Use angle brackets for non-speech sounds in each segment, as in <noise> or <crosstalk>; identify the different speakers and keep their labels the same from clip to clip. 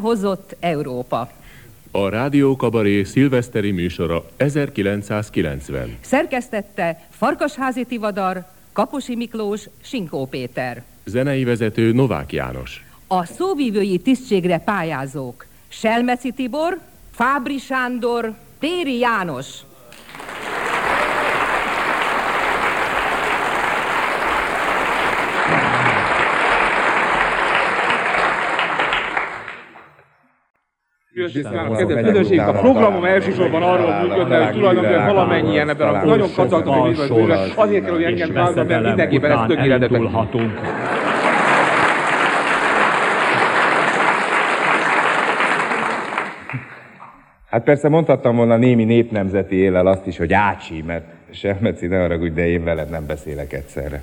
Speaker 1: hozott Európa.
Speaker 2: A Rádió Kabaré szilveszteri műsora 1990.
Speaker 1: Szerkesztette Farkasházi Tivadar, Kaposi Miklós, Sinkó Péter.
Speaker 2: Zenei vezető Novák János.
Speaker 1: A szóvívői tisztségre pályázók Selmeci Tibor, Fábri Sándor, Téri János.
Speaker 3: Kedves közönség, a programom elsősorban arról működne, hogy tulajdonképpen valamennyien ebben a nagyon kacagtató bizonyos azért kell, hogy engem változom, mert mindenképpen ez tökéletes.
Speaker 4: Hát persze mondhattam volna némi népnemzeti élel azt is, hogy Ácsi, mert Selmeci, ne haragudj, de én veled nem beszélek egyszerre.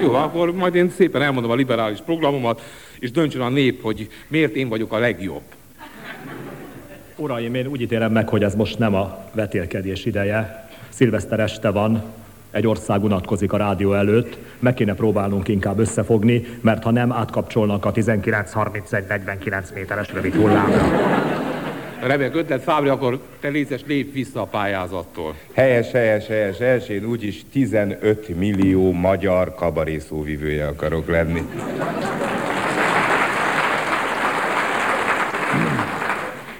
Speaker 3: Jó, akkor majd én szépen elmondom a liberális programomat, és döntsön a nép, hogy miért én vagyok a legjobb.
Speaker 5: Uraim, én úgy ítélem meg, hogy ez most nem a vetélkedés ideje. Szilveszter este van, egy ország unatkozik a rádió előtt, meg kéne próbálnunk inkább összefogni, mert ha nem, átkapcsolnak a 19-31-49 méteres rövid hullámra.
Speaker 3: Remek ötlet, Fábri, akkor te létszes lép vissza a pályázattól.
Speaker 4: Helyes, helyes, helyes, helyes, én úgyis 15 millió magyar kabarészóvivője akarok lenni.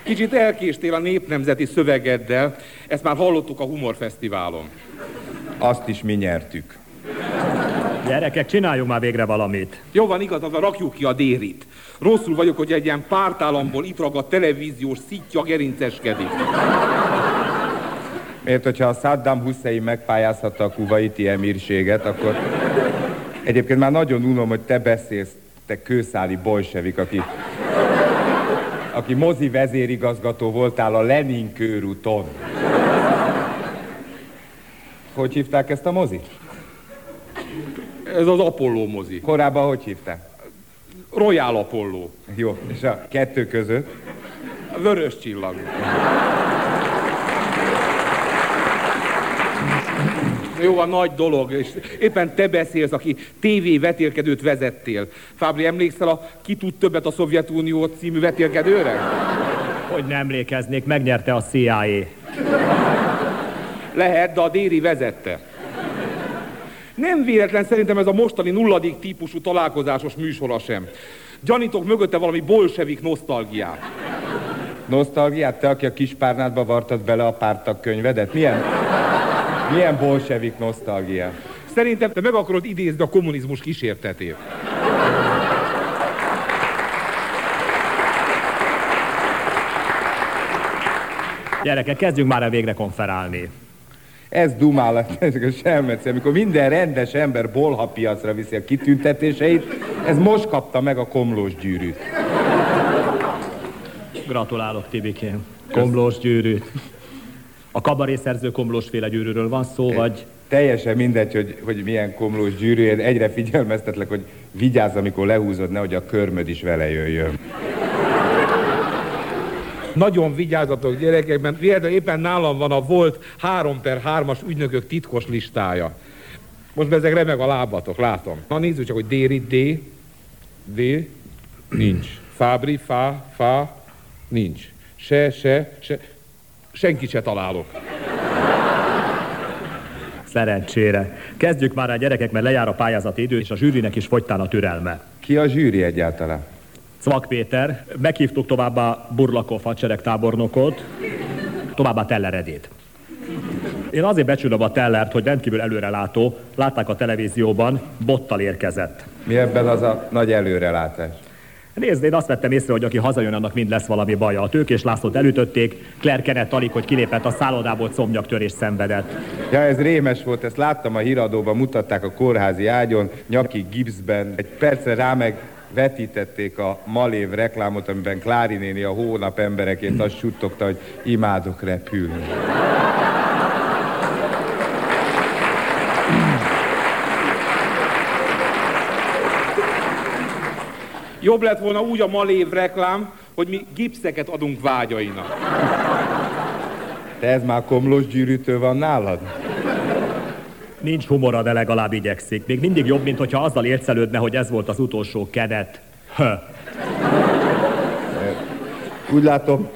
Speaker 3: Kicsit elkéstél a népnemzeti szövegeddel, ezt már hallottuk a Humorfesztiválon.
Speaker 4: Azt is mi nyertük.
Speaker 5: Gyerekek, csináljunk már végre valamit.
Speaker 3: Jó van, igaz, az a rakjuk ki a dérit. Rosszul vagyok, hogy egy ilyen pártállamból itt ragadt televíziós szitja gerinceskedik.
Speaker 4: Miért, hogyha a Saddam Hussein megpályázhatta a kuvaiti emírséget, akkor egyébként már nagyon unom, hogy te beszélsz, te kőszáli bolsevik, aki, aki mozi vezérigazgató voltál a Lenin körúton. Hogy hívták ezt a mozit?
Speaker 3: Ez az Apollo mozi.
Speaker 4: Korábban hogy hívták?
Speaker 3: Royal Apollo.
Speaker 4: Jó, és a kettő között?
Speaker 3: A vörös csillag. Jó, a nagy dolog, és éppen te beszélsz, aki TV vetélkedőt vezettél. Fábri, emlékszel a Ki tud többet a Szovjetunió című vetélkedőre?
Speaker 5: Hogy nem emlékeznék, megnyerte a CIA.
Speaker 3: Lehet, de a Déri vezette. Nem véletlen szerintem ez a mostani nulladik típusú találkozásos műsora sem. Gyanítok mögötte valami bolsevik nosztalgiát.
Speaker 4: Nosztalgiát? Te, aki a kispárnádba vartad bele a pártak könyvedet? Milyen, milyen bolsevik nosztalgia?
Speaker 3: Szerintem te meg akarod idézni a kommunizmus kísértetét.
Speaker 5: Gyerekek, kezdjünk már el végre konferálni.
Speaker 4: Ez dumálat, ezek a selmeci, amikor minden rendes ember bolha piacra viszi a kitüntetéseit, ez most kapta meg a komlós gyűrűt.
Speaker 5: Gratulálok, Tibikém. Komlós gyűrűt. A kabarészerző komlósféle gyűrűről van szó, vagy...
Speaker 4: Teljesen mindegy, hogy, hogy milyen komlós gyűrű, én egyre figyelmeztetlek, hogy vigyázz, amikor lehúzod, nehogy a körmöd is vele jöjjön.
Speaker 3: Nagyon vigyázzatok gyerekek, mert éppen nálam van a volt 3 per 3-as ügynökök titkos listája. Most ezek remeg a lábatok, látom. Na nézzük csak, hogy Déri, D, D, nincs. Fábri, Fá, Fá, nincs. Se, se, se, senki se találok.
Speaker 5: Szerencsére. Kezdjük már a gyerekek, mert lejár a pályázati idő, és a zsűrinek is fogytán a türelme.
Speaker 4: Ki a zsűri egyáltalán?
Speaker 5: Cvak Péter, meghívtuk továbbá Burlakov hadseregtábornokot, továbbá Telleredét. Én azért becsülöm a Tellert, hogy rendkívül előrelátó, látták a televízióban, bottal érkezett.
Speaker 4: Mi ebben az a nagy előrelátás?
Speaker 5: Nézd, én azt vettem észre, hogy aki hazajön, annak mind lesz valami baja. A tőkés Lászlót elütötték, Claire Kenneth alig, hogy kilépett a szállodából combnyaktörést szenvedett.
Speaker 4: Ja, ez rémes volt, ezt láttam a híradóban, mutatták a kórházi ágyon, nyaki gipszben. Egy percre rá meg vetítették a Malév reklámot, amiben Klári néni a hónap embereként azt suttogta, hogy imádok repülni.
Speaker 3: Jobb lett volna úgy a malév reklám, hogy mi gipszeket adunk vágyainak.
Speaker 4: Te ez már komlós gyűrűtől van nálad?
Speaker 5: Nincs humora, de legalább igyekszik. Még mindig jobb, mint hogyha azzal ércelődne, hogy ez volt az utolsó kenet. Hö.
Speaker 4: Úgy látom,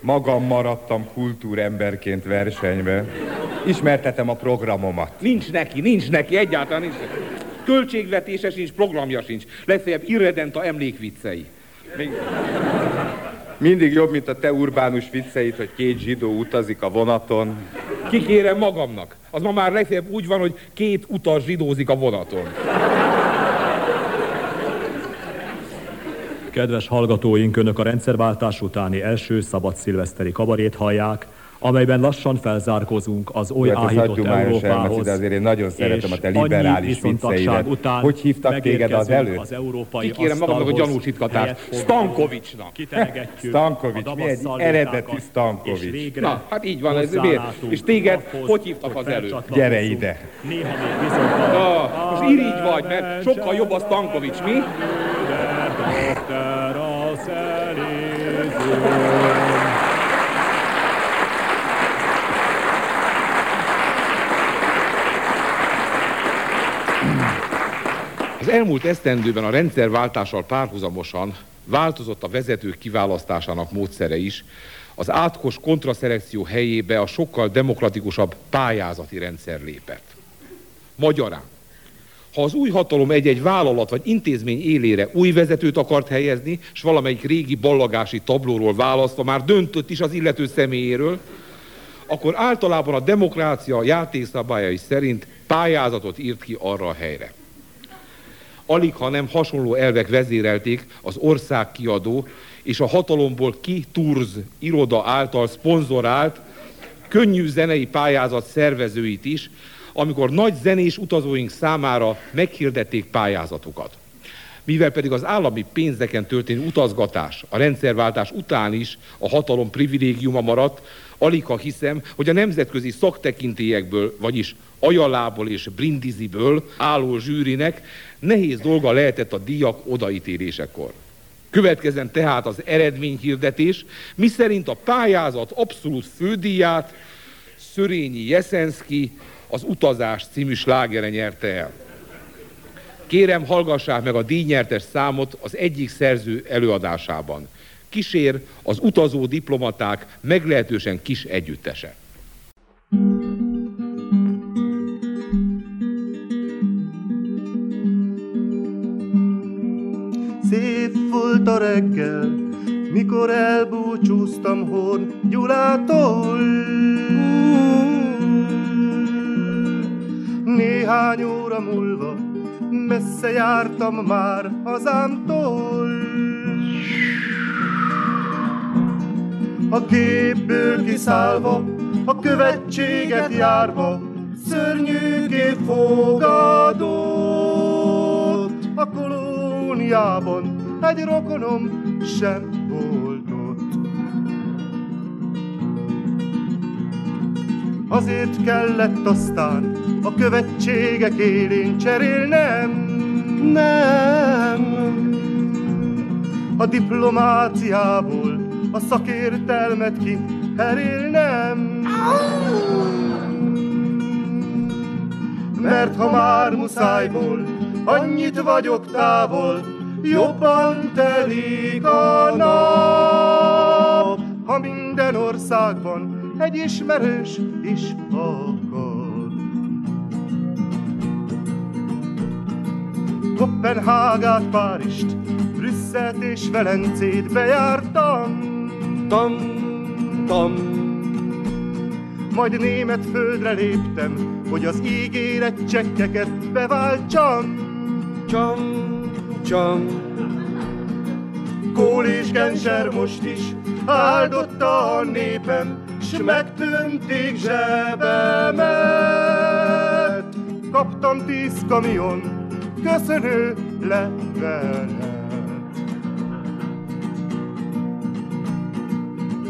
Speaker 4: magam maradtam kultúremberként versenybe. Ismertetem a programomat.
Speaker 3: Nincs neki, nincs neki, egyáltalán nincs neki. Költségvetése sincs, programja sincs. Legfeljebb irredent a emlékviccei. Még...
Speaker 4: Mindig jobb, mint a te urbánus vicceit, hogy két zsidó utazik a vonaton.
Speaker 3: Kikérem magamnak. Az ma már legfeljebb úgy van, hogy két utas zsidózik a vonaton.
Speaker 5: Kedves hallgatóink, Önök a rendszerváltás utáni első szabad szilveszteri kabarét hallják, amelyben lassan felzárkozunk az oly
Speaker 4: Hát ezt
Speaker 5: áhított Európához.
Speaker 4: de azért én nagyon szeretem a te liberális vicceidet.
Speaker 5: Után
Speaker 4: Hogy hívtak téged az előtt?
Speaker 5: Az európai
Speaker 3: Kikérem magamnak a
Speaker 5: helyet foglalva,
Speaker 3: Stankovicsnak.
Speaker 4: Stankovics, mi egy eredeti Stankovics.
Speaker 3: Na, hát így van, ez miért? És téged hogy hívtak az előtt?
Speaker 4: Gyere ide.
Speaker 5: Néha még.
Speaker 3: Na, most irigy vagy, mert sokkal jobb a Stankovics, mi?
Speaker 5: Az
Speaker 3: elmúlt esztendőben a rendszerváltással párhuzamosan változott a vezetők kiválasztásának módszere is. Az átkos kontraszelekció helyébe a sokkal demokratikusabb pályázati rendszer lépett. Magyarán, ha az új hatalom egy-egy vállalat vagy intézmény élére új vezetőt akart helyezni, és valamelyik régi ballagási tablóról választva már döntött is az illető személyéről, akkor általában a demokrácia játékszabályai szerint pályázatot írt ki arra a helyre. Alig, ha nem hasonló elvek vezérelték az országkiadó és a hatalomból ki Turz iroda által szponzorált könnyű zenei pályázat szervezőit is, amikor nagy zenés utazóink számára meghirdették pályázatukat. Mivel pedig az állami pénzeken történő utazgatás a rendszerváltás után is a hatalom privilégiuma maradt, alig ha hiszem, hogy a nemzetközi szaktekintélyekből, vagyis ajalából és brindiziből álló zsűrinek nehéz dolga lehetett a díjak odaítélésekor. Következzen tehát az eredményhirdetés, miszerint a pályázat abszolút fődíját Szörényi Jeszenszki az Utazás című slágere nyerte el. Kérem, hallgassák meg a díjnyertes számot az egyik szerző előadásában. Kísér az utazó diplomaták meglehetősen kis együttese.
Speaker 6: Szép volt a reggel, mikor elbúcsúztam Horn Gyulától. Néhány óra múlva messze jártam már hazámtól. A képből kiszállva, a követséget járva, szörnyű kép fogadott. A kolóniában egy rokonom sem volt ott. Azért kellett aztán a követségek élén cserélnem, nem. A diplomáciából a szakértelmet ki herélnem. Mert ha már muszájból annyit vagyok távol, jobban telik a nap. Ha minden országban egy ismerős is akar. Kopenhágát, Párizst, Brüsszelt és Velencét bejártam. Tam, tam. Majd német földre léptem, hogy az ígéret csekkeket beváltsam. Csam, csam. Kól és Genscher most is áldotta a népem, s megtömték zsebemet. Kaptam tíz kamion, köszönő levelet.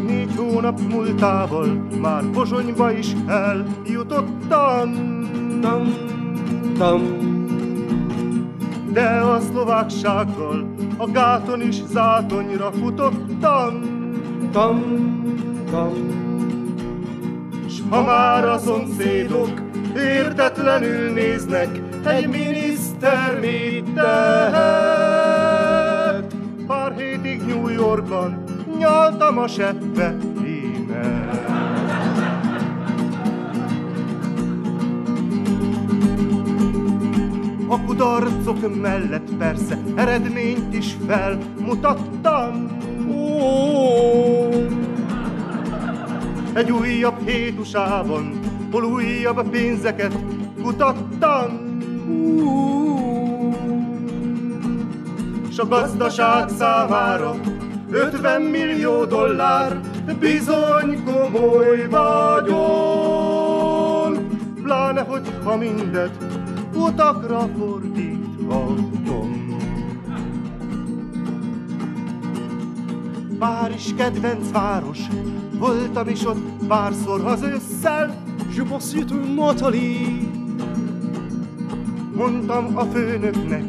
Speaker 6: Négy hónap múltával már Pozsonyba is eljutottam. Tam, tam. De a szlováksággal a gáton is zátonyra futottam. Tam, tam. S ha már a szomszédok értetlenül néznek, egy miniszter mit tehet? Pár hétig New Yorkban nyaltam a seppe A kudarcok mellett persze eredményt is felmutattam. Egy újabb hétusában, hol újabb pénzeket kutattam. S a gazdaság számára 50 millió dollár bizony komoly vagyon. Pláne, hogy ha mindet utakra fordíthatom. Párizs kedvenc város, voltam is ott párszor az ősszel.
Speaker 7: Je pensais Nathalie.
Speaker 6: Mondtam a főnöknek,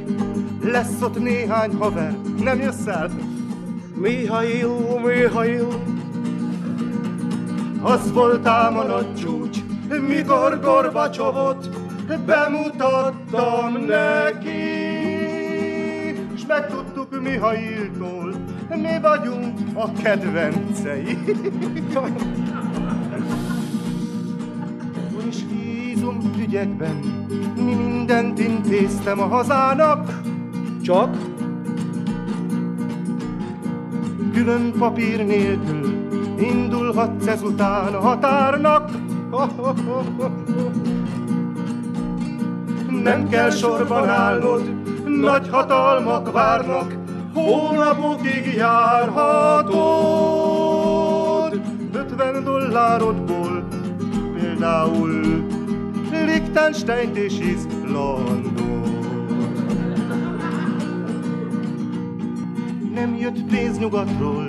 Speaker 6: lesz ott néhány haver, nem jössz el?
Speaker 7: Mihail, Mihail.
Speaker 6: Az voltám a nagy csúcs, mikor Gorbacsovot bemutattam neki. S megtudtuk Mihailtól, mi vagyunk a kedvencei. És vízum ügyekben mi mindent intéztem a hazának,
Speaker 7: Csak
Speaker 6: külön papír nélkül indulhatsz ezután a határnak. Nem kell sorban állnod, nagy hatalmak várnak, hónapokig járhatod. 50 dollárodból például Liechtenstein és Izlandot. Nem jött pénz nyugatról,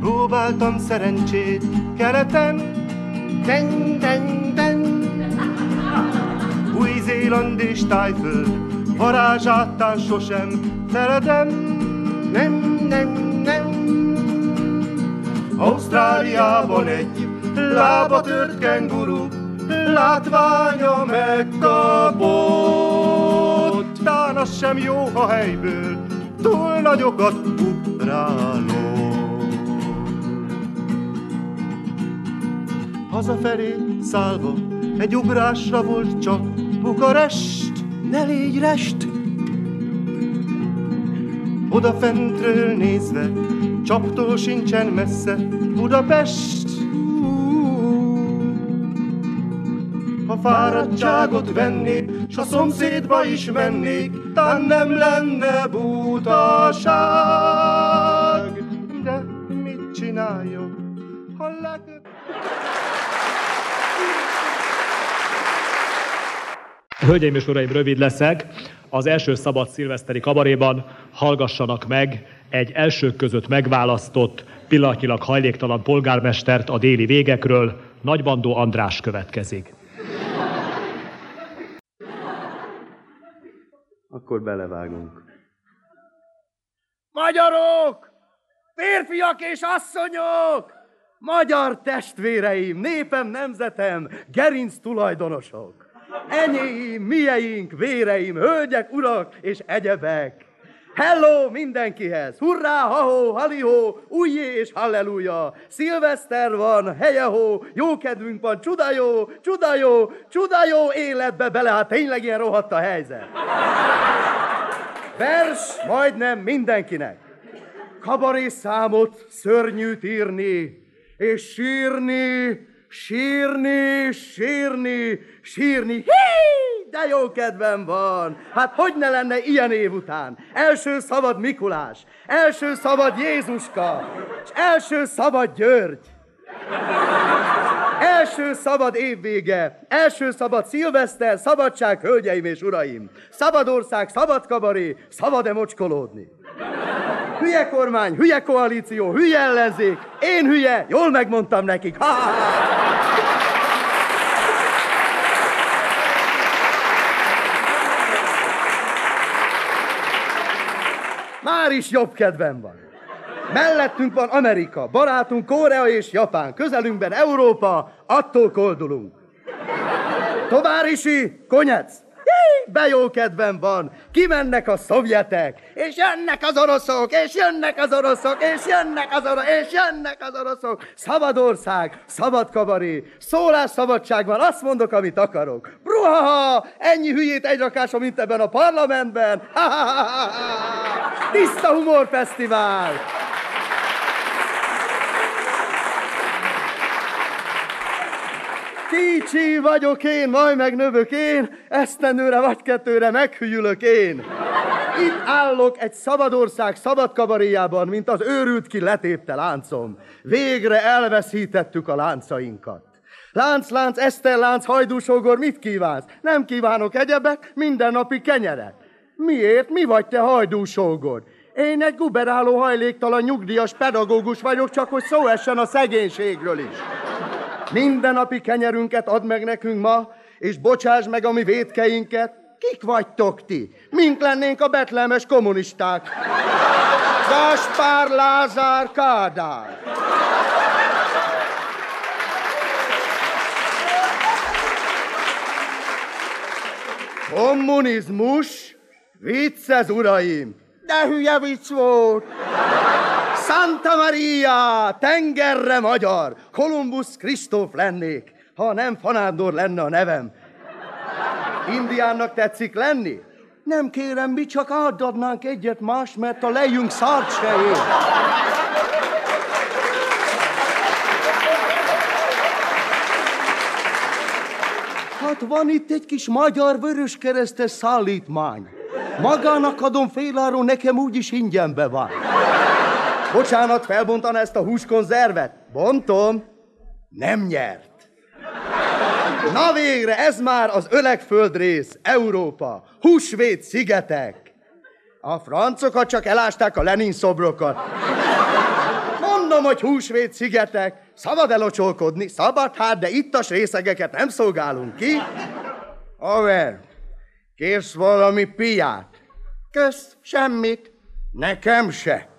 Speaker 6: próbáltam szerencsét keleten. Ten, ten, ten. Új-Zéland és Tájföld, varázsátán sosem feledem. Nem, nem, nem. Ausztráliában egy lába tört kenguru, látványa megkapott. Tán az sem jó a helyből, túl nagyokat ugrálok. Hazafelé szállva, egy ugrásra volt csak Bukarest.
Speaker 7: ne légy rest.
Speaker 6: Oda fentről nézve, csaptól sincsen messze Budapest. Ha fáradtságot vennék, s a szomszédba is mennék, tán nem lenne butaság. De mit csináljak, ha legjobb...
Speaker 5: Hölgyeim és uraim, rövid leszek. Az első szabad szilveszteri kabaréban hallgassanak meg egy elsők között megválasztott, pillanatnyilag hajléktalan polgármestert a déli végekről. Nagybandó András következik.
Speaker 8: Akkor belevágunk.
Speaker 7: Magyarok! Férfiak és asszonyok! Magyar testvéreim, népem, nemzetem, gerinc tulajdonosok! Enyéim, mieink, véreim, hölgyek, urak és egyebek! Hello mindenkihez! Hurrá, ha-ho, halihó, újjé és halleluja! Szilveszter van, helyehó, jó kedvünk van, csuda jó, csuda életbe bele, hát tényleg ilyen rohadt a helyzet. Vers majdnem mindenkinek. Kabaré számot szörnyűt írni, és sírni, sírni, sírni, sírni. Hí, de jó kedvem van. Hát hogy ne lenne ilyen év után? Első szabad Mikulás, első szabad Jézuska, és első szabad György. Első szabad évvége, első szabad szilveszter, szabadság, hölgyeim és uraim. Szabad ország, szabad kabaré, szabad-e mocskolódni? Hülye kormány, hülye koalíció, hülye ellenzék, én hülye, jól megmondtam nekik. Ha, ha, ha. Már is jobb kedvem van. Mellettünk van Amerika, barátunk Korea és Japán, közelünkben Európa, attól koldulunk. Továrisi, konyec! Be jó kedvem van. Kimennek a szovjetek, és jönnek az oroszok, és jönnek az oroszok, és jönnek az oroszok, és jönnek az oroszok. Szabad ország, szabad kabaré, szólásszabadság van, azt mondok, amit akarok. Bruhaha, ennyi hülyét egy rakásra, mint ebben a parlamentben. Ha, ha, ha, ha, ha. Tiszta humorfesztivál. Kicsi vagyok én, majd megnövök én, esztenőre vagy kettőre meghűlök én. Itt állok egy szabadország szabad kabaréjában, mint az őrült ki letépte láncom. Végre elveszítettük a láncainkat. Lánc, lánc, Eszter lánc, hajdúsógor, mit kívánsz? Nem kívánok egyebek, mindennapi kenyeret. Miért? Mi vagy te hajdúsógor? Én egy guberáló hajléktalan nyugdíjas pedagógus vagyok, csak hogy szó essen a szegénységről is. Mindennapi kenyerünket ad meg nekünk ma, és bocsáss meg a mi védkeinket. Kik vagytok ti? Mink lennénk a betlemes kommunisták? Gaspár Lázár Kádár. Kommunizmus? Vicc ez, uraim! De hülye vicc volt! Santa Maria, tengerre magyar, Kolumbusz Kristóf lennék, ha nem Fanándor lenne a nevem. Indiánnak tetszik lenni? Nem kérem, mi csak átadnánk egyet más, mert a lejünk szart se ér. Hát van itt egy kis magyar vöröskeresztes szállítmány. Magának adom féláron, nekem úgyis ingyenbe van. Bocsánat, felbontaná ezt a húskonzervet? Bontom. Nem nyert. Na végre, ez már az ölegföldrész, Európa, húsvét szigetek. A francokat csak elásták a Lenin szobrokat. Mondom, hogy húsvét szigetek, szabad elocsolkodni, szabad hát, de ittas részegeket nem szolgálunk ki. Haver, kérsz valami piát? Kösz, semmit. Nekem se.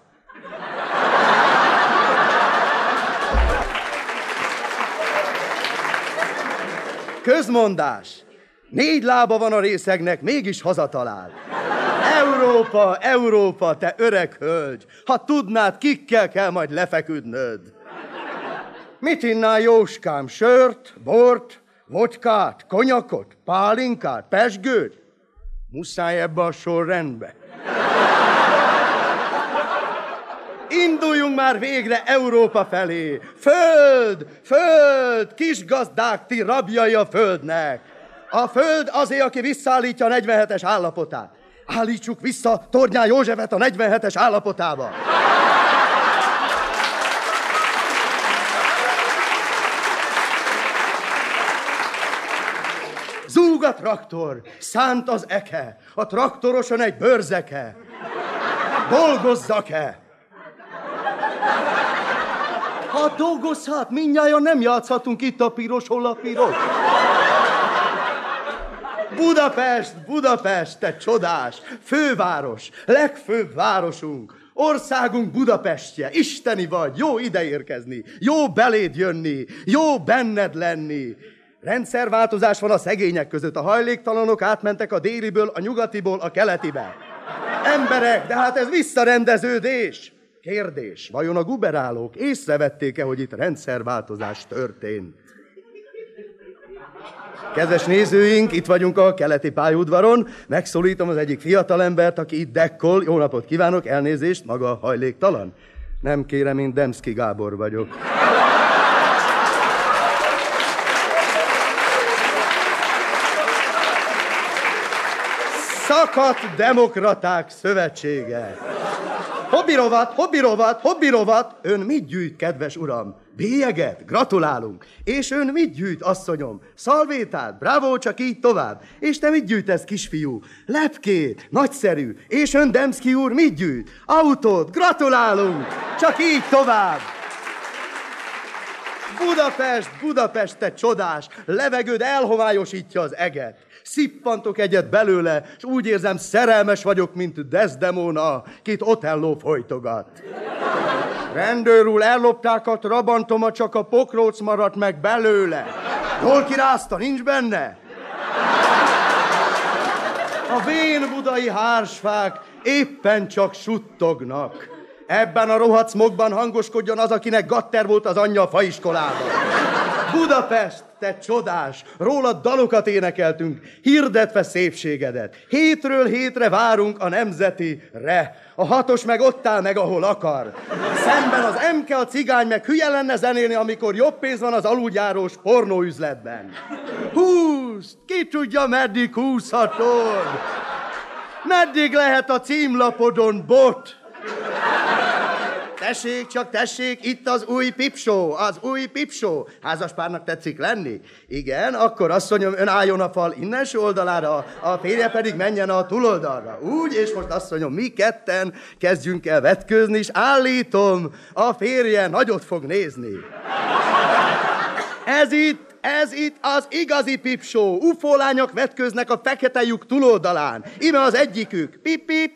Speaker 7: Közmondás. Négy lába van a részegnek, mégis hazatalál. Európa, Európa, te öreg hölgy, ha tudnád, kikkel kell majd lefeküdnöd. Mit innál Jóskám? Sört, bort, vodkát, konyakot, pálinkát, pesgőt? Muszáj ebbe a sorrendbe. Induljunk már végre Európa felé! Föld! Föld! Kis gazdák, ti rabjai a földnek! A föld azért, aki visszaállítja a 47-es állapotát. Állítsuk vissza Tornyá Józsefet a 47-es állapotába. Zúg a traktor, szánt az eke, a traktoroson egy bőrzeke. Dolgozzak-e? Ha dolgozhat, mindjárt nem játszhatunk itt a piros, hol a piros. Budapest, Budapest, te csodás, főváros, legfőbb városunk, országunk Budapestje, isteni vagy, jó ide érkezni, jó beléd jönni, jó benned lenni. Rendszerváltozás van a szegények között, a hajléktalanok átmentek a déliből, a nyugatiból, a keletibe. Emberek, de hát ez visszarendeződés. Kérdés, vajon a guberálók észrevették-e, hogy itt rendszerváltozás történt? Kedves nézőink, itt vagyunk a keleti pályaudvaron. Megszólítom az egyik fiatalembert, aki itt dekkol. Jó napot kívánok, elnézést, maga hajléktalan. Nem kérem, én Demszki Gábor vagyok. Szakadt Demokraták Szövetsége. Hobbirovat, hobbirovat, hobbirovat! Ön mit gyűjt, kedves uram? Bélyeget, gratulálunk. És ön mit gyűjt, asszonyom? Szalvétát, bravo, csak így tovább. És te mit gyűjtesz, kisfiú? Lepkét, nagyszerű. És ön, Demszki úr, mit gyűjt? Autót, gratulálunk. Csak így tovább. Budapest, Budapest, te csodás, levegőd elhomályosítja az eget. Szippantok egyet belőle, és úgy érzem, szerelmes vagyok, mint Desdemona, kit Otello folytogat. Rendőr úr, ellopták a trabantoma, csak a pokróc maradt meg belőle. Jól kirázta, nincs benne? A vén budai hársfák éppen csak suttognak. Ebben a rohadt smogban hangoskodjon az, akinek gatter volt az anyja a faiskolában. Budapest, te csodás! Rólad dalokat énekeltünk, hirdetve szépségedet. Hétről hétre várunk a nemzeti re. A hatos meg ott áll meg, ahol akar. Szemben az MK a cigány meg hülye lenne zenélni, amikor jobb pénz van az aludjárós pornóüzletben. Húsz! Ki tudja, meddig húzhatod? Meddig lehet a címlapodon bot? Tessék, csak tessék, itt az új pipsó, az új pipsó. Házaspárnak tetszik lenni? Igen, akkor asszonyom, ön álljon a fal innenső oldalára, a férje pedig menjen a túloldalra. Úgy, és most asszonyom, mi ketten kezdjünk el vetkőzni, és állítom, a férje nagyot fog nézni. Ez itt, ez itt az igazi pipsó. UFO lányok vetköznek a fekete lyuk túloldalán. Ime az egyikük. Pip, pip,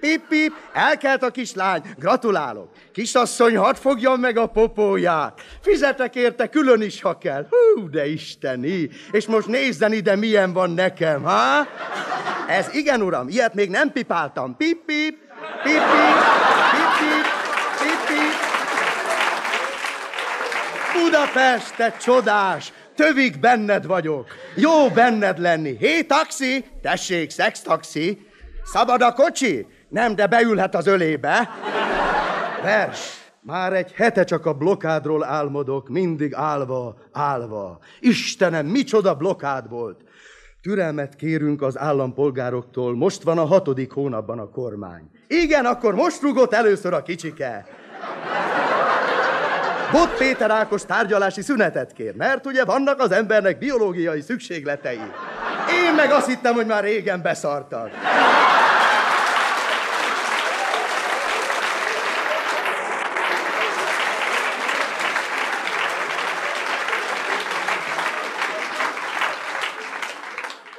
Speaker 7: pip, pip. Elkelt a kislány. Gratulálok. Kisasszony, hadd fogjon meg a popóját. Fizetek érte külön is, ha kell. Hú, de isteni. És most nézzen ide, milyen van nekem, ha? Ez igen, uram, ilyet még nem pipáltam. Pip, pip, pip, pip, pip, pip, pip, pip. Budapest, te csodás! Tövig benned vagyok. Jó benned lenni. Hé, taxi! Tessék, szex taxi. Szabad a kocsi? Nem, de beülhet az ölébe. Vers. Már egy hete csak a blokádról álmodok, mindig állva, állva. Istenem, micsoda blokád volt! Türelmet kérünk az állampolgároktól, most van a hatodik hónapban a kormány. Igen, akkor most rugott először a kicsike. Bot Péter Ákos tárgyalási szünetet kér, mert ugye vannak az embernek biológiai szükségletei. Én meg azt hittem, hogy már régen beszartad.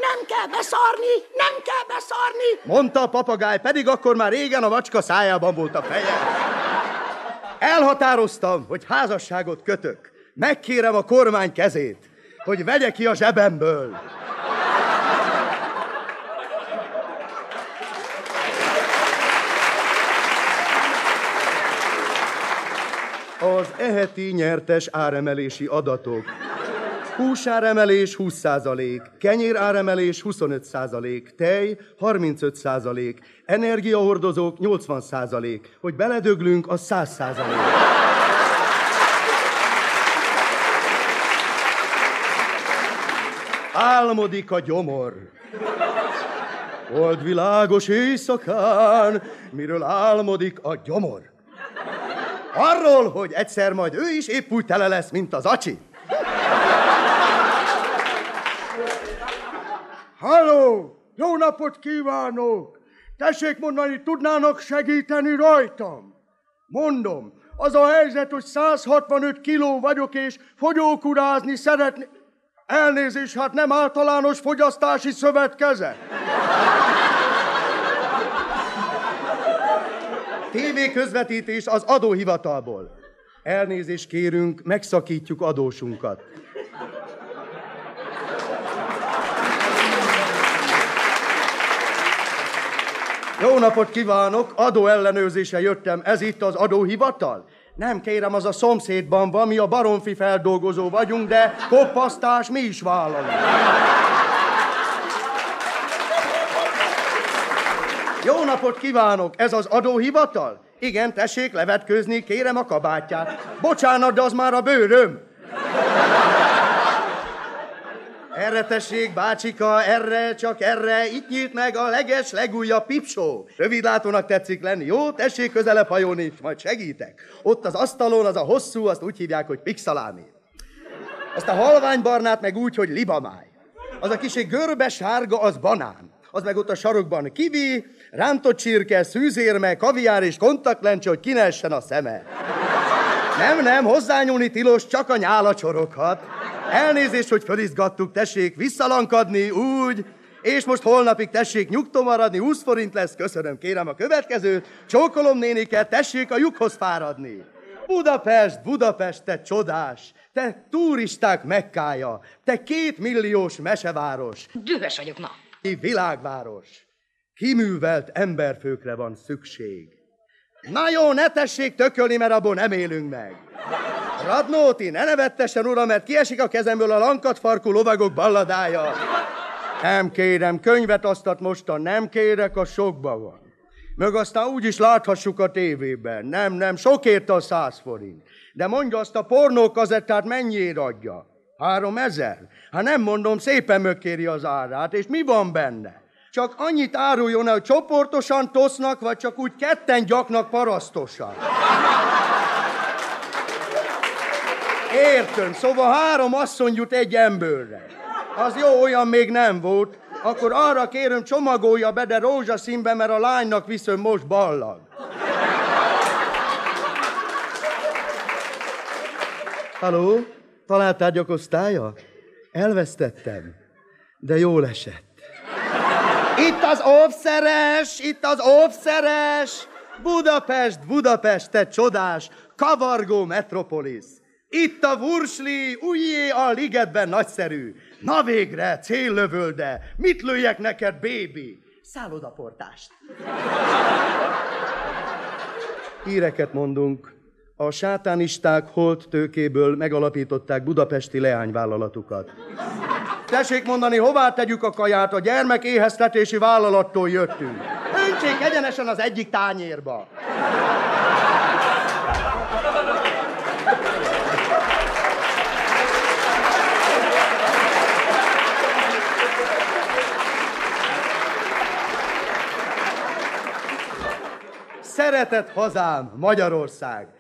Speaker 9: Nem kell beszarni, nem kell beszarni.
Speaker 7: Mondta a papagáj, pedig akkor már régen a macska szájában volt a feje. Elhatároztam, hogy házasságot kötök. Megkérem a kormány kezét, hogy vegye ki a zsebemből. Az eheti nyertes áremelési adatok. Húsáremelés 20%, kenyéráremelés 25%, tej 35%, energiahordozók 80%, hogy beledöglünk a 100%. Álmodik a gyomor. Old világos éjszakán, miről álmodik a gyomor. Arról, hogy egyszer majd ő is épp úgy tele lesz, mint az acsi.
Speaker 10: Halló! Jó napot kívánok! Tessék mondani, tudnának segíteni rajtam? Mondom, az a helyzet, hogy 165 kiló vagyok, és fogyókurázni szeretni... Elnézést, hát nem általános fogyasztási szövetkezet.
Speaker 7: TV közvetítés az adóhivatalból. Elnézést kérünk, megszakítjuk adósunkat. Jó napot kívánok, adóellenőrzésre jöttem, ez itt az adóhivatal? Nem kérem, az a szomszédban van, mi a baromfi feldolgozó vagyunk, de kopasztás mi is vállalunk. Jó napot kívánok, ez az adóhivatal? Igen, tessék levetkőzni, kérem a kabátját. Bocsánat, de az már a bőröm. Erre tessék, bácsika, erre, csak erre, itt nyílt meg a leges, legújabb pipsó. Rövidlátónak tetszik lenni, jó? Tessék közelebb hajolni, majd segítek. Ott az asztalon az a hosszú, azt úgy hívják, hogy pixalámi. Azt a halványbarnát meg úgy, hogy libamáj. Az a kisé görbe sárga, az banán. Az meg ott a sarokban kivi, rántott csirke, szűzérme, kaviár és kontaktlencse, hogy kinessen a szeme. Nem, nem, hozzányúlni tilos, csak a nyála csoroghat. Elnézést, hogy fölizgattuk, tessék visszalankadni, úgy, és most holnapig tessék nyugton maradni, 20 forint lesz, köszönöm, kérem a következőt, csókolom néniket, tessék a lyukhoz fáradni. Budapest, Budapest, te csodás, te turisták mekkája, te két milliós meseváros.
Speaker 11: Dühös vagyok, na.
Speaker 7: Világváros. Kiművelt emberfőkre van szükség. Na jó, ne tessék tökölni, mert abból nem élünk meg. Radnóti, ne nevettesen, uram, mert kiesik a kezemből a lankat farkú lovagok balladája. Nem kérem, könyvet asztat mostan, nem kérek, a sokba van. Meg aztán úgy is láthassuk a tévében. Nem, nem, sok érte a száz forint. De mondja azt a pornókazettát mennyiért adja? Három ezer? Hát nem mondom, szépen megkéri az árát, és mi van benne? Csak annyit áruljon el, hogy csoportosan tosznak, vagy csak úgy ketten gyaknak parasztosan. Értem, szóval három asszony jut egy emberre. Az jó, olyan még nem volt. Akkor arra kérem, csomagolja be, de rózsaszínbe, mert a lánynak viszont most ballag. Haló? Találtárgyak Elvesztettem, de jól esett. Itt az óvszeres, itt az óvszeres! Budapest, Budapest, te csodás, kavargó metropolis. Itt a Vursli, újjé a ligetben nagyszerű. Na végre, céllövölde, mit lőjek neked, bébi? Szállodaportást. Híreket mondunk. A sátánisták holt tőkéből megalapították budapesti leányvállalatukat. Tessék mondani, hová tegyük a kaját, a gyermek éheztetési vállalattól jöttünk. Öntsék egyenesen az egyik tányérba. Szeretett hazám, Magyarország!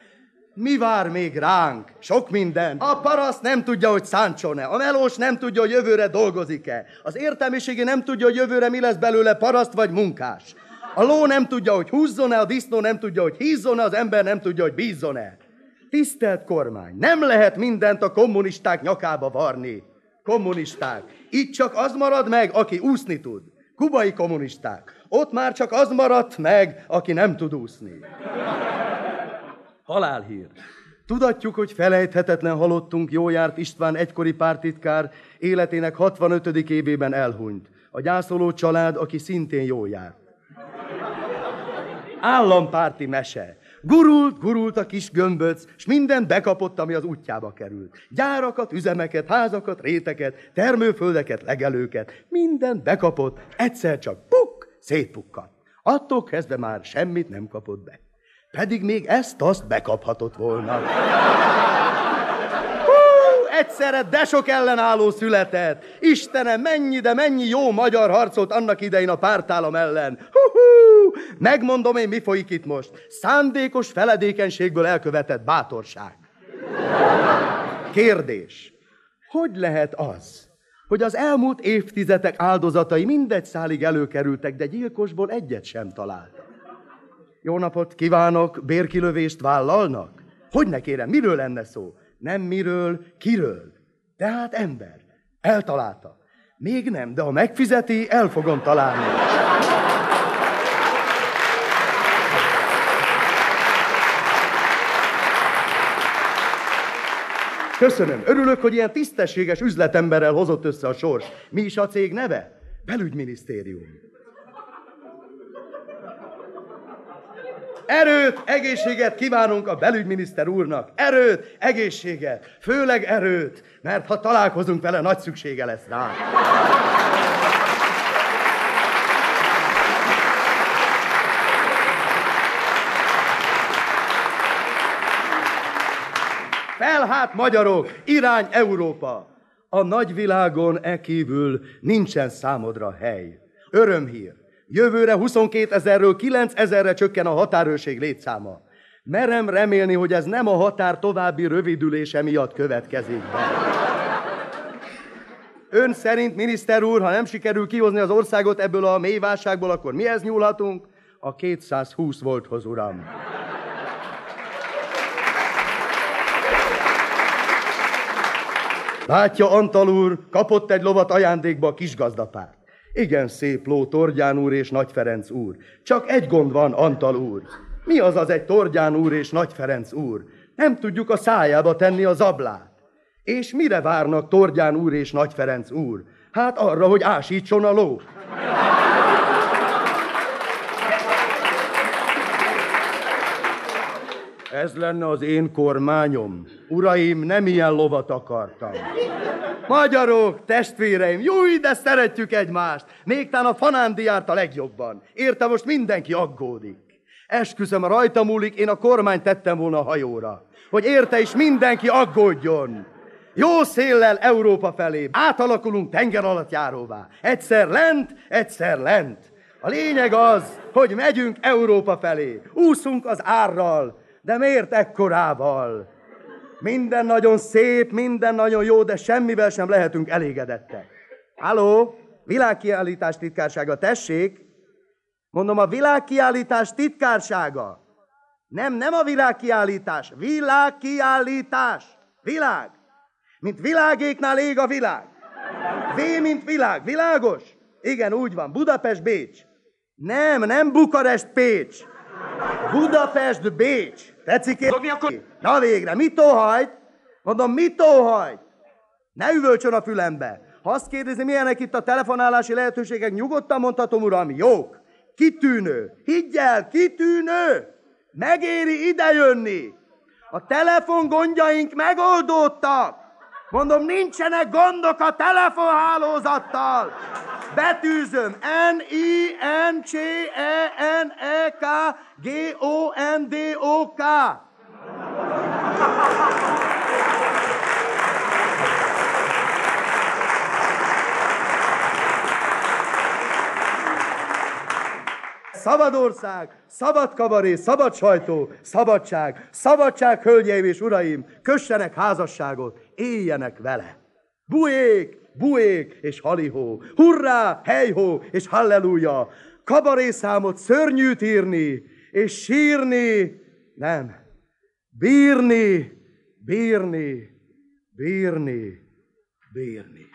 Speaker 7: Mi vár még ránk? Sok minden. A paraszt nem tudja, hogy száncson-e. A melós nem tudja, hogy jövőre dolgozik-e. Az értelmiségi nem tudja, hogy jövőre mi lesz belőle paraszt vagy munkás. A ló nem tudja, hogy húzzon-e, a disznó nem tudja, hogy hízzon-e, az ember nem tudja, hogy bízzon-e. Tisztelt kormány, nem lehet mindent a kommunisták nyakába varni. Kommunisták. Itt csak az marad meg, aki úszni tud. Kubai kommunisták. Ott már csak az maradt meg, aki nem tud úszni. Halálhír. Tudatjuk, hogy felejthetetlen halottunk Jójárt István egykori pártitkár életének 65. évében elhunyt. A gyászoló család, aki szintén jó járt. Állampárti mese. Gurult, gurult a kis gömböc, s minden bekapott, ami az útjába került. Gyárakat, üzemeket, házakat, réteket, termőföldeket, legelőket. Minden bekapott, egyszer csak puk, szétpukkadt. Attól kezdve már semmit nem kapott be. Pedig még ezt-azt bekaphatott volna. <laughs> Hú, egyszerre de sok ellenálló született. Istenem, mennyi, de mennyi jó magyar harcolt annak idején a pártállam ellen. Hú-hú, megmondom én, mi folyik itt most. Szándékos feledékenységből elkövetett bátorság. Kérdés. Hogy lehet az, hogy az elmúlt évtizedek áldozatai mindegy szálig előkerültek, de gyilkosból egyet sem találtak? Jó napot kívánok, bérkilövést vállalnak? Hogy ne kérem, miről lenne szó? Nem miről, kiről. Tehát ember. Eltalálta. Még nem, de ha megfizeti, el fogom találni. Köszönöm. Örülök, hogy ilyen tisztességes üzletemberrel hozott össze a sors. Mi is a cég neve? Belügyminisztérium. Erőt, egészséget kívánunk a belügyminiszter úrnak. Erőt, egészséget, főleg erőt, mert ha találkozunk vele, nagy szüksége lesz rá. Felhát magyarok, irány Európa! A nagyvilágon e kívül nincsen számodra hely. Örömhír. Jövőre 22 ezerről 9 ezerre csökken a határőrség létszáma. Merem remélni, hogy ez nem a határ további rövidülése miatt következik be. Ön szerint, miniszter úr, ha nem sikerül kihozni az országot ebből a mély válságból, akkor mihez nyúlhatunk? A 220 volthoz, uram. Látja, Antal úr, kapott egy lovat ajándékba a kisgazdapár. Igen, szép ló, Torgyán úr és Nagy Ferenc úr. Csak egy gond van, Antal úr. Mi az az egy Torgyán úr és Nagy Ferenc úr? Nem tudjuk a szájába tenni az ablát. És mire várnak Torgyán úr és Nagy Ferenc úr? Hát arra, hogy ásítson a ló. Ez lenne az én kormányom. Uraim, nem ilyen lovat akartam. Magyarok, testvéreim, jó, de szeretjük egymást. Még a Fanándi járt a legjobban. Érte most mindenki aggódik. Esküszöm, rajta múlik, én a kormányt tettem volna a hajóra. Hogy érte is mindenki aggódjon. Jó széllel Európa felé. Átalakulunk tenger alatt járóvá. Egyszer lent, egyszer lent. A lényeg az, hogy megyünk Európa felé. Úszunk az árral. De miért ekkorával? Minden nagyon szép, minden nagyon jó, de semmivel sem lehetünk elégedettek. Halló? Világkiállítás titkársága, tessék? Mondom, a világkiállítás titkársága. Nem, nem a világkiállítás. Világkiállítás. Világ. Mint világéknál ég a világ. V, mint világ. Világos? Igen, úgy van. Budapest, Bécs. Nem, nem Bukarest, Pécs. Budapest, Bécs. Tetszik én? Na végre, mit óhajt? Mondom, mit óhajt? Ne üvölcsön a fülembe. Ha azt kérdezi, milyenek itt a telefonálási lehetőségek, nyugodtan mondhatom, uram, jók. Kitűnő. Higgyel, kitűnő. Megéri idejönni. A telefon gondjaink megoldódtak. Mondom, nincsenek gondok a telefonhálózattal. Betűzöm. N-I-N-C-E-N-E-K-G-O-N-D-O-K. Szabad ország, szabad kabaré, szabad sajtó, szabadság, szabadság, hölgyeim és uraim, kössenek házasságot, éljenek vele. Bujék, buék és halihó, hurrá, hejhó és halleluja, kabarészámot szörnyűt írni, és sírni, nem, bírni, bírni, bírni, bírni.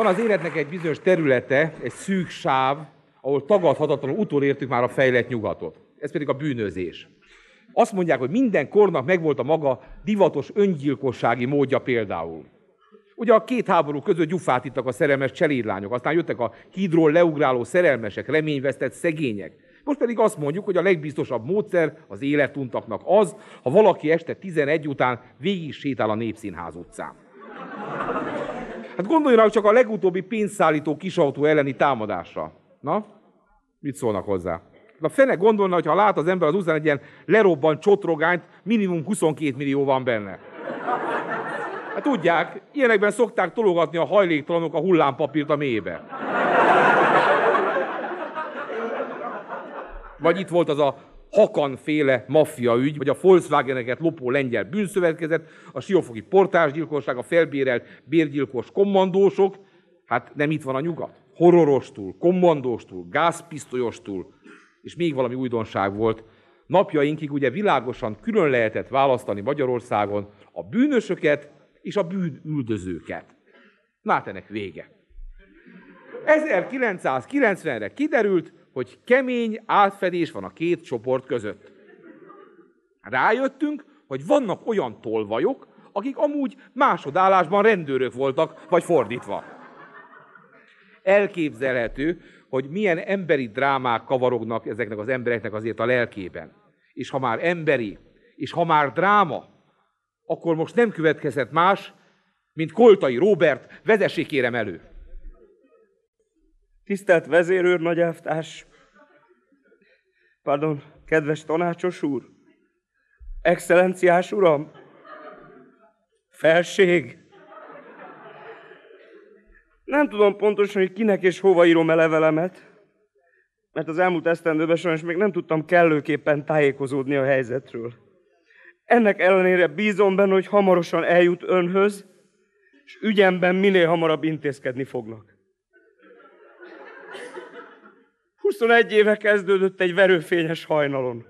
Speaker 3: Van az életnek egy bizonyos területe, egy szűk sáv, ahol tagadhatatlanul utolértük már a fejlett nyugatot. Ez pedig a bűnözés. Azt mondják, hogy minden kornak megvolt a maga divatos öngyilkossági módja például. Ugye a két háború között gyufát ittak a szerelmes cselédlányok, aztán jöttek a hídról leugráló szerelmesek, reményvesztett szegények. Most pedig azt mondjuk, hogy a legbiztosabb módszer az életuntaknak az, ha valaki este 11 után végig sétál a Népszínház utcán. Hát gondoljanak csak a legutóbbi pénzszállító kisautó elleni támadásra. Na, mit szólnak hozzá? A fene gondolna, hogy ha lát az ember az utcán egy ilyen lerobban csotrogányt, minimum 22 millió van benne. Hát tudják, ilyenekben szokták tologatni a hajléktalanok a hullámpapírt a mélybe. Vagy itt volt az a Hakan féle maffia ügy, vagy a Volkswageneket lopó lengyel bűnszövetkezet, a siófoki portásgyilkosság, a felbérelt bérgyilkos kommandósok, hát nem itt van a nyugat. Horrorostul, kommandóstul, gázpisztolyostul, és még valami újdonság volt. Napjainkig ugye világosan külön lehetett választani Magyarországon a bűnösöket és a bűnüldözőket. Na hát ennek vége. 1990-re kiderült, hogy kemény átfedés van a két csoport között. Rájöttünk, hogy vannak olyan tolvajok, akik amúgy másodállásban rendőrök voltak, vagy fordítva. Elképzelhető, hogy milyen emberi drámák kavarognak ezeknek az embereknek azért a lelkében. És ha már emberi, és ha már dráma, akkor most nem következett más, mint Koltai Róbert, vezessék kérem elő.
Speaker 11: Tisztelt vezérőr, nagyelvtárs! Pardon, kedves tanácsos úr! Excellenciás uram! Felség! Nem tudom pontosan, hogy kinek és hova írom a levelemet, mert az elmúlt esztendőben sajnos még nem tudtam kellőképpen tájékozódni a helyzetről. Ennek ellenére bízom benne, hogy hamarosan eljut önhöz, és ügyemben minél hamarabb intézkedni fognak. 21 éve kezdődött egy verőfényes hajnalon.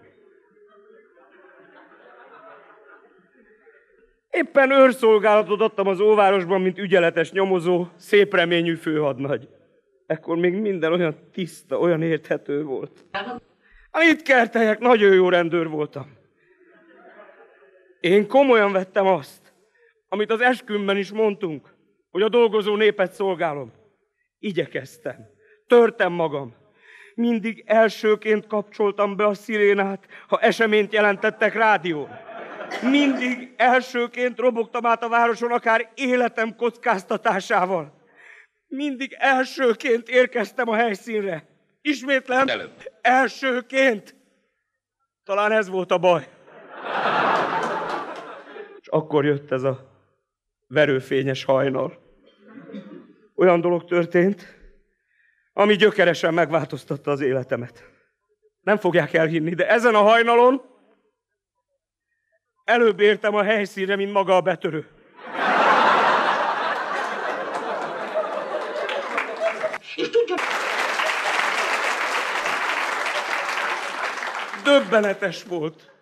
Speaker 11: Éppen őrszolgálatot adtam az óvárosban, mint ügyeletes nyomozó, szép reményű főhadnagy. Ekkor még minden olyan tiszta, olyan érthető volt. Hát itt kerteljek, nagyon jó rendőr voltam. Én komolyan vettem azt, amit az eskümben is mondtunk, hogy a dolgozó népet szolgálom. Igyekeztem, törtem magam. Mindig elsőként kapcsoltam be a szirénát, ha eseményt jelentettek rádión. Mindig elsőként robogtam át a városon, akár életem kockáztatásával. Mindig elsőként érkeztem a helyszínre. Ismétlem, Előbb. elsőként. Talán ez volt a baj. És akkor jött ez a verőfényes hajnal. Olyan dolog történt, ami gyökeresen megváltoztatta az életemet. Nem fogják elhinni, de ezen a hajnalon előbb értem a helyszínre, mint maga a betörő. És tudja... Döbbenetes volt.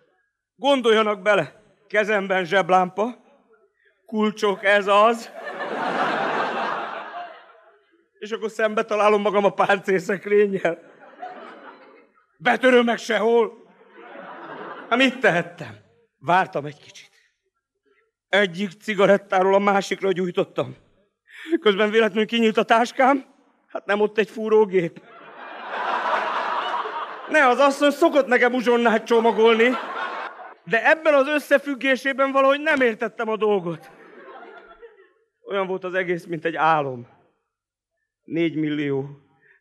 Speaker 11: Gondoljanak bele, kezemben zseblámpa, kulcsok, ez az. És akkor szembe találom magam a páncélszekrényel. Betörő meg sehol. Hát mit tehettem? Vártam egy kicsit. Egyik cigarettáról a másikra gyújtottam. Közben véletlenül kinyílt a táskám, hát nem ott egy fúrógép. Ne, az asszony szokott nekem uzsonnát csomagolni, de ebben az összefüggésében valahogy nem értettem a dolgot. Olyan volt az egész, mint egy álom. 4 millió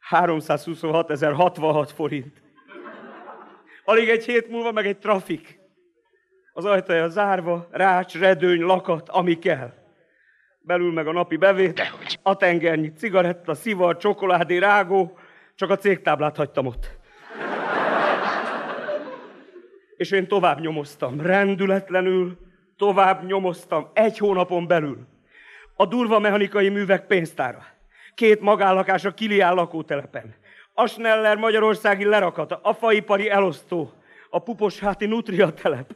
Speaker 11: 326 ezer 66 forint. Alig egy hét múlva meg egy trafik. Az ajtaja zárva, rács, redőny, lakat, ami kell. Belül meg a napi bevét, a tengernyi cigaretta, szivar, csokoládé, rágó, csak a cégtáblát hagytam ott. És én tovább nyomoztam, rendületlenül, tovább nyomoztam, egy hónapon belül. A durva mechanikai művek pénztára. Két magállakás a Kilián lakótelepen. Asneller magyarországi lerakata, a faipari elosztó, a puposháti nutria telep.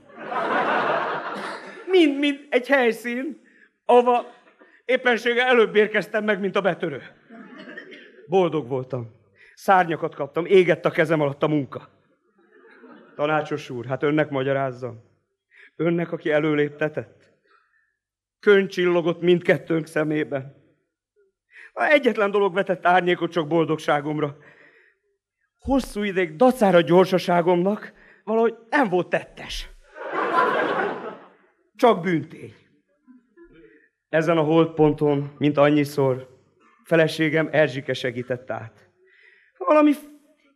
Speaker 11: Mind, mind egy helyszín, ahova éppensége előbb érkeztem meg, mint a betörő. Boldog voltam. Szárnyakat kaptam, égett a kezem alatt a munka. Tanácsos úr, hát önnek magyarázzam. Önnek, aki előléptetett. Köncsillogott mindkettőnk szemében. Egyetlen dolog vetett árnyékot csak boldogságomra. Hosszú ideig dacára gyorsaságomnak valahogy nem volt tettes. Csak bűntény. Ezen a holdponton, mint annyiszor, feleségem Erzsike segített át. Valami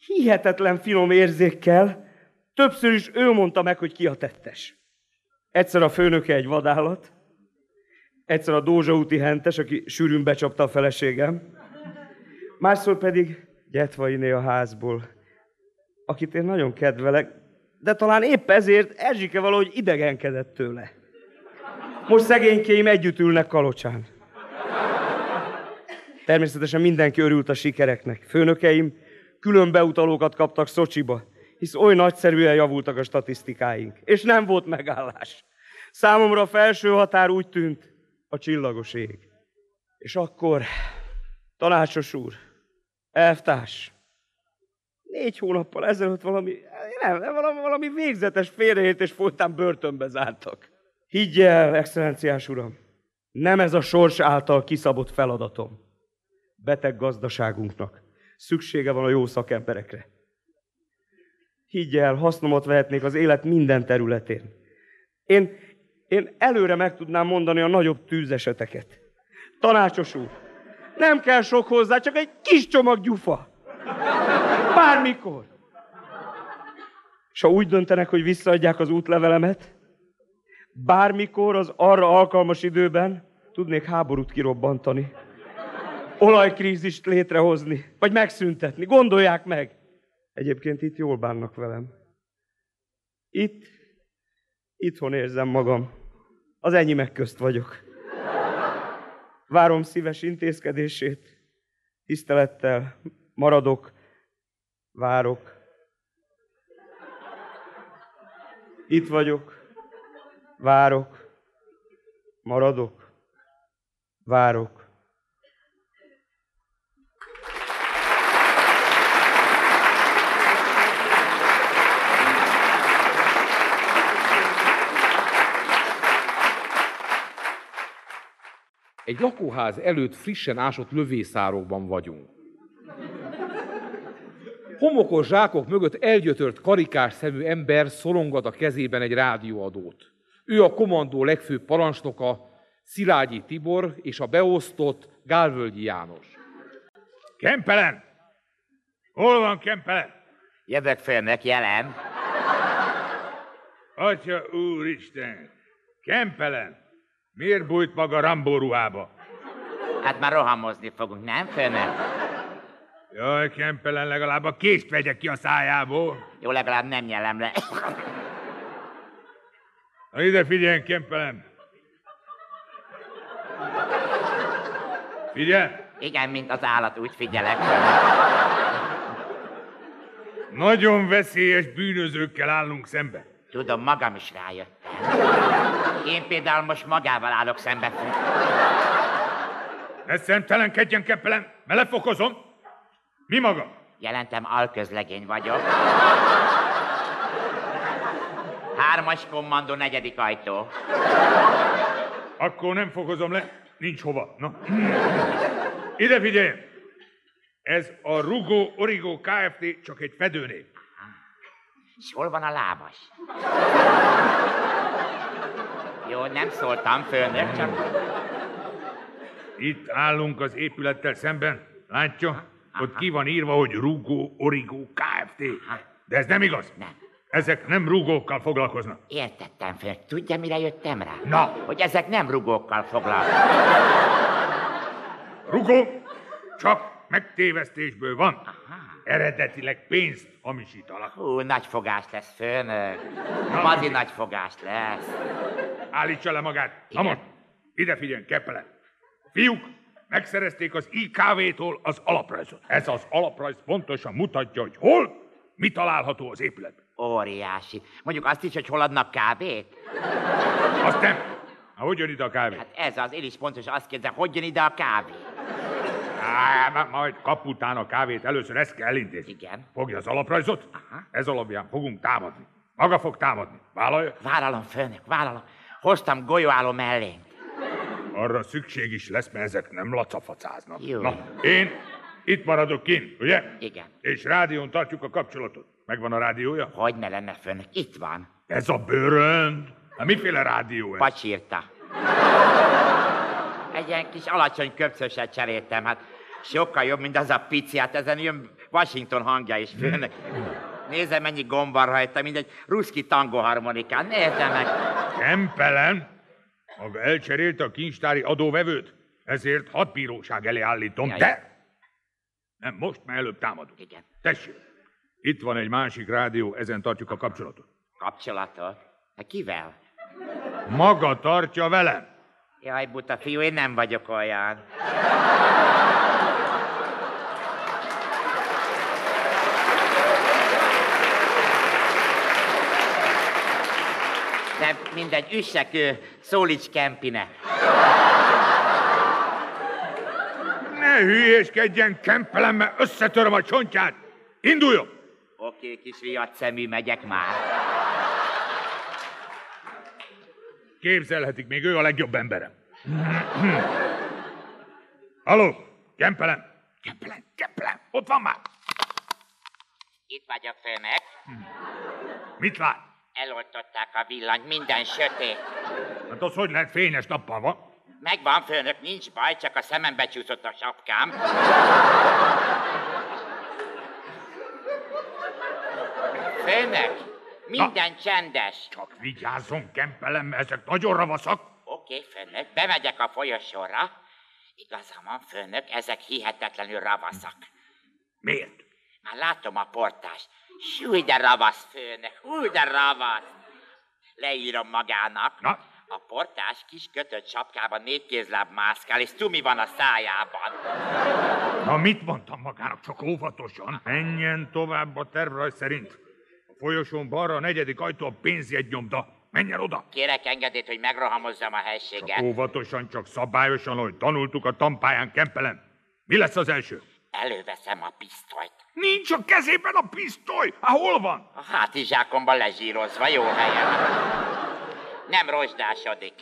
Speaker 11: hihetetlen finom érzékkel, többször is ő mondta meg, hogy ki a tettes. Egyszer a főnöke egy vadállat, egyszer a Dózsa úti hentes, aki sűrűn becsapta a feleségem, másszor pedig Gyetvainé a házból, akit én nagyon kedvelek, de talán épp ezért Erzsike valahogy idegenkedett tőle. Most szegénykéim együtt ülnek kalocsán. Természetesen mindenki örült a sikereknek. Főnökeim külön beutalókat kaptak Szocsiba, hisz oly nagyszerűen javultak a statisztikáink. És nem volt megállás. Számomra a felső határ úgy tűnt, a csillagos ég. És akkor, tanácsos úr, elvtárs, négy hónappal ezelőtt valami, nem, valami, valami végzetes félreértés folytán börtönbe zártak. Higgy el, excellenciás uram, nem ez a sors által kiszabott feladatom. Beteg gazdaságunknak szüksége van a jó szakemberekre. Higgy el, hasznomat vehetnék az élet minden területén. Én, én előre meg tudnám mondani a nagyobb tűzeseteket. Tanácsos úr, nem kell sok hozzá, csak egy kis csomag gyufa. Bármikor. És ha úgy döntenek, hogy visszaadják az útlevelemet, bármikor az arra alkalmas időben tudnék háborút kirobbantani. Olajkrízist létrehozni, vagy megszüntetni. Gondolják meg. Egyébként itt jól bánnak velem. Itt, itthon érzem magam. Az enyémek közt vagyok. Várom szíves intézkedését. Tisztelettel maradok, várok. Itt vagyok, várok, maradok, várok.
Speaker 3: Egy lakóház előtt frissen ásott lövészárokban vagyunk. Homokos zsákok mögött elgyötört karikás szemű ember szorongat a kezében egy rádióadót. Ő a kommandó legfőbb parancsnoka, Szilágyi Tibor és a beosztott Gálvölgyi János.
Speaker 12: Kempelen! Hol van Kempelen?
Speaker 13: Jövök főnök, jelen.
Speaker 12: Atya úristen! Kempelen! Miért bújt maga Rambó ruhába?
Speaker 13: Hát már rohamozni fogunk, nem főnök?
Speaker 12: Jaj, Kempelen, legalább a kést vegye ki a szájából.
Speaker 13: Jó, legalább nem nyelem le.
Speaker 12: Na ide figyelj, Kempelen! Figyelj!
Speaker 13: Igen, mint az állat, úgy figyelek.
Speaker 12: Nagyon veszélyes bűnözőkkel állunk szembe.
Speaker 13: Tudom, magam is rájöttem. Én például most magával állok szembe.
Speaker 12: Ne szemtelenkedjen, Kempelen, mert lefokozom. Mi maga?
Speaker 13: Jelentem, alközlegény vagyok. Hármas kommandó, negyedik ajtó.
Speaker 12: Akkor nem fokozom le, nincs hova. Na. Ide figyelj! Ez a Rugó Origo Kft. csak egy fedőnév.
Speaker 13: És hol van a lábas? Jó, nem szóltam, főnök, csak...
Speaker 12: Itt állunk az épülettel szemben. Látja? Ott ki van írva, hogy Rugó Origo Kft. De ez nem igaz.
Speaker 13: Nem.
Speaker 12: Ezek nem rugókkal foglalkoznak.
Speaker 13: Értettem, főnök. Tudja, mire jöttem rá?
Speaker 12: Na?
Speaker 13: Hogy ezek nem rugókkal foglalkoznak.
Speaker 12: Rugó csak megtévesztésből van. Aha. Eredetileg pénzt hamisítanak.
Speaker 13: Hú, nagy fogás lesz, főnök. Mazi nagy fogás lesz.
Speaker 12: Állítsa le magát. Na most, ide figyelj, Kepele. Fiúk, megszerezték az IKV-tól az alaprajzot. Ez az alaprajz pontosan mutatja, hogy hol, mi található az épületben.
Speaker 13: Óriási. Mondjuk azt is, hogy hol adnak kávét?
Speaker 12: Azt nem. Na, hogy jön ide a kávé?
Speaker 13: Hát ez az, én is pontosan azt kérdezem, hogy jön ide a kávé?
Speaker 12: Á, majd kap után a kávét, először ezt kell elintézni.
Speaker 13: Igen.
Speaker 12: Fogja az alaprajzot, Aha. ez alapján fogunk támadni. Maga fog támadni. Vállalja?
Speaker 13: Vállalom, főnök, vállalom. Hoztam golyóálló mellényt.
Speaker 12: Arra szükség is lesz, mert ezek nem lacafacáznak.
Speaker 13: Jó.
Speaker 12: Na, én itt maradok kint, ugye?
Speaker 13: Igen.
Speaker 12: És rádión tartjuk a kapcsolatot. Megvan a rádiója?
Speaker 13: Hogy ne lenne főnök? Itt van.
Speaker 12: Ez a bőrönd? Hát miféle rádió ez?
Speaker 13: Pacsírta. Egy ilyen kis alacsony köpcöset cseréltem, hát sokkal jobb, mint az a pici, hát ezen jön Washington hangja is, főnök. Nézze, mennyi gomb van rajta, mint egy ruszki tango harmonikán. Nézze meg.
Speaker 12: Kempelen? Maga elcserélte a kincstári adóvevőt, ezért hat bíróság elé állítom,
Speaker 13: Jaj.
Speaker 12: de... Nem most, mert előbb támadunk.
Speaker 13: Igen.
Speaker 12: Tessék, itt van egy másik rádió, ezen tartjuk a kapcsolatot.
Speaker 13: Kapcsolatot? Hát kivel?
Speaker 12: Maga tartja velem.
Speaker 13: Jaj, buta fiú, én nem vagyok olyan. De mindegy, üssek szólíts Kempinek.
Speaker 12: Ne hülyéskedjen, Kempelen, mert összetöröm a csontját. Induljon!
Speaker 13: Oké, kis riadt szemű, megyek már.
Speaker 12: Képzelhetik, még ő a legjobb emberem. Halló, Kempelen! Kempelen, Kempelen, ott van már!
Speaker 13: Itt vagyok, főnök.
Speaker 12: Mit lát?
Speaker 13: Eloltották a villanyt, minden sötét.
Speaker 12: Hát az hogy lehet fényes nappal van?
Speaker 13: Megvan, főnök, nincs baj, csak a szemembe csúszott a sapkám. Főnök, minden Na. csendes.
Speaker 12: Csak vigyázzon, Kempelen, mert ezek nagyon ravaszak.
Speaker 13: Oké, főnök, bemegyek a folyosóra. Igaza van, főnök, ezek hihetetlenül ravaszak.
Speaker 12: Miért?
Speaker 13: Már látom a portást. Súly, de ravasz, főnök, hú, de ravasz. Leírom magának.
Speaker 12: Na?
Speaker 13: A portás kis kötött sapkában négy kézláb mászkál, és tumi van a szájában.
Speaker 12: Na, mit mondtam magának? Csak óvatosan. Menjen tovább a tervrajz szerint. A folyosón balra a negyedik ajtó a pénzjegynyomda. Menjen oda!
Speaker 13: Kérek engedélyt, hogy megrohamozzam a helységet.
Speaker 12: Csak óvatosan, csak szabályosan, hogy tanultuk a tampáján Kempelen. Mi lesz az első?
Speaker 13: Előveszem a pisztolyt.
Speaker 12: Nincs a kezében a pisztoly! Hol van?
Speaker 13: A hátizsákomban lezsírozva, jó helyen. Nem rozsdásodik.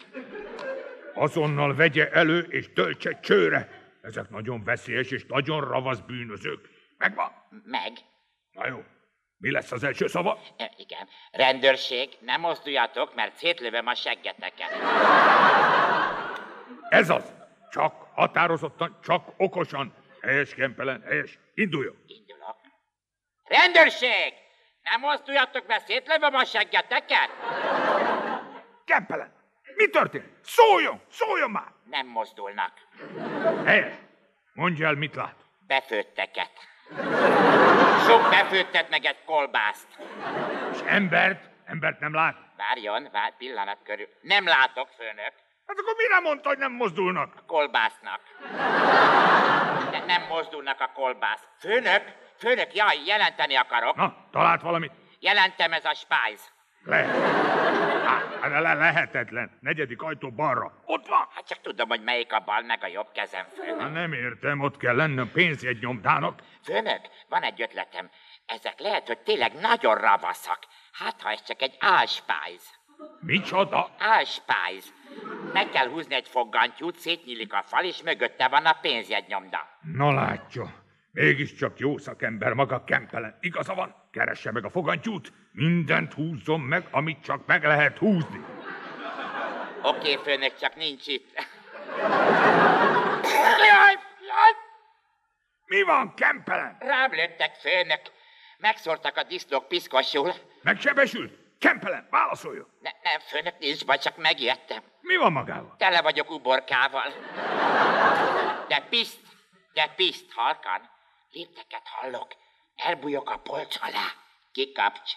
Speaker 12: Azonnal vegye elő és töltse csőre. Ezek nagyon veszélyes és nagyon ravasz bűnözők. Megvan?
Speaker 13: Meg.
Speaker 12: Na jó. Mi lesz az első szava?
Speaker 13: E, igen. Rendőrség, nem mozduljatok, mert szétlövöm a seggeteket.
Speaker 12: Ez az. Csak határozottan, csak okosan. Helyes, Kempelen, helyes. Induljon.
Speaker 13: Indulok. Rendőrség! Nem mozduljatok, mert szétlövöm a seggeteket.
Speaker 12: Kempelen, mi történt? Szóljon, szóljon már!
Speaker 13: Nem mozdulnak.
Speaker 12: Helyes. Mondja el, mit lát.
Speaker 13: Befőtteket. Sok befőttet meg egy kolbászt.
Speaker 12: És embert? Embert nem lát?
Speaker 13: Várjon, vár pillanat körül. Nem látok, főnök.
Speaker 12: Hát akkor mire mondta, hogy nem mozdulnak?
Speaker 13: A kolbásznak. De nem mozdulnak a kolbász. Főnök, főnök, jaj, jelenteni akarok.
Speaker 12: Na, talált valamit?
Speaker 13: Jelentem ez a spájz.
Speaker 12: Lehet. Hát, le lehetetlen. Negyedik ajtó balra. Ott van.
Speaker 13: Hát csak tudom, hogy melyik a bal, meg a jobb kezem, főnök.
Speaker 12: Hát nem értem, ott kell lennem pénzjegynyomdának.
Speaker 13: Főnök, van egy ötletem. Ezek lehet, hogy tényleg nagyon ravaszak. Hát, ha ez csak egy álspájz.
Speaker 12: Micsoda?
Speaker 13: Álspájz. Meg kell húzni egy foggantyút, szétnyílik a fal, és mögötte van a pénzjegynyomda.
Speaker 12: Na látja. Mégiscsak jó szakember maga Kempelen. Igaza van, keresse meg a fogantyút, mindent húzzon meg, amit csak meg lehet húzni.
Speaker 13: Oké, főnök, csak nincs itt. Jaj, jaj!
Speaker 12: Mi van, Kempelen?
Speaker 13: Rám lőttek, főnök. Megszórtak a disznók piszkosul.
Speaker 12: Megsebesült? Kempelen, válaszoljon!
Speaker 13: Ne, nem, főnök, nincs baj, csak megijedtem.
Speaker 12: Mi van magával?
Speaker 13: Tele vagyok uborkával. De piszt, de piszt, halkan. Lépteket hallok. Elbújok a polc alá. Kikapcs.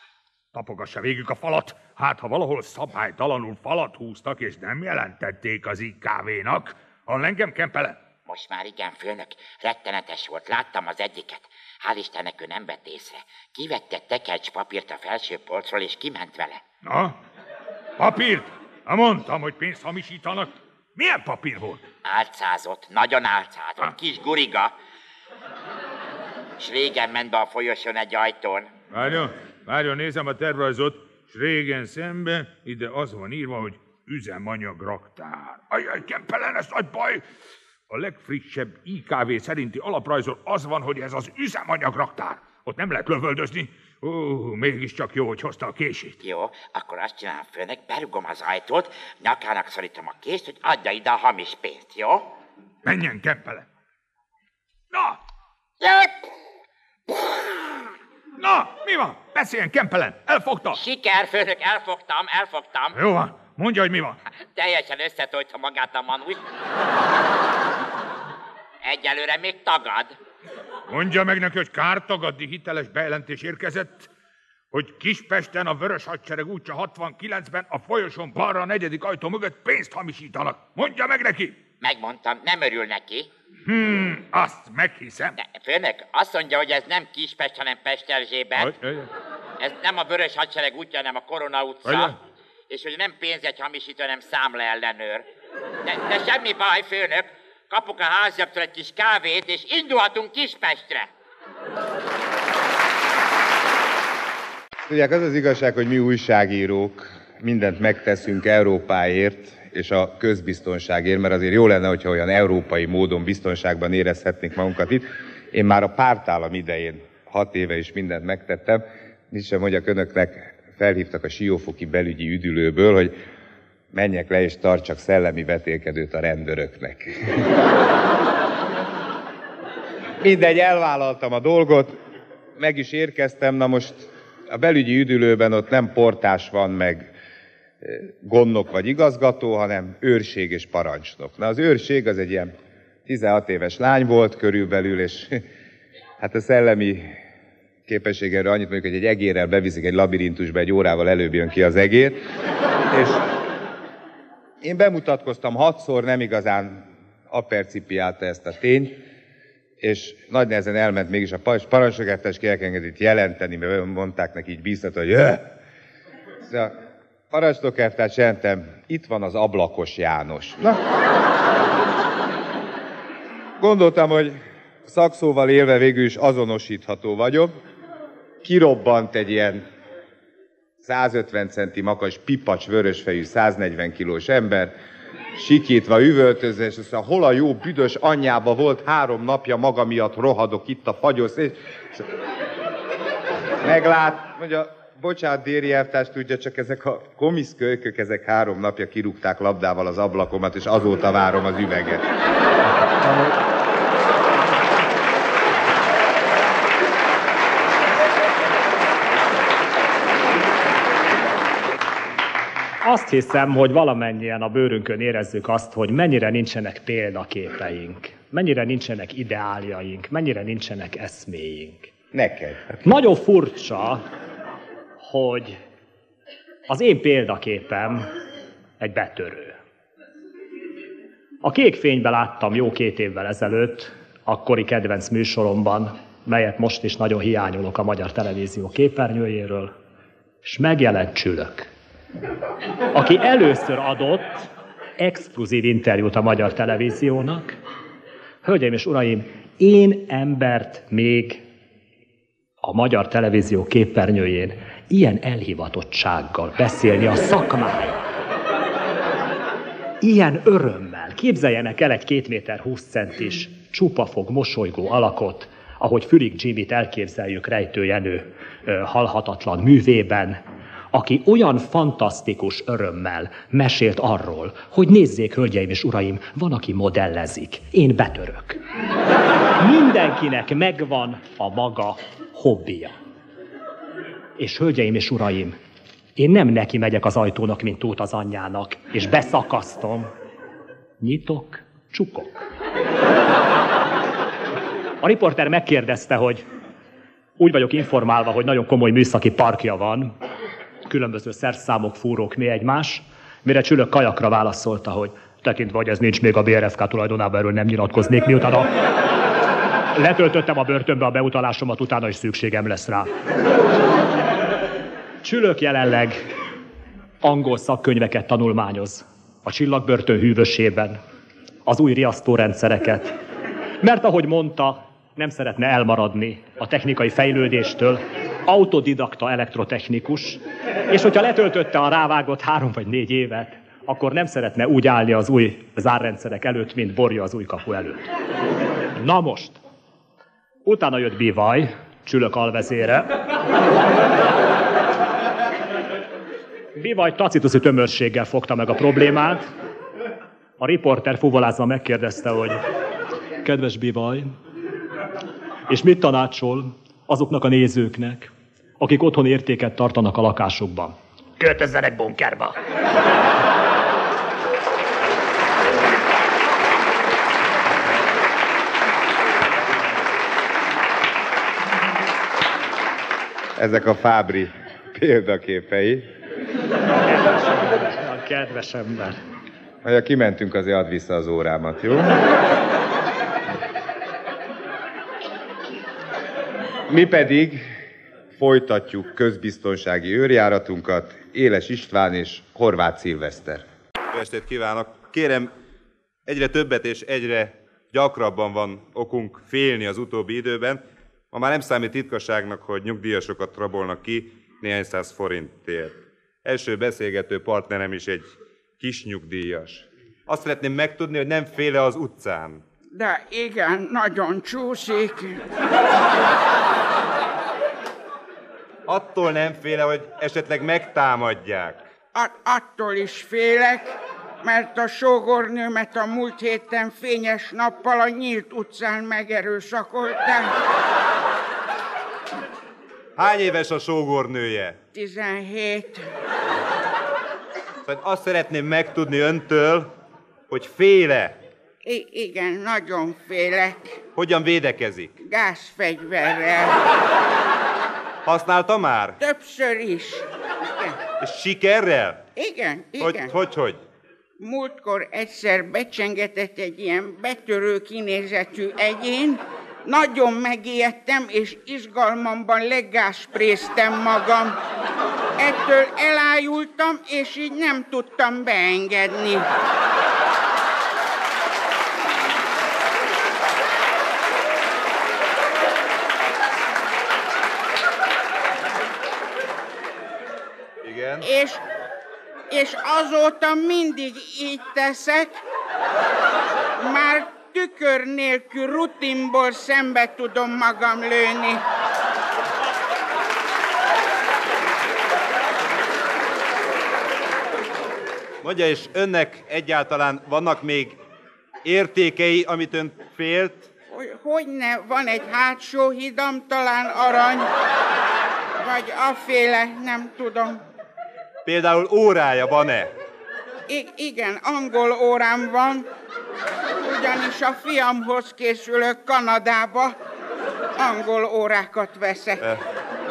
Speaker 12: Tapogassa végig a falat. Hát, ha valahol szabálytalanul falat húztak, és nem jelentették az IKV-nak, hall engem, Kempelen?
Speaker 13: Most már igen, főnök. Rettenetes volt. Láttam az egyiket. Hál' Istennek ő nem vett észre. Kivette tekercs papírt a felső polcról, és kiment vele.
Speaker 12: Na? Papírt? Ha mondtam, hogy pénzt hamisítanak. Milyen papír volt?
Speaker 13: Álcázott, nagyon álcázott, ha. kis guriga. S régen ment be a folyosón egy ajtón.
Speaker 12: Várjon, várjon, nézem a tervrajzot, s régen szemben ide az van írva, hogy üzemanyag raktár. Ajaj, Kempelen, ez nagy baj! A legfrissebb IKV szerinti alaprajzon az van, hogy ez az üzemanyag raktár. Ott nem lehet lövöldözni. Ó, mégiscsak jó, hogy hozta a kését.
Speaker 13: Jó, akkor azt csinálom, főnök, berugom az ajtót, nyakának szorítom a kést, hogy adja ide a hamis pénzt, jó?
Speaker 12: Menjen, Kempele. Na!
Speaker 13: Jött!
Speaker 12: Na, mi van? Beszéljen, Kempelen! Elfogta!
Speaker 13: Siker, főnök, elfogtam, elfogtam.
Speaker 12: Jó van, mondja, hogy mi van.
Speaker 13: Teljesen összetolta magát a manus. Egyelőre még tagad.
Speaker 12: Mondja meg neki, hogy kártagadni hiteles bejelentés érkezett, hogy Kispesten a Vörös Hadsereg útja 69-ben a folyosón balra a negyedik ajtó mögött pénzt hamisítanak. Mondja meg neki!
Speaker 13: Megmondtam, nem örül neki.
Speaker 12: Hmm, azt meghiszem.
Speaker 13: De, főnök, azt mondja, hogy ez nem Kispest, hanem Pesterzsébet. Ez nem a Vörös Hadsereg útja, hanem a Korona utca. Olyan? És hogy nem pénzegy hamisító, hanem számla ellenőr. De, de semmi baj, főnök. Kapok a háziaktól egy kis kávét, és indulhatunk Kispestre.
Speaker 4: Tudják, az az igazság, hogy mi újságírók mindent megteszünk Európáért, és a közbiztonságért, mert azért jó lenne, hogyha olyan európai módon biztonságban érezhetnénk magunkat itt. Én már a pártállam idején hat éve is mindent megtettem. Mit sem mondjak önöknek, felhívtak a Siófoki belügyi üdülőből, hogy menjek le és tartsak szellemi vetélkedőt a rendőröknek. Mindegy, elvállaltam a dolgot, meg is érkeztem, na most a belügyi üdülőben ott nem portás van, meg gondnok vagy igazgató, hanem őrség és parancsnok. Na az őrség az egy ilyen 16 éves lány volt körülbelül, és <laughs> hát a szellemi képességéről annyit mondjuk, hogy egy egérrel beviszik egy labirintusba, egy órával előbb jön ki az egér, és én bemutatkoztam hatszor, nem igazán apercipiálta ezt a tényt, és nagy nehezen elment mégis a parancsnokártás ki elengedett jelenteni, mert mondták neki így bíztatva, hogy Jöh! Szóval Parancsnokártás jelentem, itt van az ablakos János. Na. Gondoltam, hogy szakszóval élve végül is azonosítható vagyok. Kirobbant egy ilyen 150 centi makas, pipacs, vörösfejű, 140 kilós ember, sikítva, üvöltözve, és azt mondja, hol a jó büdös anyjába volt három napja maga miatt rohadok itt a fagyosz, és meglát, mondja, bocsánat, Déri elvtárs, tudja, csak ezek a komiszkölykök, ezek három napja kirúgták labdával az ablakomat, és azóta várom az üveget.
Speaker 5: Azt hiszem, hogy valamennyien a bőrünkön érezzük azt, hogy mennyire nincsenek példaképeink, mennyire nincsenek ideáljaink, mennyire nincsenek eszméink.
Speaker 4: Neked.
Speaker 5: Nagyon furcsa, hogy az én példaképem egy betörő. A kék fényben láttam jó két évvel ezelőtt, akkori kedvenc műsoromban, melyet most is nagyon hiányolok a magyar televízió képernyőjéről, és megjelent csülök, aki először adott exkluzív interjút a magyar televíziónak. Hölgyeim és uraim, én embert még a magyar televízió képernyőjén ilyen elhivatottsággal beszélni a szakmája. Ilyen örömmel. Képzeljenek el egy két méter 20 centis csupafog mosolygó alakot, ahogy Fülig Jimmy-t elképzeljük rejtőjenő halhatatlan művében, aki olyan fantasztikus örömmel mesélt arról, hogy nézzék, hölgyeim és uraim, van, aki modellezik, én betörök. Mindenkinek megvan a maga hobbija. És hölgyeim és uraim, én nem neki megyek az ajtónak, mint út az anyjának, és beszakasztom. Nyitok, csukok. A riporter megkérdezte, hogy úgy vagyok informálva, hogy nagyon komoly műszaki parkja van, különböző szerszámok, fúrók, mi egymás, mire Csülök kajakra válaszolta, hogy tekintve, hogy ez nincs még a BRFK tulajdonában, erről nem nyilatkoznék, miután a... letöltöttem a börtönbe a beutalásomat, utána is szükségem lesz rá. Csülök jelenleg angol szakkönyveket tanulmányoz. A csillagbörtön hűvösében, az új riasztórendszereket, mert ahogy mondta, nem szeretne elmaradni a technikai fejlődéstől, autodidakta elektrotechnikus, és hogyha letöltötte a rávágott három vagy négy évet, akkor nem szeretne úgy állni az új zárrendszerek előtt, mint borja az új kapu előtt. Na most, utána jött Bivaj, csülök alvezére. Bivaj tacituszi tömörséggel fogta meg a problémát. A riporter fuvolázva megkérdezte, hogy kedves Bivaj, és mit tanácsol azoknak a nézőknek, akik otthon értéket tartanak a lakásukban? Költözzenek bunkerba!
Speaker 4: Ezek a Fábri példaképei.
Speaker 5: A kedves ember.
Speaker 4: Ha kimentünk, azért add vissza az órámat, jó? Mi pedig folytatjuk közbiztonsági őrjáratunkat, Éles István és Horváth Szilveszter.
Speaker 14: Jó estét kívánok! Kérem, egyre többet és egyre gyakrabban van okunk félni az utóbbi időben. Ma már nem számít titkosságnak, hogy nyugdíjasokat rabolnak ki néhány száz forintért. Első beszélgető partnerem is egy kis nyugdíjas. Azt szeretném megtudni, hogy nem féle az utcán.
Speaker 15: De igen, nagyon csúszik.
Speaker 14: Attól nem féle, hogy esetleg megtámadják.
Speaker 15: At- attól is félek, mert a sógornőmet a múlt héten fényes nappal a nyílt utcán megerőszakolták.
Speaker 14: Hány éves a sógornője?
Speaker 15: 17.
Speaker 14: Szóval azt szeretném megtudni öntől, hogy féle.
Speaker 15: I- igen, nagyon félek.
Speaker 14: Hogyan védekezik?
Speaker 15: Gázfegyverrel.
Speaker 14: Használta már?
Speaker 15: Többször is.
Speaker 14: És sikerrel?
Speaker 15: Igen, igen.
Speaker 14: Hogy, hogy, hogy?
Speaker 15: Múltkor egyszer becsengetett egy ilyen betörő kinézetű egyén, nagyon megijedtem, és izgalmamban legáspréztem magam. Ettől elájultam, és így nem tudtam beengedni.
Speaker 14: Igen.
Speaker 15: És, és azóta mindig így teszek, már tükör nélkül rutinból szembe tudom magam lőni.
Speaker 14: Mondja, és önnek egyáltalán vannak még értékei, amit ön félt?
Speaker 15: Hogy, hogyne, van egy hátsó hidam, talán arany, vagy aféle, nem tudom.
Speaker 14: Például órája van-e?
Speaker 15: I- igen, angol órám van, ugyanis a fiamhoz készülök Kanadába, angol órákat veszek.
Speaker 14: Eh,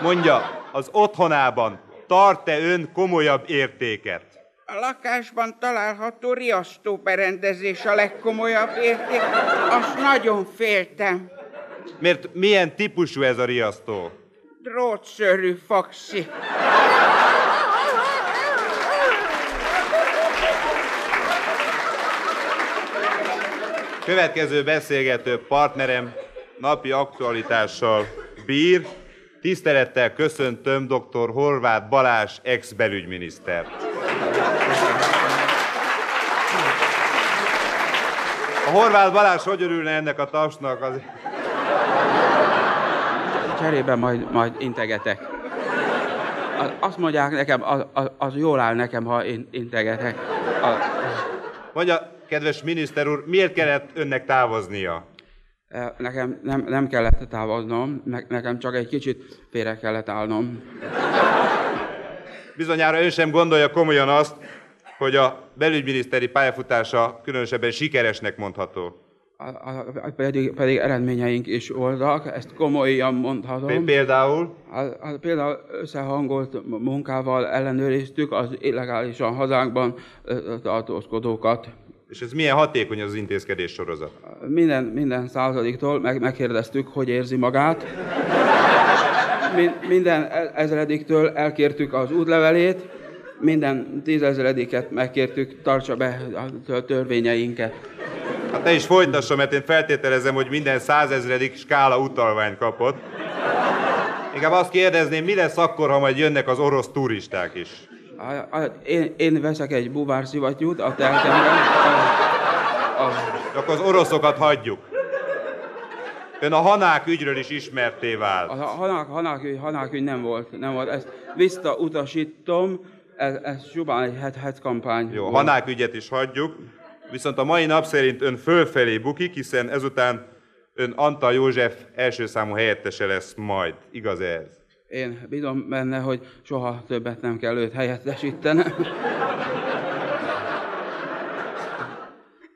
Speaker 14: Mondja, az otthonában tart-e ön komolyabb értéket?
Speaker 15: A lakásban található riasztóberendezés a legkomolyabb érték. Azt nagyon féltem.
Speaker 14: Mert milyen típusú ez a riasztó?
Speaker 15: Drótszörű foxi.
Speaker 14: Következő beszélgető partnerem napi aktualitással bír. Tisztelettel köszöntöm dr. Horváth Balázs ex-belügyminisztert. A Horváth Balázs hogy örülne ennek a tapsnak? Az...
Speaker 16: Cserébe majd, majd integetek. Azt mondják nekem, az, az, az jól áll nekem, ha én integetek. A,
Speaker 14: Mondja, kedves miniszter úr, miért kellett önnek távoznia?
Speaker 16: nekem nem, nem kellett távoznom, ne, nekem csak egy kicsit félre kellett állnom.
Speaker 14: Bizonyára ön sem gondolja komolyan azt, hogy a belügyminiszteri pályafutása különösebben sikeresnek mondható.
Speaker 16: A, a, pedig, pedig eredményeink is voltak, ezt komolyan mondhatom.
Speaker 14: Pé- Például?
Speaker 16: A, a, például összehangolt munkával ellenőriztük az illegálisan hazánkban tartózkodókat.
Speaker 14: És ez milyen hatékony az intézkedés sorozat?
Speaker 16: Minden, minden századiktól meg, megkérdeztük, hogy érzi magát. Min, minden ezrediktől elkértük az útlevelét, minden tízezrediket megkértük, tartsa be a tör- törvényeinket.
Speaker 14: Hát ne is folytassa, mert én feltételezem, hogy minden százezredik skála utalványt kapott. Inkább azt kérdezném, mi lesz akkor, ha majd jönnek az orosz turisták is?
Speaker 16: A, a, én, én veszek egy buvárszivattyút a telkemben. A, a,
Speaker 14: Akkor az oroszokat hagyjuk. Ön a hanák ügyről is ismerté vált.
Speaker 16: a hanák, hanák, ügy- hanák ügy nem volt, nem volt. Ezt visszautasítom, ez, ez csupán egy het, het kampány.
Speaker 14: Jó,
Speaker 16: volt.
Speaker 14: hanák ügyet is hagyjuk. Viszont a mai nap szerint ön fölfelé bukik, hiszen ezután ön Antal József első számú helyettese lesz majd. Igaz ez?
Speaker 16: Én bízom benne, hogy soha többet nem kell őt helyettesítenem.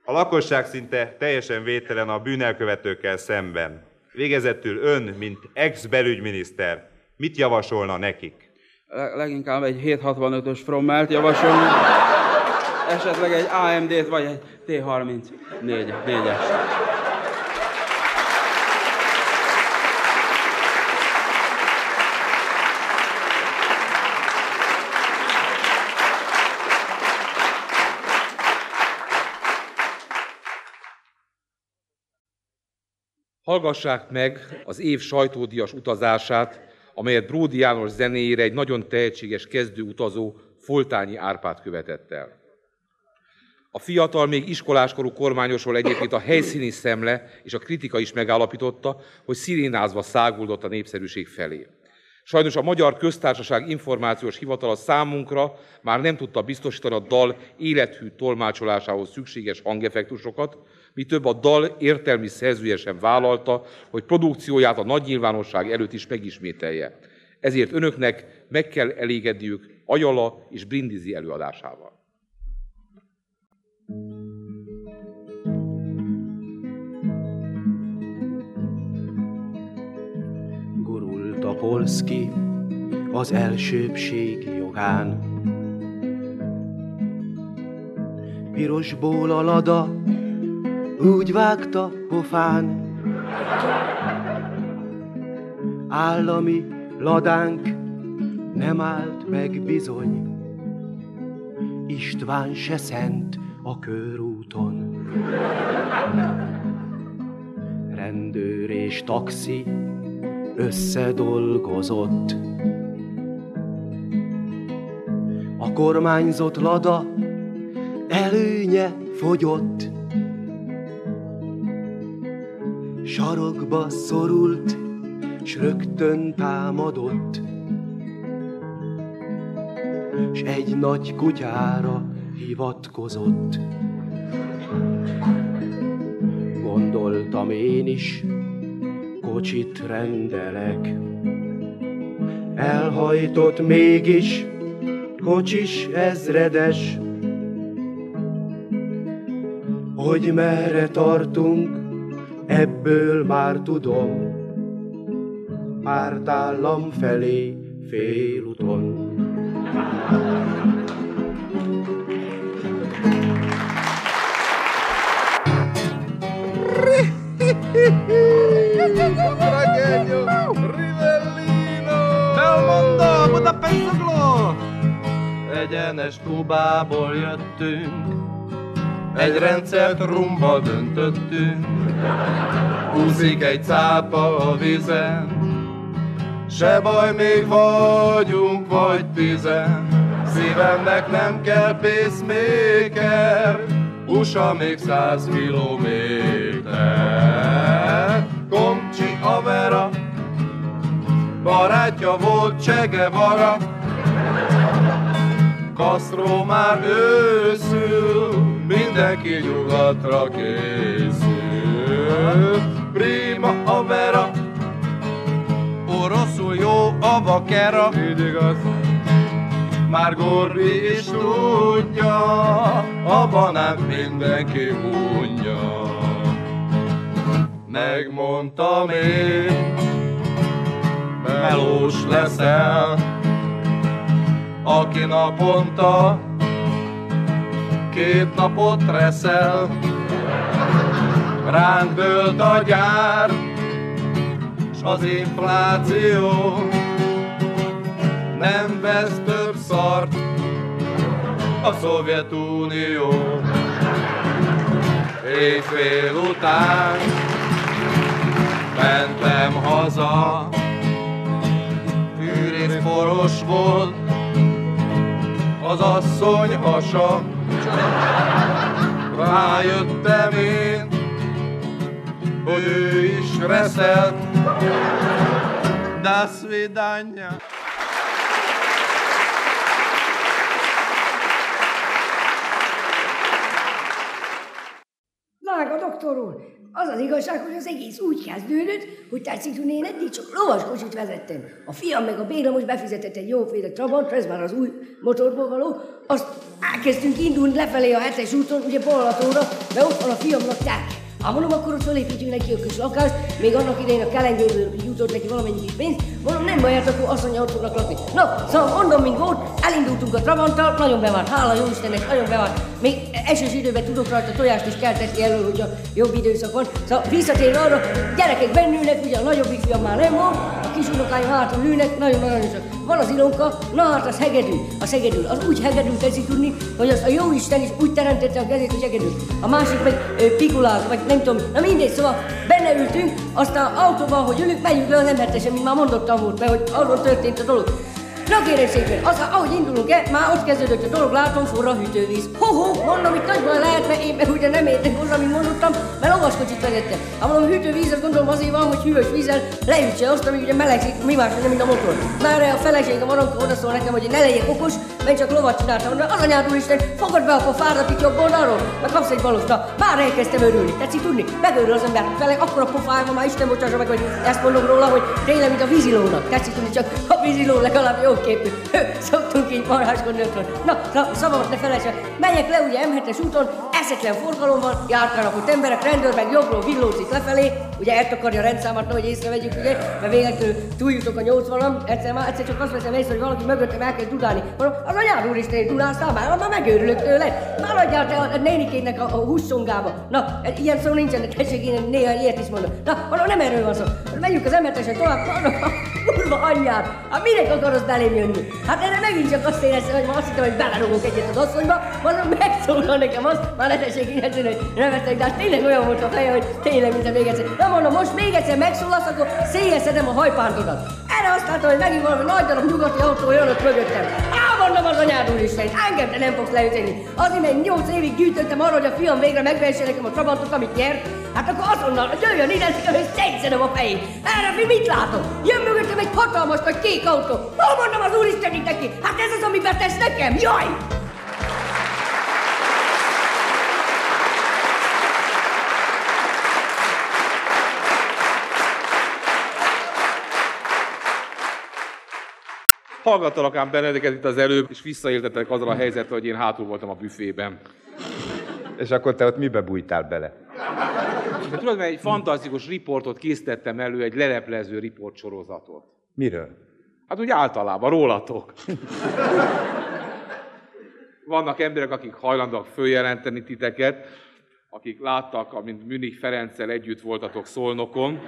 Speaker 14: A lakosság szinte teljesen védtelen a bűnelkövetőkkel szemben. Végezetül ön, mint ex-belügyminiszter, mit javasolna nekik?
Speaker 16: Le- Leginkább egy 765-ös Frommelt javasolom. Esetleg egy AMD-t, vagy egy T34-es.
Speaker 3: Hallgassák meg az év sajtódias utazását, amelyet Bródi János zenéjére egy nagyon tehetséges kezdőutazó Foltányi Árpád követett el. A fiatal, még iskoláskorú kormányosról egyébként a helyszíni szemle és a kritika is megállapította, hogy szirénázva száguldott a népszerűség felé. Sajnos a Magyar Köztársaság Információs Hivatala számunkra már nem tudta biztosítani a dal élethű tolmácsolásához szükséges hangeffektusokat, mi több a dal értelmi szerzője sem vállalta, hogy produkcióját a nagy nyilvánosság előtt is megismételje. Ezért önöknek meg kell elégedniük Ajala és Brindisi előadásával.
Speaker 8: Gurult a Polszki az elsőbség jogán. Pirosból a lada úgy vágta pofán. Állami ladánk nem állt meg bizony, István se szent a körúton. Rendőr és taxi összedolgozott. A kormányzott lada előnye fogyott. Sarokba szorult, s rögtön támadott. S egy nagy kutyára hivatkozott. Gondoltam én is, kocsit rendelek. Elhajtott mégis, kocsis ezredes, hogy merre tartunk, ebből már tudom, pártállam felé félúton.
Speaker 17: Elmondom, Budapest zugló! Egyenes Kubából jöttünk, egy rendszert rumba döntöttünk. Úszik egy cápa a vízen, se baj, még vagyunk vagy tizen. Szívemnek nem kell pacemaker, USA még száz kilométer. Komcsi Avera, barátja volt Che Guevara, Castro már őszül, mindenki nyugatra készül. Prima Avera, oroszul jó a vakera, így igaz. Már Gorbi is tudja, a banát mindenki unja. Megmondtam én, melós leszel, aki naponta két napot reszel. Ránk dőlt a gyár, s az infláció nem vesz több szart a Szovjetunió. Éjfél után mentem haza, fűrész poros volt, az asszony hasa. Rájöttem én, hogy ő is reszelt. Da svidanya.
Speaker 18: Drága doktor úr, az az igazság, hogy az egész úgy kezdődött, hogy tetszik, hogy én eddig csak lovaskocsit vezettem. A fiam meg a Béla most befizetett egy jóféle Trabant, ez már az új motorból való, azt elkezdtünk indulni lefelé a hetes úton, ugye Balatóra, de ott van a fiamnak ták. Ha mondom, akkor ott felépítünk neki a kis lakást, még annak idején a kelengőből jutott neki valamennyi pénz, mondom, nem baj, hát akkor azt mondja, ott fognak lakni. No, szóval mondom, mint volt, elindultunk a Trabanttal, nagyon bevált, hála jó Istennek, nagyon bevált. Még esős időben tudok rajta tojást is keltetni elő, hogy a jobb időszak van. Szóval visszatérve arra, gyerekek bennülnek, ugye a nagyobbik fiam már nem van, a kis unokáim hátra lőnek, nagyon aranyosak. Van az Ilonka, na hát az hegedű, az hegedű, az úgy hegedű teszi tudni, hogy az a jó Isten is úgy teremtette a kezét, hogy hegedű. A másik meg ö, pikulák, vagy nem tudom, na mindegy, szóval benne ültünk, aztán autóban, hogy ülünk, megyünk le az embertesen, mint már mondottam volt, mert hogy arról történt a dolog. Na kérem szépen, az, ahogy indulunk el, már ott kezdődött a dolog, látom forra a hűtővíz. Ho-ho, mondom, itt nagy baj lehet, mert én meg ugye nem értek hozzá, amit mondottam, mert lovaskocsit vezettem. Ha a hűtővíz, azt gondolom azért van, hogy hűvös vízzel leütse azt, ami ugye melegszik, mi más, nem mint a motor. Már a feleségem Aranka oda szól nekem, hogy ne legyek okos, mert csak lovat csináltam. De az anyád úristen, fogad be a pofádat itt jobb oldalról, meg kapsz egy balos. Na, már elkezdtem örülni. Tetszik tudni? Megörül az ember. Vele akkor a pofája van, már Isten bocsássa meg, hogy ezt mondom róla, hogy tényleg, mint a vízilónak. Tetszik tudni, csak a víziló legalább jó képű. Szoktunk így marháskodni otthon. Na, na szavamat ne felejtsen. Menjek le ugye M7-es úton, eszetlen forgalom van, járkálnak ott emberek, rendőr meg jobbról villózik lefelé, ugye eltakarja a rendszámat, hogy észrevegyük, ugye, mert véletlenül túljutok a 80 egyszer már egyszer csak azt veszem észre, hogy valaki mögöttem elkezd dudálni. Mondom, az anyád úr is én dudálszál már, már megőrülök tőle. Maradjál te a, nénikének a, a hússzongába. Na, ilyen szó nincsen, de tessék én néha ilyet is mondom. Na, mondom, nem erről van szó. Menjünk az emetesen tovább, mondom, kurva anyját, hát minek akarsz belém jönni? Hát erre megint csak azt éreztem, hogy ma azt hittem, hogy belerugok egyet az asszonyba, mondom, megszólal nekem azt, már ne tessék egyszerűen, hogy nevettek, de hát tényleg olyan volt a feje, hogy tényleg, mint a még egyszer. Na mondom, most még egyszer megszólalsz, akkor széjjeszedem a hajpántodat. Erre azt látom, hogy megint valami nagy darab nyugati autó jön ott mögöttem. Á, mondom az anyád úristen, engem te nem fogsz leüteni. Azért, mert nyolc évig gyűjtöttem arra, hogy a fiam végre megvehesse nekem a Trabantot, amit nyert. Hát akkor azonnal jöjjön ide, hogy szedzenem a fejét. Erre mi mit látok? Jön mögöttem egy hatalmas nagy kék autó. Hol mondom az úristen neki? Hát ez az, amiben tesz nekem? Jaj!
Speaker 3: Hallgattalak ám benneteket itt az előbb, és visszaéltetek azzal a helyzettel, hogy én hátul voltam a büfében.
Speaker 4: És akkor te ott mibe bújtál bele?
Speaker 3: De tudod, mert egy fantasztikus riportot készítettem elő, egy leleplező riportsorozatot.
Speaker 4: Miről?
Speaker 3: Hát úgy általában, rólatok. Vannak emberek, akik hajlandóak följelenteni titeket, akik láttak, amint Münich Ferenccel együtt voltatok Szolnokon.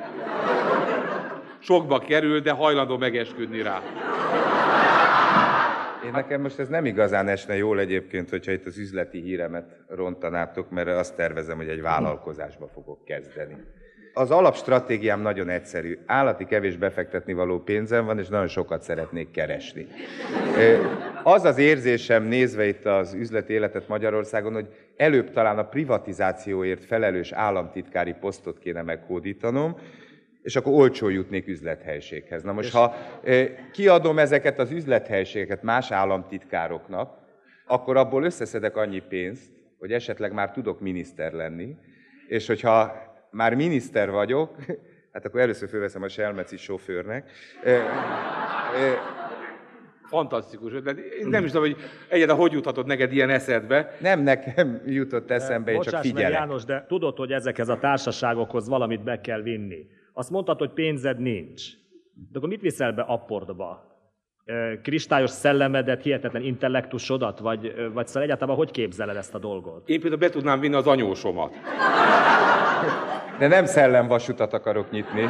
Speaker 3: Sokba kerül, de hajlandó megesküdni rá.
Speaker 4: Én nekem most ez nem igazán esne jól egyébként, hogyha itt az üzleti híremet rontanátok, mert azt tervezem, hogy egy vállalkozásba fogok kezdeni. Az alapstratégiám nagyon egyszerű. Állati kevés befektetni való pénzem van, és nagyon sokat szeretnék keresni. Az az érzésem nézve itt az üzleti életet Magyarországon, hogy előbb talán a privatizációért felelős államtitkári posztot kéne meghódítanom, és akkor olcsó jutnék üzlethelységhez. Na most, és... ha kiadom ezeket az üzlethelységeket más államtitkároknak, akkor abból összeszedek annyi pénzt, hogy esetleg már tudok miniszter lenni, és hogyha már miniszter vagyok, <laughs> hát akkor először fölveszem a Selmeci sofőrnek.
Speaker 3: Fantasztikus ötlet. Én nem is tudom, hogy egyáltalán hogy juthatod neked ilyen eszedbe.
Speaker 4: Nem nekem jutott eszembe, én csak figyelek.
Speaker 5: Meg, János, de tudod, hogy ezekhez a társaságokhoz valamit be kell vinni. Azt mondtad, hogy pénzed nincs. De akkor mit viszel be apportba? Kristályos szellemedet, hihetetlen intellektusodat, vagy, vagy szóval egyáltalán hogy képzeled ezt a dolgot?
Speaker 3: Én például be tudnám vinni az anyósomat.
Speaker 4: De nem szellemvasutat akarok nyitni.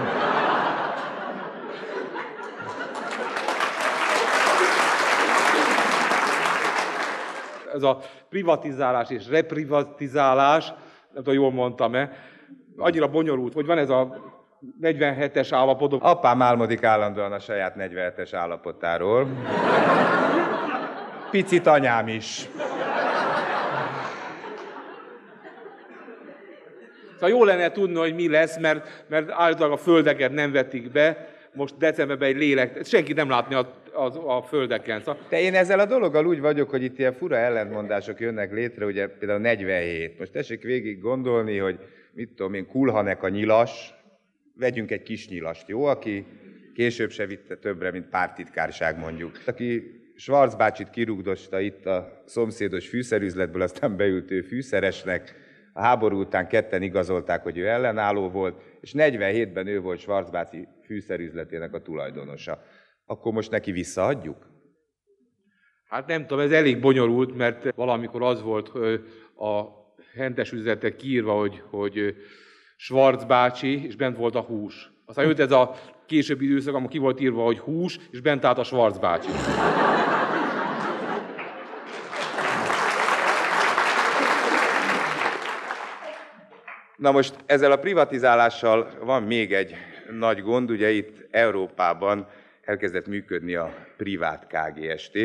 Speaker 3: Ez a privatizálás és reprivatizálás, nem tudom, jól mondtam-e, annyira bonyolult, hogy van ez a 47-es állapotban.
Speaker 4: Apám álmodik állandóan a saját 47-es állapotáról. Picit anyám is.
Speaker 3: Szóval jó lenne tudni, hogy mi lesz, mert, mert általában a földeket nem vetik be, most decemberben egy lélek, senki nem látni a, a, a földeken. Szóval...
Speaker 4: De én ezzel a dologgal úgy vagyok, hogy itt ilyen fura ellentmondások jönnek létre, ugye például 47. Most tessék végig gondolni, hogy mit tudom én, kulhanek a nyilas, vegyünk egy kis nyilast, jó, aki később se vitte többre, mint pártitkárság mondjuk. Aki Schwarz bácsit kirugdosta itt a szomszédos fűszerüzletből, aztán beült ő fűszeresnek, a háború után ketten igazolták, hogy ő ellenálló volt, és 47-ben ő volt Schwarz bácsi fűszerüzletének a tulajdonosa. Akkor most neki visszaadjuk?
Speaker 3: Hát nem tudom, ez elég bonyolult, mert valamikor az volt a hentes üzletek kiírva, hogy, hogy Schwarz bácsi, és bent volt a hús. Aztán jött ez a későbbi időszak, amikor ki volt írva, hogy hús, és bent állt a Schwarz bácsi.
Speaker 4: Na most ezzel a privatizálással van még egy nagy gond, ugye itt Európában elkezdett működni a privát KGST.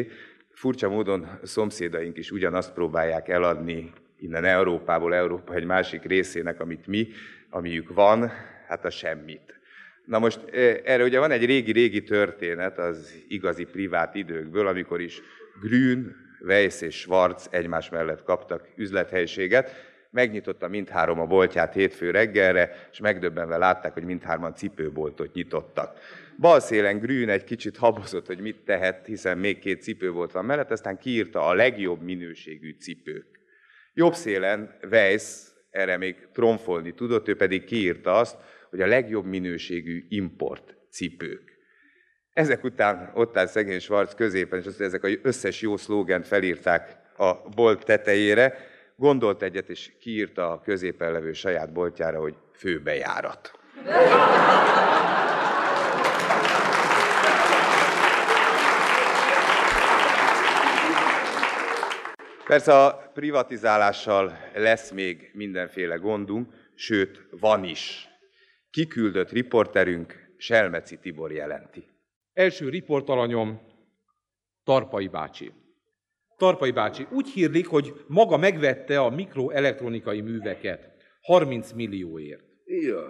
Speaker 4: Furcsa módon szomszédaink is ugyanazt próbálják eladni innen Európából, Európa egy másik részének, amit mi amiük van, hát a semmit. Na most erre ugye van egy régi-régi történet az igazi privát időkből, amikor is Grün, Weiss és Schwarz egymás mellett kaptak üzlethelységet. Megnyitotta mindhárom a boltját hétfő reggelre, és megdöbbenve látták, hogy mindhárman cipőboltot nyitottak. Bal szélen Grün egy kicsit habozott, hogy mit tehet, hiszen még két cipőbolt van mellett, aztán kiírta a legjobb minőségű cipők. Jobb szélen Weiss erre még tromfolni tudott, ő pedig kiírta azt, hogy a legjobb minőségű import cipők. Ezek után ott áll szegény Schwarz középen, és azt, ezek az összes jó szlógent felírták a bolt tetejére, gondolt egyet, és kiírta a középen levő saját boltjára, hogy főbejárat. Persze a privatizálással lesz még mindenféle gondunk, sőt, van is. Kiküldött riporterünk Selmeci Tibor jelenti.
Speaker 3: Első riportalanyom Tarpai bácsi. Tarpai bácsi, úgy hírlik, hogy maga megvette a mikroelektronikai műveket. 30 millióért.
Speaker 7: Ja.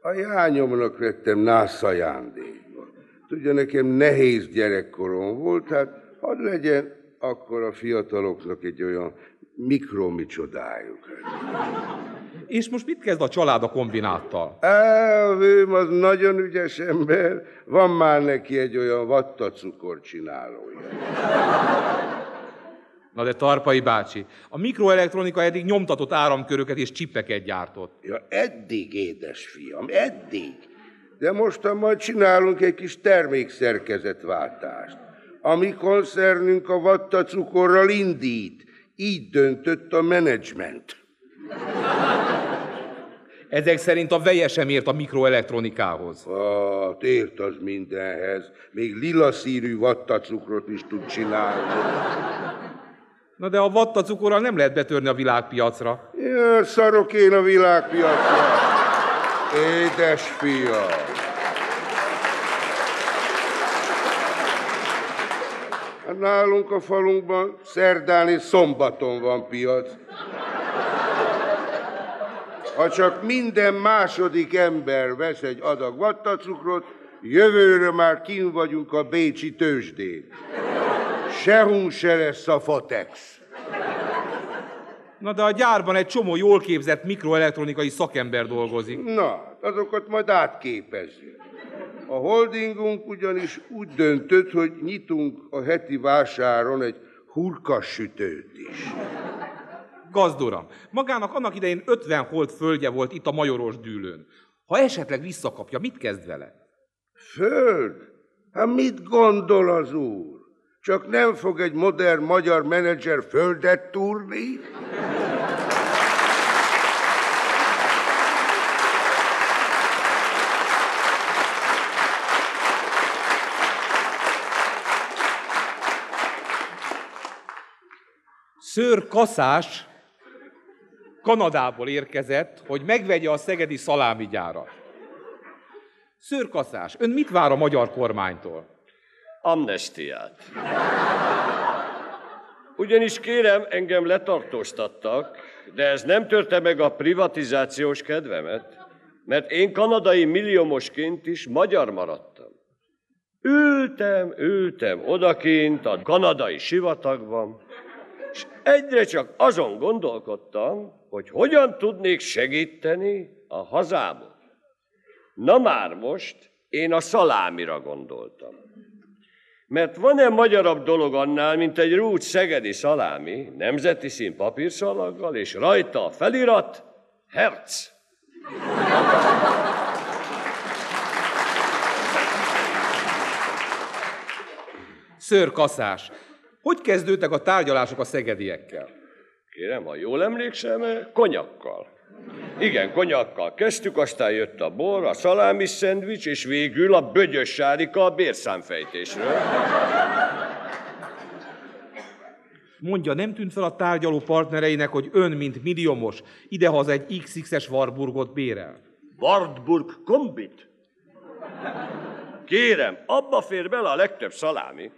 Speaker 7: A jányomnak vettem nász ajándékba. Tudja, nekem nehéz gyerekkorom volt, hát hadd legyen akkor a fiataloknak egy olyan mikromi csodájuk.
Speaker 3: És most mit kezd a család a kombináttal?
Speaker 7: Elvőm az nagyon ügyes ember, van már neki egy olyan vatta cukorcsinálója.
Speaker 3: Na de Tarpai bácsi, a mikroelektronika eddig nyomtatott áramköröket és csipeket gyártott.
Speaker 7: Ja, eddig, édes fiam, eddig. De mostan majd csinálunk egy kis termékszerkezetváltást. A mi koncernünk a vatta cukorral indít. Így döntött a menedzsment.
Speaker 3: Ezek szerint a veje sem ért a mikroelektronikához.
Speaker 7: Hát ért az mindenhez. Még lila szírű vattacukrot is tud csinálni.
Speaker 3: Na de a vattacukorral nem lehet betörni a világpiacra.
Speaker 7: Ja, szarok én a világpiacra. Édes fia. Hát nálunk a falunkban szerdán és szombaton van piac. Ha csak minden második ember vesz egy adag vattacukrot, jövőre már kin vagyunk a Bécsi tőzsdén. Sehunk se lesz a Fotex.
Speaker 3: Na de a gyárban egy csomó jól képzett mikroelektronikai szakember dolgozik.
Speaker 7: Na, azokat majd átképezzük. A holdingunk ugyanis úgy döntött, hogy nyitunk a heti vásáron egy hurkassütőt is.
Speaker 3: Gazduram, magának annak idején 50 hold földje volt itt a Majoros dűlőn. Ha esetleg visszakapja, mit kezd vele?
Speaker 7: Föld? Hát mit gondol az úr? Csak nem fog egy modern magyar menedzser földet túrni?
Speaker 3: Szőr Kaszás Kanadából érkezett, hogy megvegye a szegedi szalámigyárat. Szőr Kaszás, ön mit vár a magyar kormánytól?
Speaker 19: Amnestiát. Ugyanis kérem, engem letartóztattak, de ez nem törte meg a privatizációs kedvemet, mert én kanadai milliómosként is magyar maradtam. Ültem, ültem odakint a kanadai sivatagban, és egyre csak azon gondolkodtam, hogy hogyan tudnék segíteni a hazámot. Na már most én a szalámira gondoltam. Mert van-e magyarabb dolog annál, mint egy rút szegedi szalámi, nemzeti szín papírszalaggal, és rajta a felirat, Herz.
Speaker 3: Szőr Kaszás, hogy kezdődtek a tárgyalások a szegediekkel?
Speaker 19: Kérem, ha jól emlékszem, konyakkal. Igen, konyakkal kezdtük, aztán jött a bor, a szalámi szendvics, és végül a bögyös sárika a bérszámfejtésről.
Speaker 3: Mondja, nem tűnt fel a tárgyaló partnereinek, hogy ön, mint milliómos, idehaza egy XX-es Warburgot bérel?
Speaker 19: Wartburg kombit? Kérem, abba fér bele a legtöbb szalámi.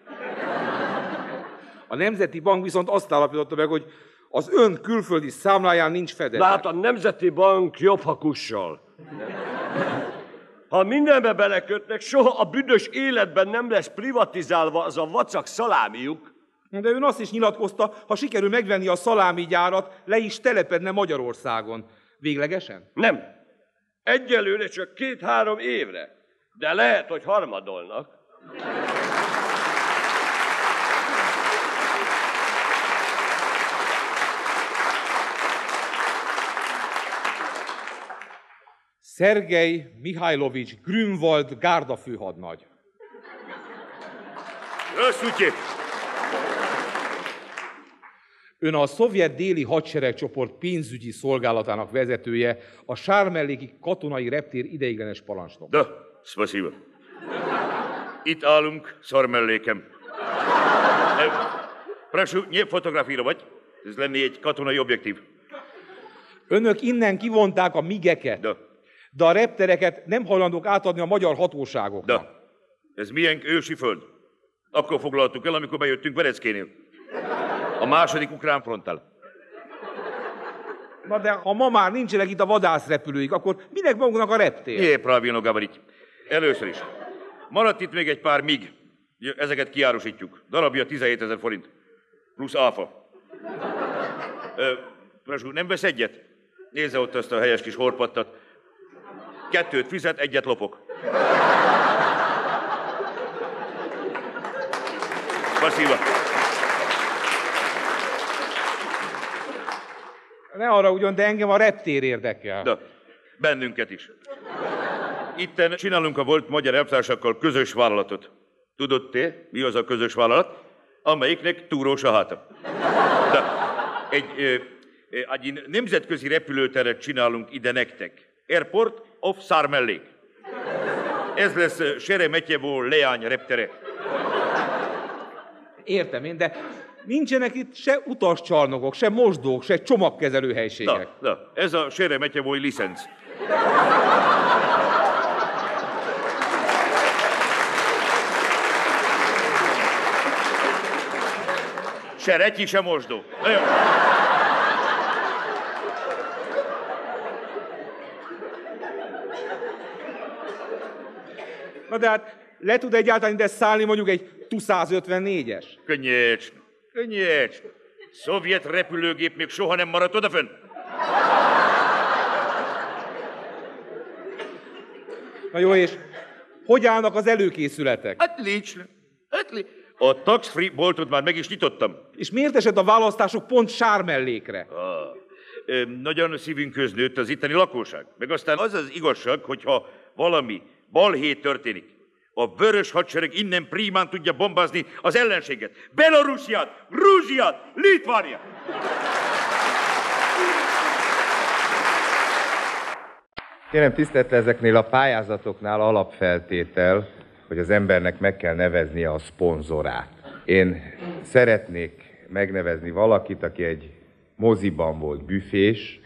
Speaker 3: A Nemzeti Bank viszont azt állapította meg, hogy az ön külföldi számláján nincs fedezet.
Speaker 19: Lát a Nemzeti Bank jobb hakussal. Ha mindenbe belekötnek, soha a büdös életben nem lesz privatizálva az a vacak szalámiuk.
Speaker 3: De ön azt is nyilatkozta, ha sikerül megvenni a szalámi gyárat, le is telepedne Magyarországon. Véglegesen?
Speaker 19: Nem. Egyelőre csak két-három évre. De lehet, hogy harmadolnak.
Speaker 3: Szergej Mihajlovics Grünwald gárdafőhadnagy.
Speaker 19: Здравствуйте!
Speaker 3: Ön a szovjet déli hadseregcsoport pénzügyi szolgálatának vezetője, a Sármelléki katonai reptér ideiglenes parancsnok.
Speaker 17: Да, спасибо. Itt állunk, szarmellékem. Ö, Прошу не fotografировать. Ez lenné egy katonai objektív.
Speaker 3: Önök innen kivonták a migeket,
Speaker 17: De,
Speaker 3: de a reptereket nem hajlandók átadni a magyar hatóságoknak.
Speaker 17: De ez milyen ősi föld? Akkor foglaltuk el, amikor bejöttünk Vereckénél. A második ukrán fronttal.
Speaker 3: Na de ha ma már nincsenek itt a vadászrepülőik, akkor minek magunknak a reptér?
Speaker 17: Jé, pravino gabarit. Először is. Maradt itt még egy pár mig. Ezeket kiárusítjuk. Darabja 17 ezer forint. Plusz áfa. Ö, Prasú, nem vesz egyet? Nézze ott azt a helyes kis horpattat. Kettőt fizet, egyet lopok. Spasiba.
Speaker 3: Ne arra ugyan, de engem a reptér érdekel.
Speaker 17: De, bennünket is. Itten csinálunk a volt magyar elvtársakkal közös vállalatot. Tudod te, mi az a közös vállalat? Amelyiknek túrós a háta. De egy, ö, egy nemzetközi repülőteret csinálunk ide nektek. Airport of Szármellék. Ez lesz Seremetyevo leány reptere.
Speaker 3: Értem én, de nincsenek itt se utascsarnokok, se mosdók, se csomagkezelő helységek.
Speaker 17: Na, na, ez a Seremetyevói licenc. Se retyi, se mosdó. Na jó.
Speaker 3: Na de hát le tud egyáltalán ide szállni mondjuk egy 254-es.
Speaker 17: Könnyécs, könnyécs. Szovjet repülőgép még soha nem maradt odafönn.
Speaker 3: Na jó, és hogy állnak az előkészületek?
Speaker 17: Hát nincs. Hát. A tax-free boltot már meg is nyitottam.
Speaker 3: És miért esett a választások pont sármellékre?
Speaker 17: Ah, nagyon szívünk köznőtt az itteni lakóság. Meg aztán az az igazság, hogyha valami balhé történik, a vörös hadsereg innen primán tudja bombázni az ellenséget. Belorussziát, Grúziát, Litvániát.
Speaker 4: Kérem, tisztelt ezeknél a pályázatoknál alapfeltétel, hogy az embernek meg kell neveznie a szponzorát. Én szeretnék megnevezni valakit, aki egy moziban volt büfés,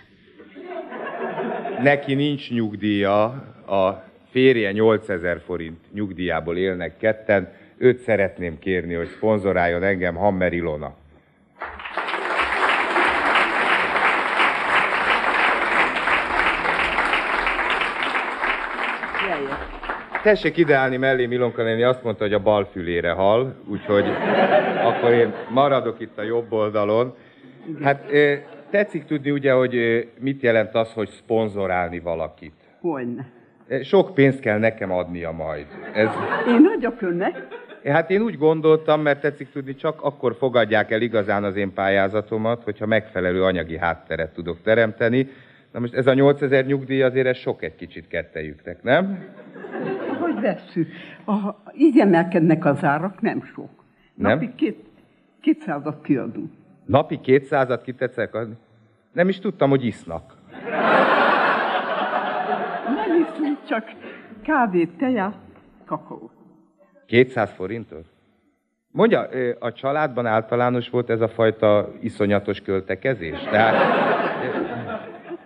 Speaker 4: neki nincs nyugdíja, a férje 8000 forint nyugdíjából élnek ketten, őt szeretném kérni, hogy szponzoráljon engem Hammer Ilona. Tessék ideálni mellé, Milonka néni azt mondta, hogy a bal fülére hal, úgyhogy akkor én maradok itt a jobb oldalon. Hát tetszik tudni ugye, hogy mit jelent az, hogy szponzorálni valakit.
Speaker 20: Hogyne.
Speaker 4: Sok pénzt kell nekem adnia majd. Ez,
Speaker 20: Én adjak önnek.
Speaker 4: hát én úgy gondoltam, mert tetszik tudni, csak akkor fogadják el igazán az én pályázatomat, hogyha megfelelő anyagi hátteret tudok teremteni. Na most ez a 8000 nyugdíj azért ez sok egy kicsit kettejüknek, nem?
Speaker 20: Hogy vesszük? A, így emelkednek az árak, nem sok.
Speaker 4: Nem?
Speaker 20: Napi két, kétszázat kiadunk.
Speaker 4: Napi 200-at kitetszek? Nem is tudtam, hogy isznak.
Speaker 20: Csak kávét, teját, kakaót.
Speaker 4: 200 forintot? Mondja, a családban általános volt ez a fajta iszonyatos költekezés? Tehát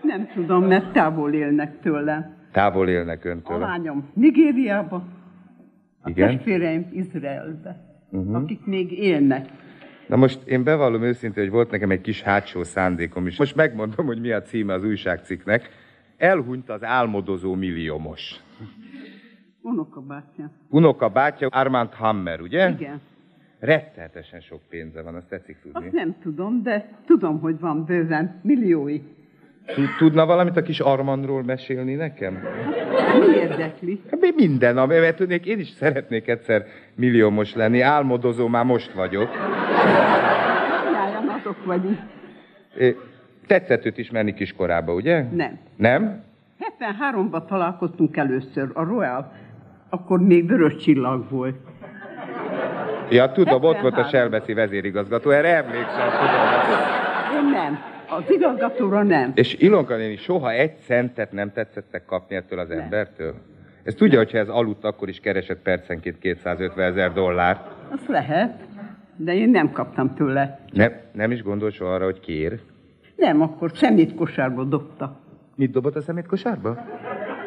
Speaker 20: Nem tudom, mert távol élnek tőlem.
Speaker 4: távol élnek
Speaker 20: A
Speaker 4: öntől.
Speaker 20: lányom Nigériában, a
Speaker 4: Igen?
Speaker 20: testvéreim Izraelbe,
Speaker 4: Uh-huh.
Speaker 20: akik még élnek.
Speaker 4: Na most én bevallom őszintén, hogy volt nekem egy kis hátsó szándékom is. Most megmondom, hogy mi a címe az újságcikknek. Elhunyt az álmodozó milliómos.
Speaker 20: Unokabátyám.
Speaker 4: Unoka bátyja Armand Hammer, ugye?
Speaker 20: Igen.
Speaker 4: Rettenetesen sok pénze van, azt tetszik tudni.
Speaker 20: Azt nem tudom, de tudom, hogy van bőven milliói.
Speaker 4: Tud- Tudna valamit a kis Armandról mesélni nekem?
Speaker 20: Mi érdekli?
Speaker 4: Hát mi minden, mert tudnék, én is szeretnék egyszer milliómos lenni. Álmodozó már most vagyok.
Speaker 20: Nyáján azok vagyunk.
Speaker 4: Ö, Tetszett őt ismerni kiskorába, ugye?
Speaker 20: Nem.
Speaker 4: Nem?
Speaker 20: 73-ban találkoztunk először, a Royal. Akkor még vörös csillag volt.
Speaker 4: Ja, tudom, ott volt a
Speaker 20: 73.
Speaker 4: Selbeszi vezérigazgató, erre emlékszem, tudom.
Speaker 20: Én nem. Az igazgatóra nem.
Speaker 4: És Ilonka néni soha egy centet nem tetszettek kapni ettől az embertől? Ez tudja, hogyha ez aludt, akkor is keresett percenként 250 ezer dollárt.
Speaker 20: Az lehet, de én nem kaptam tőle.
Speaker 4: Nem, nem is gondol soha arra, hogy kér.
Speaker 20: Nem, akkor semmit kosárba dobta.
Speaker 4: Mit dobott a szemét kosárba?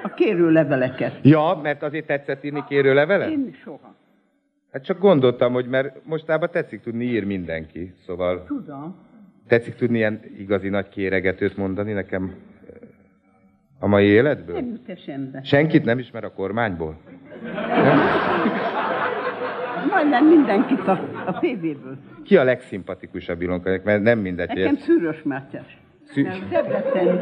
Speaker 20: A kérő leveleket.
Speaker 4: Ja, mert azért tetszett írni kérőlevelet?
Speaker 20: Én soha.
Speaker 4: Hát csak gondoltam, hogy mert mostában tetszik tudni, ír mindenki, szóval
Speaker 20: Tudom.
Speaker 4: tetszik tudni ilyen igazi nagy kéregetőt mondani nekem eh, a mai életből?
Speaker 20: Nem jut eszembe.
Speaker 4: Senkit nem ismer a kormányból?
Speaker 20: Majdnem mindenkit a, a tévéből.
Speaker 4: Ki a legszimpatikusabb Ilonka? Mert nem mindegy,
Speaker 20: Nekem
Speaker 4: ez...
Speaker 20: Szűrös Mátyás.
Speaker 4: Szű-
Speaker 20: Mert Debrecen.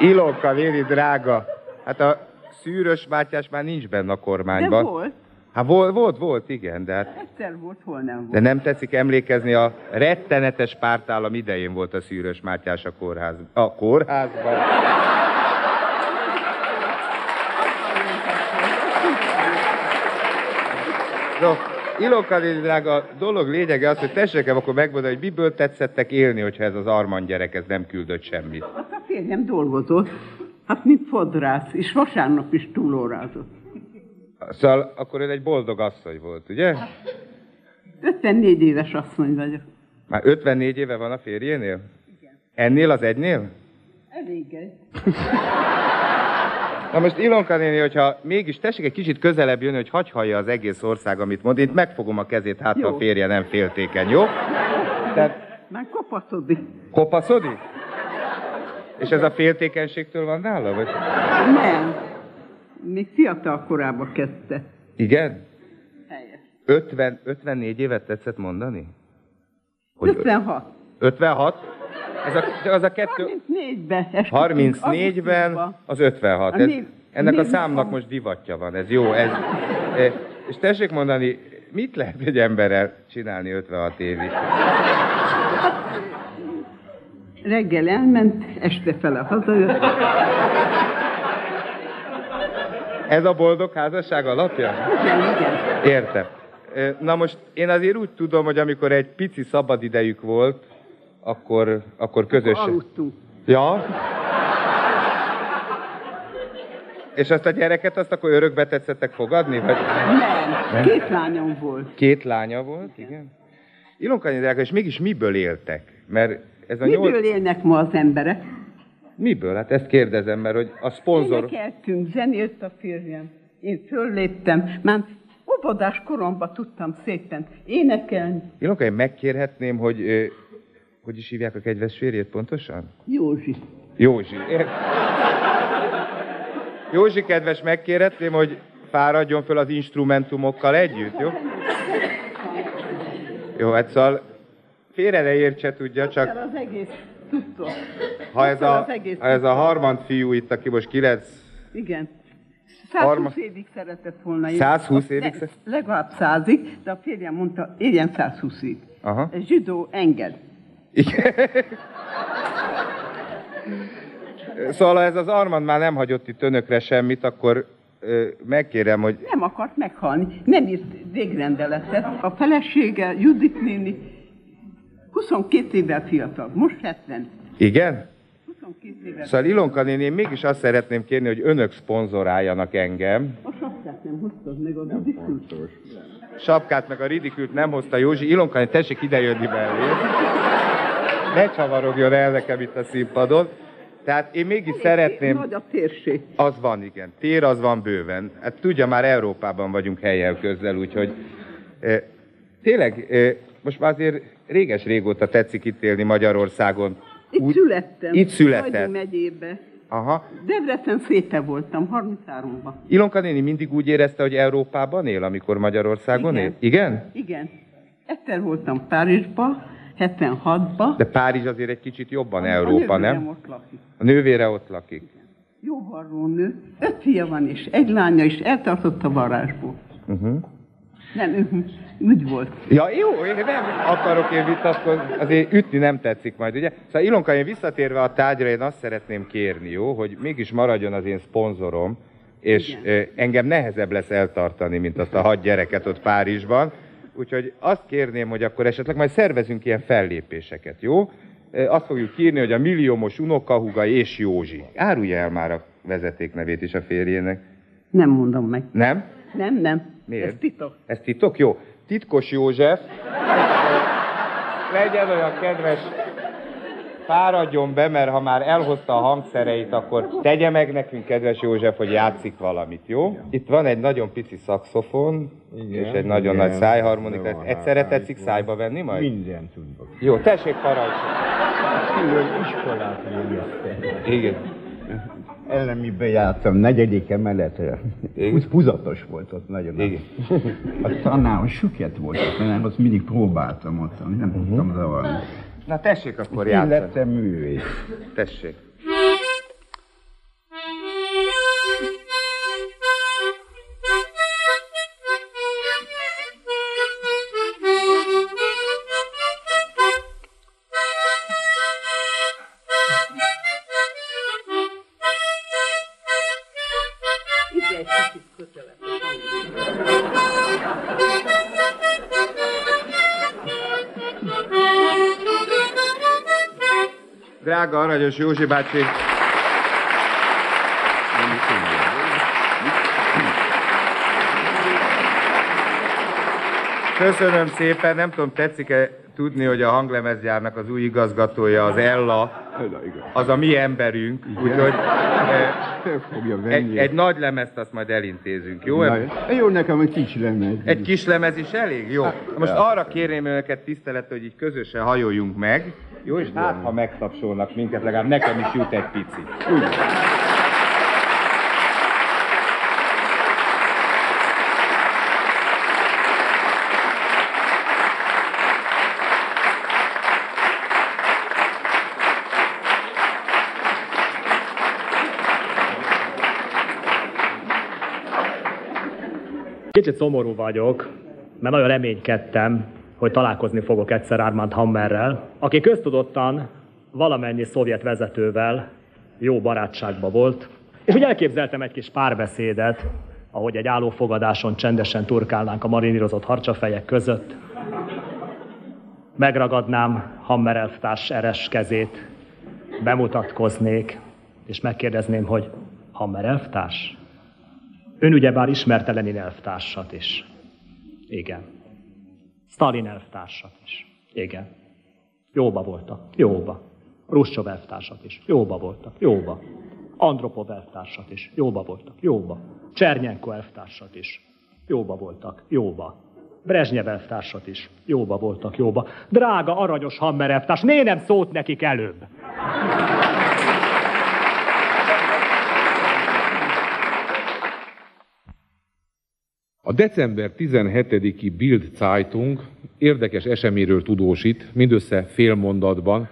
Speaker 4: Ilonka, Léni, drága. Hát a Szűrös Mátyás már nincs benne a
Speaker 20: De
Speaker 4: kormányban.
Speaker 20: volt.
Speaker 4: Hát volt, volt, volt, igen, de hát
Speaker 20: Egyszer volt, hol nem volt.
Speaker 4: De nem tetszik emlékezni, a rettenetes pártállam idején volt a Szűrös Mátyás a kórház. A kórházban? <laughs> No, Drága, a dolog lényege az, hogy tessék akkor megmondani, hogy miből tetszettek élni, hogyha ez az Armand gyerek ez nem küldött semmit.
Speaker 20: Hát a férjem dolgozott, hát mint fodrász, és vasárnap is túlórázott.
Speaker 4: Szóval akkor ez egy boldog asszony volt, ugye?
Speaker 20: 54 éves asszony vagyok.
Speaker 4: Már 54 éve van a férjénél? Ennél az egynél?
Speaker 20: Elég egy.
Speaker 4: Na most Ilonka néni, hogyha mégis tessék egy kicsit közelebb jönni, hogy hagy hallja az egész ország, amit mond, én megfogom a kezét, hát
Speaker 20: Jó.
Speaker 4: a férje nem féltékeny, jó? Tehát
Speaker 20: Már kopaszodik.
Speaker 4: kopaszodik? És ez a féltékenységtől van nála, vagy?
Speaker 20: Nem. Még fiatal korában kezdte.
Speaker 4: Igen?
Speaker 20: Helyes.
Speaker 4: 50, 54 évet tetszett mondani? Hogy
Speaker 20: 56.
Speaker 4: 56? Ez a, az a kettő...
Speaker 20: 34-ben.
Speaker 4: 34-ben az 56.
Speaker 20: A
Speaker 4: Ez, ennek a számnak most divatja van, ez jó. Ez, e, és tessék mondani, mit lehet egy emberrel csinálni 56 évig?
Speaker 20: Reggel elment, este fele hazajött.
Speaker 4: Ez a boldog házasság alapja?
Speaker 20: Igen, igen.
Speaker 4: Értem. E, Na most én azért úgy tudom, hogy amikor egy pici szabadidejük volt, akkor, akkor közösen...
Speaker 20: Aludtunk.
Speaker 4: Ja? És azt a gyereket azt akkor örökbe tetszettek fogadni? Vagy?
Speaker 20: Nem, két lányom volt.
Speaker 4: Két lánya volt, igen. Ilonka drága, és mégis miből éltek? Mert ez a
Speaker 20: Miből
Speaker 4: nyolc...
Speaker 20: élnek ma az emberek?
Speaker 4: Miből? Hát ezt kérdezem, mert hogy a szponzor...
Speaker 20: Énekeltünk, zenélt a férjem. Én fölléptem, már óvodás koromban tudtam szépen énekelni.
Speaker 4: Ilonka, én megkérhetném, hogy... Hogy is hívják a kedves férjét pontosan?
Speaker 20: Józsi.
Speaker 4: Józsi. Ér... Józsi, kedves, megkérhetném, hogy fáradjon föl az instrumentumokkal együtt, jó? Jó, hát szóval félre ne értse, tudja, csak
Speaker 20: az egész tudtok.
Speaker 4: ha ez, a, ha ez a harmad fiú itt, aki most kilenc,
Speaker 20: Igen. 120
Speaker 4: Harma-
Speaker 20: évig szeretett volna élni.
Speaker 4: 120 évig
Speaker 20: Ne, Legalább 100-ig, de a férjem mondta, éljen 120-ig.
Speaker 4: Aha.
Speaker 20: Zsidó enged.
Speaker 4: Szóval ha ez az Armand már nem hagyott itt önökre semmit, akkor ö, megkérem, hogy
Speaker 20: Nem akart meghalni, nem írt végrendeletet. A felesége, Judit néni, 22 évvel fiatal, most 70.
Speaker 4: igen?
Speaker 20: 22 évvel
Speaker 4: Szóval Ilonka néni, én mégis azt szeretném kérni, hogy önök szponzoráljanak engem.
Speaker 20: A sapkát nem hoztad meg a Judit
Speaker 4: Sapkát meg a ridikült nem hozta Józsi. Ilonka tessék idejönni belé. Ne csavarogjon el nekem itt a színpadon. Tehát én mégis szeretném...
Speaker 20: Nagy a térség.
Speaker 4: Az van, igen. Tér az van bőven. Hát tudja, már Európában vagyunk helyel közzel, úgyhogy e, tényleg e, most már azért réges-régóta tetszik itt élni Magyarországon.
Speaker 20: Itt születtem.
Speaker 4: Itt született.
Speaker 20: Hajdú megyébe.
Speaker 4: Aha.
Speaker 20: Debrecen szépe voltam, 33-ban.
Speaker 4: Ilonka néni mindig úgy érezte, hogy Európában él, amikor Magyarországon
Speaker 20: Igen.
Speaker 4: él? Igen?
Speaker 20: Igen. Egyszer voltam Párizsba, 76-ba.
Speaker 4: De Párizs azért egy kicsit jobban
Speaker 20: A
Speaker 4: Európa,
Speaker 20: nővérem
Speaker 4: nem?
Speaker 20: ott lakik.
Speaker 4: A nővére ott lakik.
Speaker 20: Jó varró nő. Öt fia van és egy lánya is eltartott a varázsból.
Speaker 4: Uh-huh.
Speaker 20: Nem, uh-huh. úgy volt.
Speaker 4: Ja, jó, én nem akarok én vitatkozni, azért ütni nem tetszik majd, ugye? Szóval Ilonka, én visszatérve a tárgyra, én azt szeretném kérni, jó, hogy mégis maradjon az én szponzorom, és ö, engem nehezebb lesz eltartani, mint azt a hat gyereket ott Párizsban. Úgyhogy azt kérném, hogy akkor esetleg majd szervezünk ilyen fellépéseket, jó? Azt fogjuk írni, hogy a milliómos unokahuga és Józsi. Árulja el már a vezetéknevét is a férjének.
Speaker 20: Nem mondom meg.
Speaker 4: Nem?
Speaker 20: Nem, nem.
Speaker 4: Miért?
Speaker 20: Ez titok.
Speaker 4: Ez titok? Jó. Titkos József. Legyen olyan kedves. Fáradjon be, mert ha már elhozta a hangszereit, akkor tegye meg nekünk, kedves József, hogy játszik valamit, jó? Itt van egy nagyon pici szakszofon, igen, és egy nagyon igen, nagy szájharmonika. Ezt egyszerre tetszik szájba venni majd?
Speaker 21: Minden tudok.
Speaker 4: Jó, tessék parancsolni.
Speaker 21: Külön iskolát végeztem.
Speaker 4: Igen.
Speaker 21: Elemibe jártam, negyedik emeletre. Úgy húzatos volt ott nagyon.
Speaker 4: Igen.
Speaker 21: A tanár süket volt ott, mert azt mindig próbáltam ott, nem tudtam zavarni.
Speaker 4: Na tessék akkor játszani.
Speaker 21: lettem művész.
Speaker 4: Tessék. Aranyos Józsi bácsi, Köszönöm szépen, nem tudom, tetszik-e tudni, hogy a hanglemezgyárnak az új igazgatója, az Ella, az a mi emberünk, úgyhogy
Speaker 21: fogja venni.
Speaker 4: egy, egy nagy lemezt azt majd elintézünk, jó?
Speaker 21: Na, jó, nekem egy kicsi lemez.
Speaker 4: Egy kis lemez is elég? Jó. Most
Speaker 21: persze.
Speaker 4: arra kérném önöket tisztelet, hogy így közösen hajoljunk meg, jó? És hát, ha megtapsolnak minket, legalább nekem is jut egy pici.
Speaker 5: Kicsit szomorú vagyok, mert nagyon reménykedtem, hogy találkozni fogok egyszer Armand Hammerrel, aki köztudottan valamennyi szovjet vezetővel jó barátságban volt, és úgy elképzeltem egy kis párbeszédet, ahogy egy állófogadáson csendesen turkálnánk a marinírozott harcsafejek között. Megragadnám Hammer elvtárs eres kezét, bemutatkoznék, és megkérdezném, hogy Hammer elvtárs? Ön ugyebár ismerte Lenin elvtársat is. Igen. Stalin elvtársat is. Igen. Jóba voltak. Jóba. Ruscsov elvtársat is. Jóba voltak. Jóba. Andropov elvtársat is. Jóba voltak. Jóba. Csernyenko elvtársat is. Jóba voltak. Jóba. Brezsnyev elvtársat is. Jóba voltak. Jóba. Drága, aranyos Hammer elvtárs, miért nem szólt nekik előbb?
Speaker 3: A december 17-i Bild Zeitung érdekes eseményről tudósít, mindössze fél mondatban,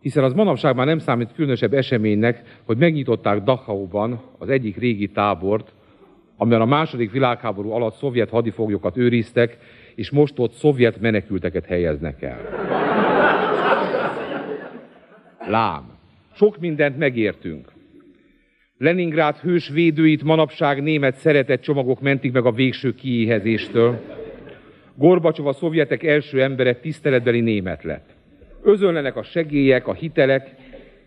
Speaker 3: hiszen az manapság már nem számít különösebb eseménynek, hogy megnyitották Dachauban az egyik régi tábort, amiben a második világháború alatt szovjet hadifoglyokat őriztek, és most ott szovjet menekülteket helyeznek el. Lám, sok mindent megértünk. Leningrád hős védőit manapság német szeretett csomagok mentik meg a végső kiéhezéstől. Gorbacsov a szovjetek első embere tiszteletbeli német lett. Özönlenek a segélyek, a hitelek,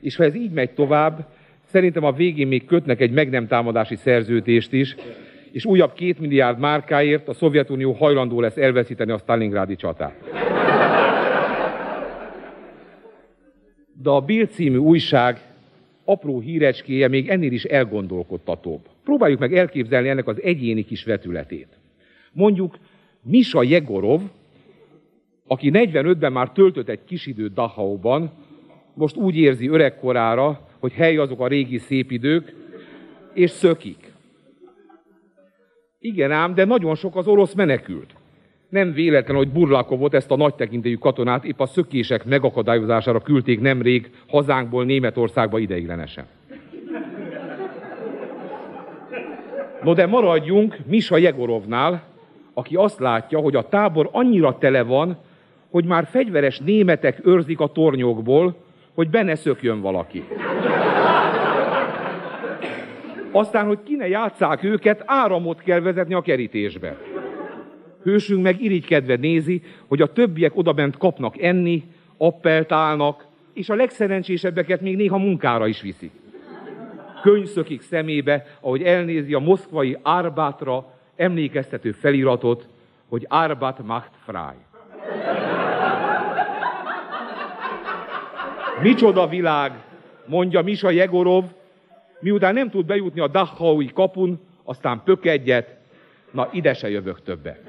Speaker 3: és ha ez így megy tovább, szerintem a végén még kötnek egy meg nem támadási szerződést is, és újabb két milliárd márkáért a Szovjetunió hajlandó lesz elveszíteni a Stalingrádi csatát. De a Bild című újság apró hírecskéje még ennél is elgondolkodtatóbb. Próbáljuk meg elképzelni ennek az egyéni kis vetületét. Mondjuk Misa Jegorov, aki 45-ben már töltött egy kis időt Dachauban, most úgy érzi öregkorára, hogy hely azok a régi szép idők, és szökik. Igen ám, de nagyon sok az orosz menekült. Nem véletlen, hogy Burlakovot, ezt a nagy tekintélyű katonát épp a szökések megakadályozására küldték nemrég hazánkból Németországba ideiglenesen. No de maradjunk Misa Jegorovnál, aki azt látja, hogy a tábor annyira tele van, hogy már fegyveres németek őrzik a tornyokból, hogy benne szökjön valaki. Aztán, hogy ki ne játsszák őket, áramot kell vezetni a kerítésbe. Hősünk meg irigykedve nézi, hogy a többiek odabent kapnak enni, appelt állnak, és a legszerencsésebbeket még néha munkára is viszik. Könyv szökik szemébe, ahogy elnézi a moszkvai Árbátra emlékeztető feliratot, hogy Árbát macht frei. Micsoda világ, mondja Misa Jegorov, miután nem tud bejutni a Dachaui kapun, aztán pökedjet, na ide se jövök többet.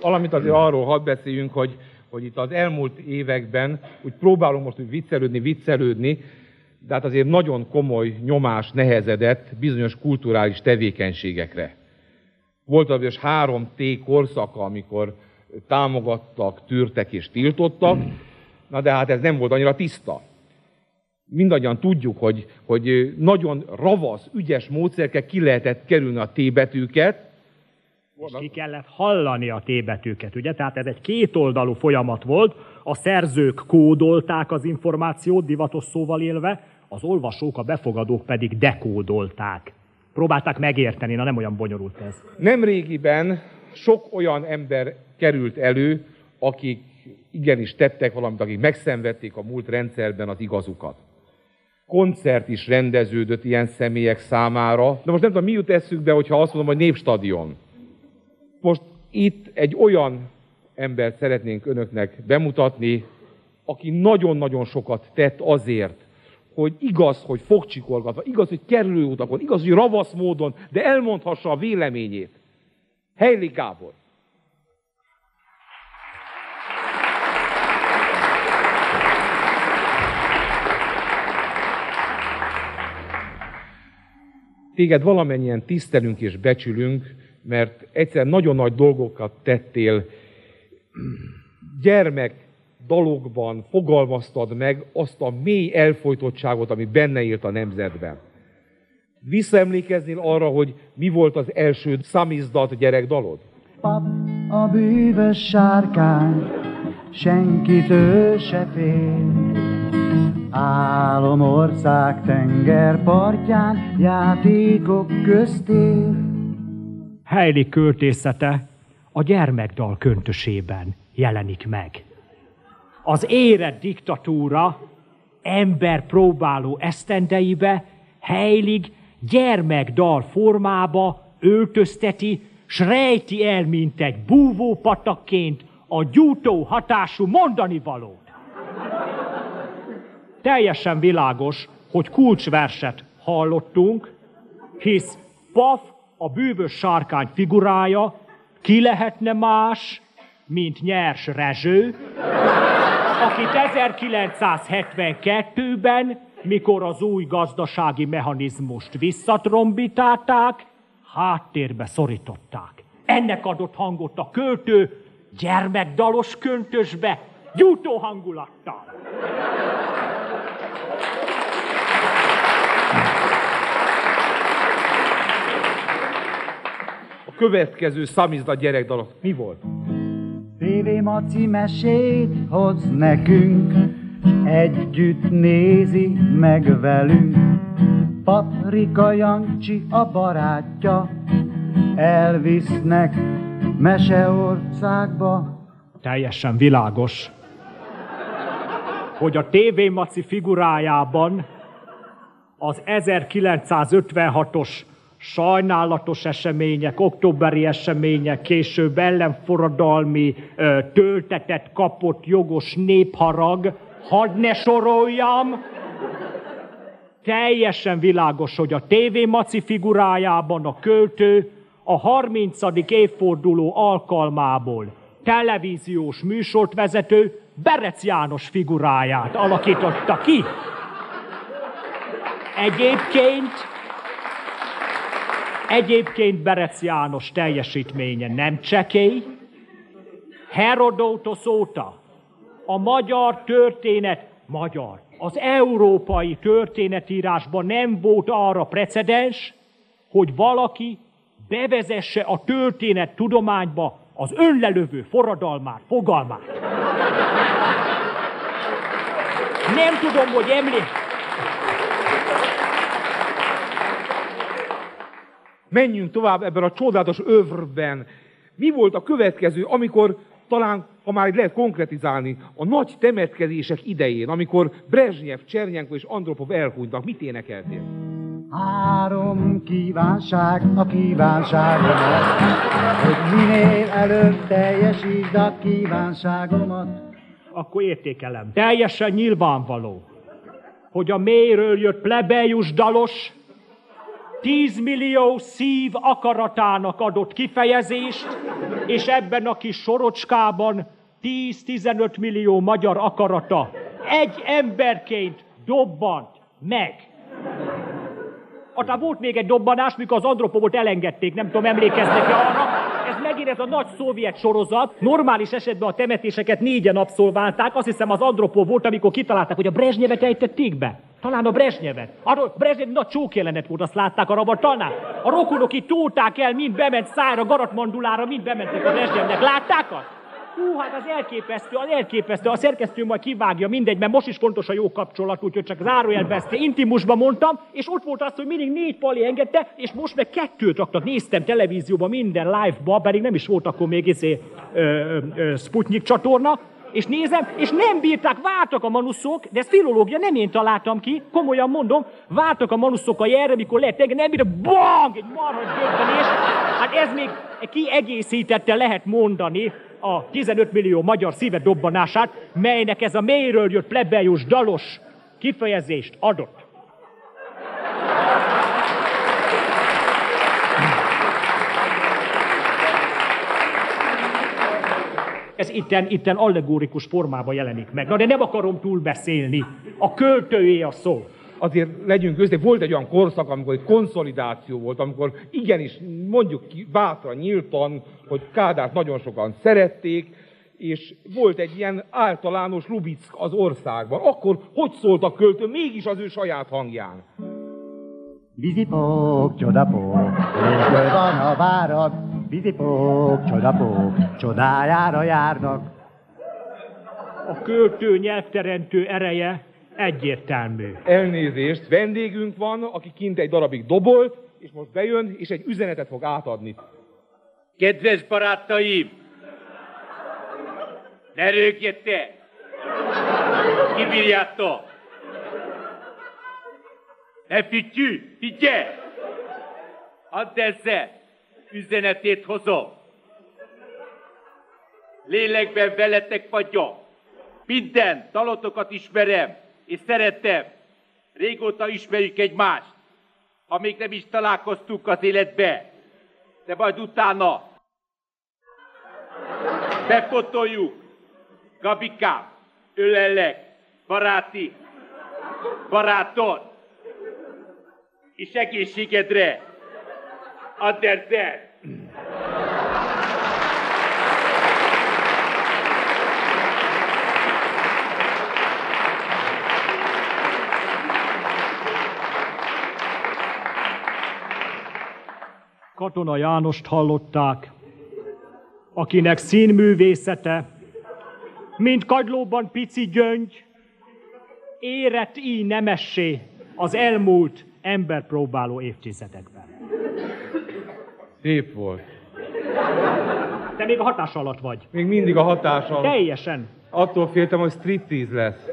Speaker 3: Valamint azért arról hadd beszéljünk, hogy, hogy itt az elmúlt években úgy próbálom most úgy viccelődni, viccelődni, de hát azért nagyon komoly nyomás nehezedett bizonyos kulturális tevékenységekre. Volt az három T korszaka, amikor támogattak, tűrtek és tiltottak, na de hát ez nem volt annyira tiszta. Mindannyian tudjuk, hogy, hogy nagyon ravasz, ügyes módszerkel ki lehetett kerülni a T betűket,
Speaker 5: és ki kellett hallani a T-betűket, ugye? Tehát ez egy kétoldalú folyamat volt, a szerzők kódolták az információt, divatos szóval élve, az olvasók, a befogadók pedig dekódolták. Próbálták megérteni, na nem olyan bonyolult ez.
Speaker 3: Nem régiben sok olyan ember került elő, akik igenis tettek valamit, akik megszenvedték a múlt rendszerben az igazukat. Koncert is rendeződött ilyen személyek számára, de most nem tudom, mi jut eszükbe, hogyha azt mondom, hogy népstadion. Most itt egy olyan embert szeretnénk önöknek bemutatni, aki nagyon-nagyon sokat tett azért, hogy igaz, hogy fogcsikolgatva, igaz, hogy kerülőutakon, igaz, hogy ravasz módon, de elmondhassa a véleményét. Heili Gábor. Téged valamennyien tisztelünk és becsülünk, mert egyszer nagyon nagy dolgokat tettél, gyermek dalokban fogalmaztad meg azt a mély elfolytottságot, ami benne élt a nemzetben. Visszaemlékeznél arra, hogy mi volt az első szamizdat gyerekdalod?
Speaker 22: Pap, a bűvös sárkány, senkitől se fél. Álomország tengerpartján, játékok köztér.
Speaker 5: Heili költészete a gyermekdal köntösében jelenik meg. Az érett diktatúra ember próbáló esztendeibe Heilig gyermekdal formába öltözteti, s rejti el, mint egy búvópatakként a gyújtó hatású mondani valót. Teljesen világos, hogy kulcsverset hallottunk, hisz Paf a bűvös sárkány figurája ki lehetne más, mint Nyers Rezső, akit 1972-ben, mikor az új gazdasági mechanizmust visszatrombitálták, háttérbe szorították. Ennek adott hangot a költő gyermekdalos köntösbe, gyújtó hangulattal.
Speaker 3: Következő szamizda gyerekdalok mi volt?
Speaker 22: TV Maci mesét hoz nekünk, együtt nézi meg velünk. Paprika Jancsi a barátja, elvisznek meseországba.
Speaker 5: Teljesen világos, hogy a TV Maci figurájában az 1956-os sajnálatos események, októberi események, később ellenforradalmi, töltetett, kapott jogos népharag, hadd ne soroljam, teljesen világos, hogy a TV Maci figurájában a költő a 30. évforduló alkalmából televíziós műsort vezető Berec János figuráját alakította ki. Egyébként Egyébként Berec János teljesítménye nem csekély. Herodótos óta a magyar történet, magyar, az európai történetírásban nem volt arra precedens, hogy valaki bevezesse a történet tudományba az önlelövő forradalmát, fogalmát. Nem tudom, hogy emlékszik.
Speaker 3: Menjünk tovább ebben a csodálatos övrben. Mi volt a következő, amikor talán, ha már lehet konkretizálni, a nagy temetkezések idején, amikor Brezsnyev, Csernyenko és Andropov elhunytak, mit énekeltél?
Speaker 22: Három kívánság a kívánságomat, hogy minél előbb teljesítsd a kívánságomat.
Speaker 23: Akkor értékelem. Teljesen nyilvánvaló, hogy a mélyről jött plebejus dalos 10 millió szív akaratának adott kifejezést, és ebben a kis sorocskában 10-15 millió magyar akarata egy emberként dobbant meg. Aztán volt még egy dobbanás, mikor az Andropovot elengedték, nem tudom, emlékeznek-e arra. Ez megint ez a nagy szovjet sorozat. Normális esetben a temetéseket négyen abszolválták. Azt hiszem az Andropov volt, amikor kitalálták, hogy a Brezsnyevet ejtették be. Talán a Brezsnyevet. Arról Brezsnyev nagy csókjelenet volt, azt látták a rabattalnál. A rokonok itt tolták el, mind bement szájra, garatmandulára, mind bementek a Brezsnyevnek. Látták azt? Hú, hát az elképesztő, az elképesztő. A szerkesztő majd kivágja, mindegy, mert most is fontos a jó kapcsolat, úgyhogy csak zárójelbe ezt intimusban mondtam, és ott volt az, hogy mindig négy pali engedte, és most meg kettőt raktak. Néztem televízióban minden live-ba, pedig nem is volt akkor még izé, ö, ö, Sputnik csatorna, és nézem, és nem bírták, váltak a manuszok, de ez filológia, nem én találtam ki, komolyan mondom, váltak a manuszok a jelre, mikor engem, nem bírtak, bang, egy marha döbbenés. Hát ez még kiegészítette, lehet mondani, a 15 millió magyar szíve dobbanását, melynek ez a mélyről jött plebejus dalos kifejezést adott. Ez itten, itten allegórikus formában jelenik meg. Na de nem akarom túlbeszélni. A költőé a szó
Speaker 3: azért legyünk közé, volt egy olyan korszak, amikor egy konszolidáció volt, amikor igenis mondjuk ki bátran, nyíltan, hogy Kádárt nagyon sokan szerették, és volt egy ilyen általános Lubick az országban. Akkor hogy szólt a költő mégis az ő saját hangján?
Speaker 22: Vizipók, csodapók, hol van a várat, vizipók, csodapók, csodájára járnak.
Speaker 23: A költő nyelvteremtő ereje Egyértelmű.
Speaker 3: Elnézést, vendégünk van, aki kint egy darabig dobolt, és most bejön, és egy üzenetet fog átadni.
Speaker 24: Kedves barátaim! Ne rögjetek! Kibírjátok! Ne fütyű, figyelj! Add ezzel! Üzenetét hozom! Lélekben veletek vagyok! Minden dalotokat ismerem! És szerettem. Régóta ismerjük egymást, még nem is találkoztunk az életbe, de majd utána befotoljuk. Gabikám, ölellek, baráti, barátod, és egészségedre, Andersen.
Speaker 23: Katona Jánost hallották, akinek színművészete, mint kagylóban pici gyöngy, érett így nemessé az elmúlt emberpróbáló évtizedekben.
Speaker 3: Szép volt.
Speaker 23: Te még a hatás alatt vagy.
Speaker 3: Még mindig a hatás alatt.
Speaker 23: Teljesen.
Speaker 3: Attól féltem, hogy striptease lesz.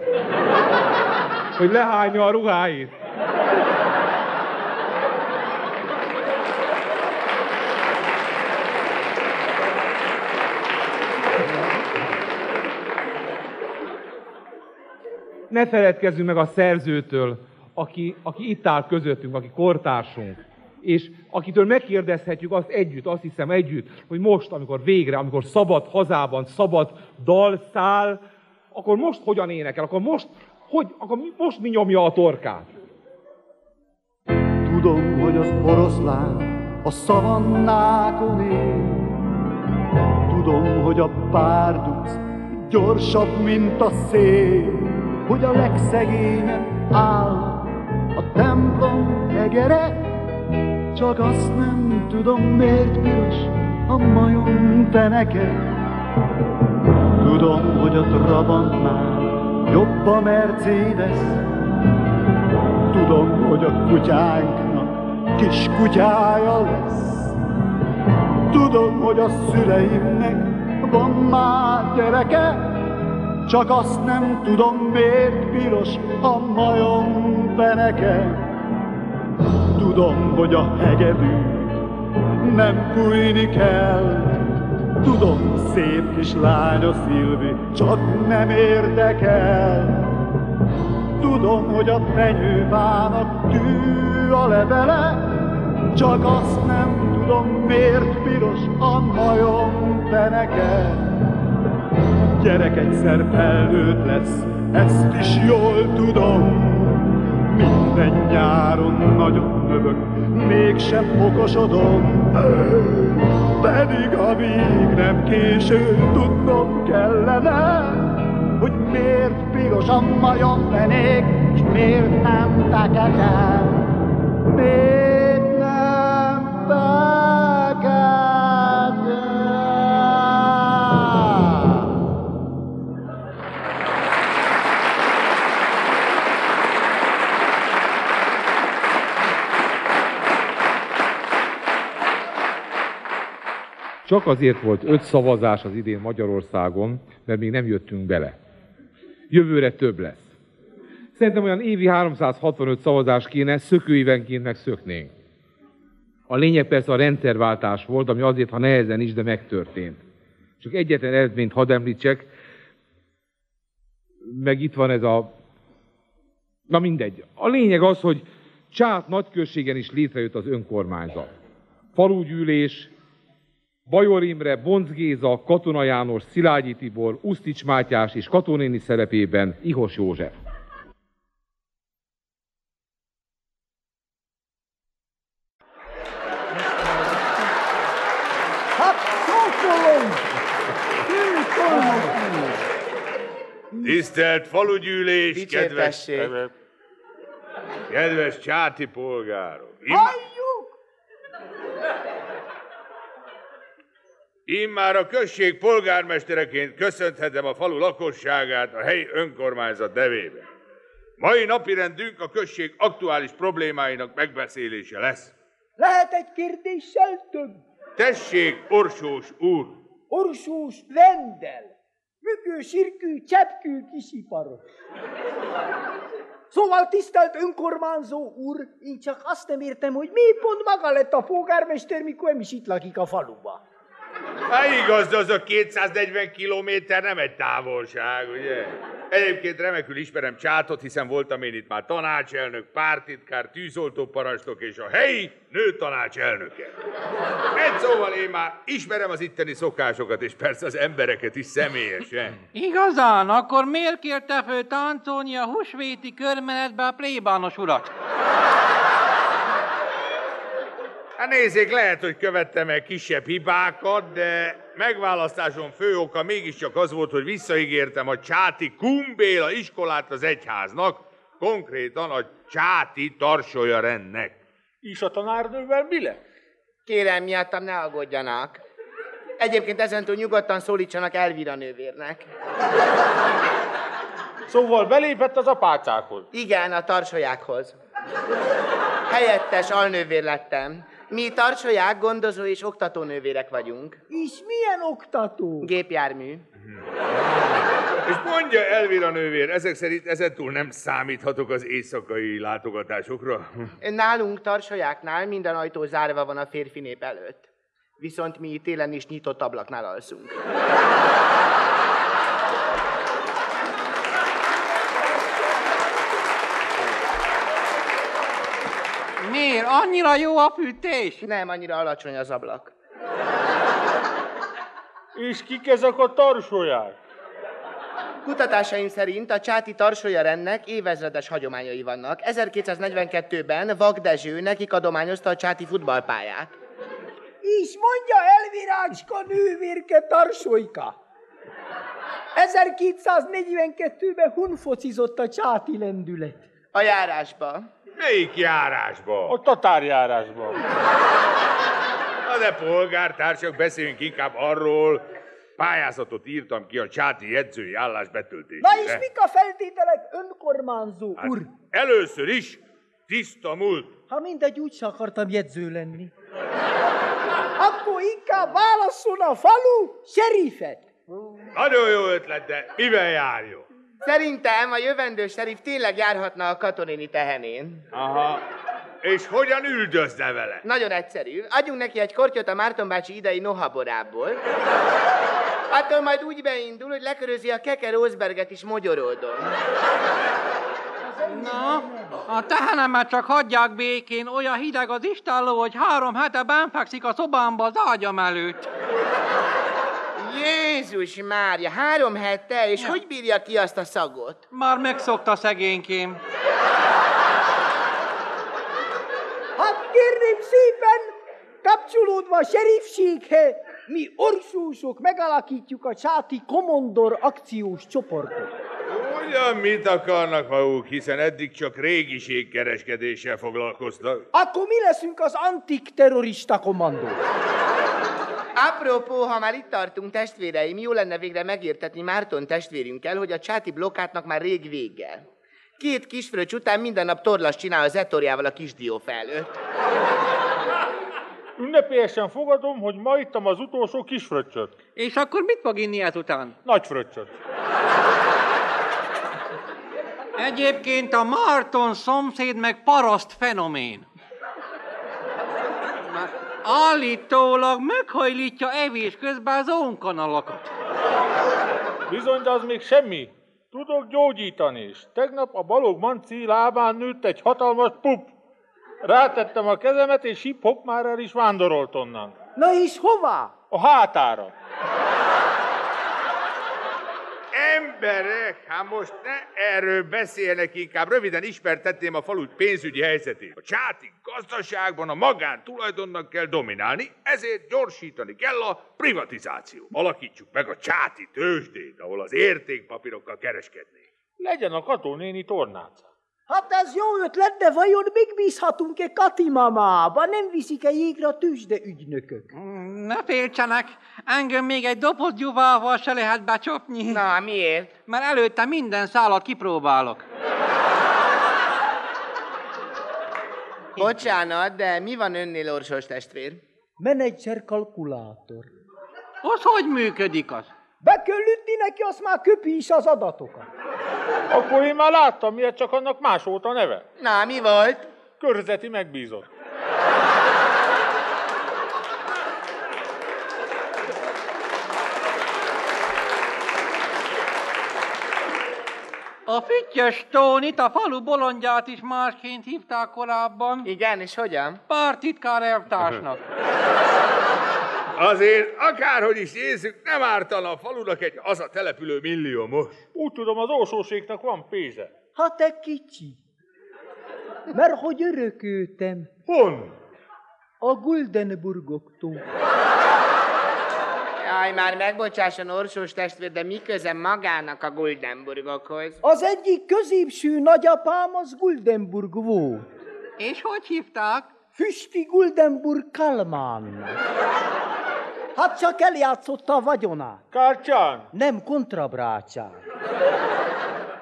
Speaker 3: Hogy lehányja a ruháit. Ne feledkezzünk meg a szerzőtől, aki, aki itt áll közöttünk, aki kortársunk, és akitől megkérdezhetjük azt együtt, azt hiszem együtt, hogy most, amikor végre, amikor szabad hazában, szabad dal száll, akkor most hogyan énekel, akkor most, hogy, akkor most mi nyomja a torkát?
Speaker 22: Tudom, hogy az oroszlán a szavannákon él. Tudom, hogy a párduc gyorsabb, mint a szél hogy a legszegényebb áll a templom egere, csak azt nem tudom, miért piros a majom feneke. Tudom, hogy a Trabantnál jobb a Mercedes, tudom, hogy a kutyánknak kis kutyája lesz. Tudom, hogy a szüleimnek van már gyereke, csak azt nem tudom, miért piros a majom feneke.
Speaker 25: tudom, hogy a hegedű nem fújni kell. Tudom, szép kis lánya Szilvi, csak nem érdekel. Tudom, hogy a fenyőfának tű a levele, csak azt nem tudom, miért piros a majom feneke. Gyerek egyszer felnőtt lesz, ezt is jól tudom. Minden nyáron nagyon növök, mégsem okosodom. Pedig amíg nem késő, tudnom kellene, hogy miért piros a majom fenék, és miért nem fekete. Miért nem fekete?
Speaker 3: Csak azért volt öt szavazás az idén Magyarországon, mert még nem jöttünk bele. Jövőre több lesz. Szerintem olyan évi 365 szavazás kéne, szökőévenként meg szöknénk. A lényeg persze a rendszerváltás volt, ami azért, ha nehezen is, de megtörtént. Csak egyetlen eredményt hadd említsek, meg itt van ez a... Na mindegy. A lényeg az, hogy Csát nagyközségen is létrejött az önkormányzat. Falugyűlés, Bajor Imre, Bonc Géza, Katona János, Szilágyi Tibor, Usztics Mátyás és Katonéni szerepében Ihos József.
Speaker 26: Hát!
Speaker 12: Tisztelt falugyűlés, kedves, kedves csáti polgárok!
Speaker 26: Halljuk!
Speaker 12: Immár a község polgármestereként köszönhetem a falu lakosságát a helyi önkormányzat nevében. Mai napirendünk a község aktuális problémáinak megbeszélése lesz.
Speaker 26: Lehet egy kérdéssel több?
Speaker 12: Tessék, Orsós úr!
Speaker 26: Orsós Vendel. Mükő, sirkű, cseppkű, kisiparos. Szóval tisztelt önkormányzó úr, én csak azt nem értem, hogy mi pont maga lett a polgármester, mikor nem is itt lakik a faluba.
Speaker 12: Hát igaz, de az a 240 kilométer nem egy távolság, ugye? Egyébként remekül ismerem Csátot, hiszen voltam én itt már tanácselnök, pártitkár, tűzoltóparancsnok és a helyi nőtanács elnöke. Egy szóval én már ismerem az itteni szokásokat, és persze az embereket is személyesen.
Speaker 27: Igazán? Akkor miért kérte fő táncolni a húsvéti körmenetbe a plébános urat?
Speaker 12: Hát nézzék, lehet, hogy követtem el kisebb hibákat, de megválasztásom fő oka mégiscsak az volt, hogy visszaígértem a Csáti Kumbéla iskolát az egyháznak, konkrétan a Csáti Tarsolya rendnek.
Speaker 26: És a tanárnővel mi lett?
Speaker 28: Kérem, miattam ne aggódjanak. Egyébként ezentúl nyugodtan szólítsanak Elvira nővérnek.
Speaker 26: Szóval belépett az apácákhoz.
Speaker 28: Igen, a tarsolyákhoz. Helyettes alnővér lettem. Mi tarsolyák, gondozó és oktatónővérek vagyunk.
Speaker 26: És milyen oktató?
Speaker 28: Gépjármű.
Speaker 12: És mondja Elvira nővér, ezek szerint ezentúl nem számíthatok az éjszakai látogatásokra?
Speaker 28: Nálunk tarsolyáknál minden ajtó zárva van a férfi nép előtt. Viszont mi télen is nyitott ablaknál alszunk.
Speaker 27: Miért? Annyira jó a fűtés?
Speaker 28: Nem, annyira alacsony az ablak.
Speaker 26: És kik ezek a tarsolyák?
Speaker 28: Kutatásaim szerint a Csáti Tarsolya rendnek évezredes hagyományai vannak. 1242-ben Vak Dezső nekik adományozta a Csáti futballpályát.
Speaker 26: És mondja Elvirácska nővérke tarsolyka. 1242-ben hun focizott a csáti lendület.
Speaker 28: A járásba.
Speaker 12: Melyik járásba?
Speaker 26: A tatárjárásban.
Speaker 12: Na de polgártársak, beszéljünk inkább arról, pályázatot írtam ki a csáti jegyzői állás betöltésére.
Speaker 26: Na és mik a feltételek, önkormányzó
Speaker 12: Hát,
Speaker 26: úr?
Speaker 12: Először is tiszta múlt.
Speaker 26: Ha mindegy, úgyse akartam jegyző lenni. Akkor inkább válasszon a falu serifet.
Speaker 12: Nagyon jó ötlet, de mivel járjon?
Speaker 28: Szerintem a jövendő serif tényleg járhatna a katonéni tehenén.
Speaker 12: Aha. És hogyan üldözne vele?
Speaker 28: Nagyon egyszerű. Adjunk neki egy kortyot a Márton bácsi idei nohaborából. Attól majd úgy beindul, hogy lekörözi a Keke Rosberget is mogyorodon.
Speaker 27: Na, a tehenemet csak hagyják békén, olyan hideg az istálló, hogy három hete bánfekszik a szobámba az ágyam előtt.
Speaker 28: Jézus Mária, három hete, és hogy bírja ki azt a szagot?
Speaker 27: Már megszokta szegénykém.
Speaker 26: Hát kérném szépen, kapcsolódva a serifséghez, mi orsósok megalakítjuk a Csáti Komondor akciós csoportot.
Speaker 12: Ugyan mit akarnak maguk, hiszen eddig csak régiségkereskedéssel foglalkoztak.
Speaker 26: Akkor mi leszünk az antik terrorista kommandó?
Speaker 28: Apropó, ha már itt tartunk, testvéreim, jó lenne végre megértetni Márton testvérünkkel, hogy a csáti blokkátnak már rég vége. Két kisfröccs után minden nap torlas csinál az etorjával a kisdió felőtt.
Speaker 29: Ünnepélyesen fogadom, hogy ma ittam az utolsó kis fröccsöt.
Speaker 27: És akkor mit fog inni ezután?
Speaker 29: Nagy fröccsöt.
Speaker 27: Egyébként a Marton szomszéd meg paraszt fenomén. Állítólag meghajlítja evés közben az ónkanalakat.
Speaker 29: Bizony, de az még semmi. Tudok gyógyítani is. Tegnap a Balog Manci lábán nőtt egy hatalmas pup. Rátettem a kezemet, és hip-hop már el is vándorolt onnan.
Speaker 26: Na és hová?
Speaker 29: A hátára.
Speaker 12: Emberek, hát most ne erről beszélnek, inkább röviden ismertetném a falut pénzügyi helyzetét. A csáti gazdaságban a magán tulajdonnak kell dominálni, ezért gyorsítani kell a privatizáció. Alakítsuk meg a csáti tőzsdét, ahol az értékpapírokkal kereskednék.
Speaker 29: Legyen a katónéni tornáca.
Speaker 26: Hát ez jó ötlet, de vajon megbízhatunk-e Kati mamába? Nem viszik-e jégre a tűzde ügynökök?
Speaker 27: Ne féltsenek, engem még egy doboz gyuvával se lehet becsapni.
Speaker 28: Na, miért?
Speaker 27: Mert előtte minden szálat kipróbálok.
Speaker 28: Bocsánat, de mi van önnél, orsos testvér?
Speaker 26: Menedzser kalkulátor.
Speaker 27: Az hogy működik az?
Speaker 26: Be kell ütni neki, azt már köpi is az adatokat.
Speaker 29: Akkor én már láttam, miért csak annak más volt a neve.
Speaker 28: Na, mi volt?
Speaker 29: Körzeti megbízott.
Speaker 27: A füttyös Tónit, a falu bolondját is másként hívták korábban.
Speaker 28: Igen, és hogyan?
Speaker 27: Pártitkár elvtársnak. <laughs>
Speaker 12: Azért, akárhogy is nézzük, nem ártana a falunak egy az a települő milliómos.
Speaker 29: Úgy tudom, az orsóségnek van pénze.
Speaker 26: Ha te kicsi. Mert hogy örököltem.
Speaker 12: Hon?
Speaker 26: A Guldenburgoktól.
Speaker 28: Jaj, már megbocsásson orsós testvér, de mi köze magának a Guldenburgokhoz?
Speaker 26: Az egyik középső nagyapám az Guldenburg volt.
Speaker 27: És hogy hívták?
Speaker 26: Füsti Guldenburg Kalmán. Hát csak eljátszotta a vagyonát.
Speaker 29: Kártyán?
Speaker 26: Nem, kontrabrácsán.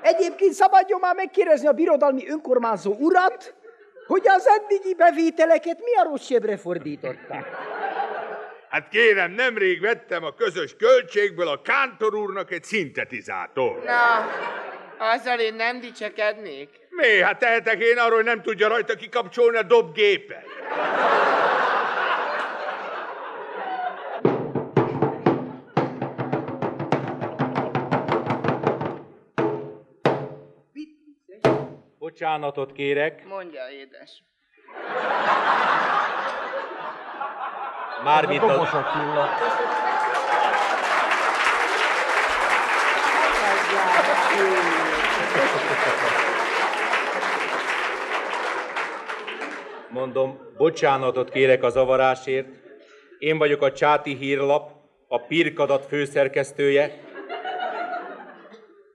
Speaker 26: Egyébként szabadjon már megkérdezni a birodalmi önkormányzó urat, hogy az eddigi bevételeket mi a rosszabbra fordították.
Speaker 12: Hát kérem, nemrég vettem a közös költségből a kántor úrnak egy szintetizátort.
Speaker 28: Na, azzal én nem dicsekednék.
Speaker 12: Mi? Hát tehetek én arról, hogy nem tudja rajta kikapcsolni a dobgépet.
Speaker 24: Bocsánatot kérek.
Speaker 28: Mondja, édes.
Speaker 24: Mármint az... Mondom, bocsánatot kérek a zavarásért. Én vagyok a Csáti Hírlap, a Pirkadat főszerkesztője.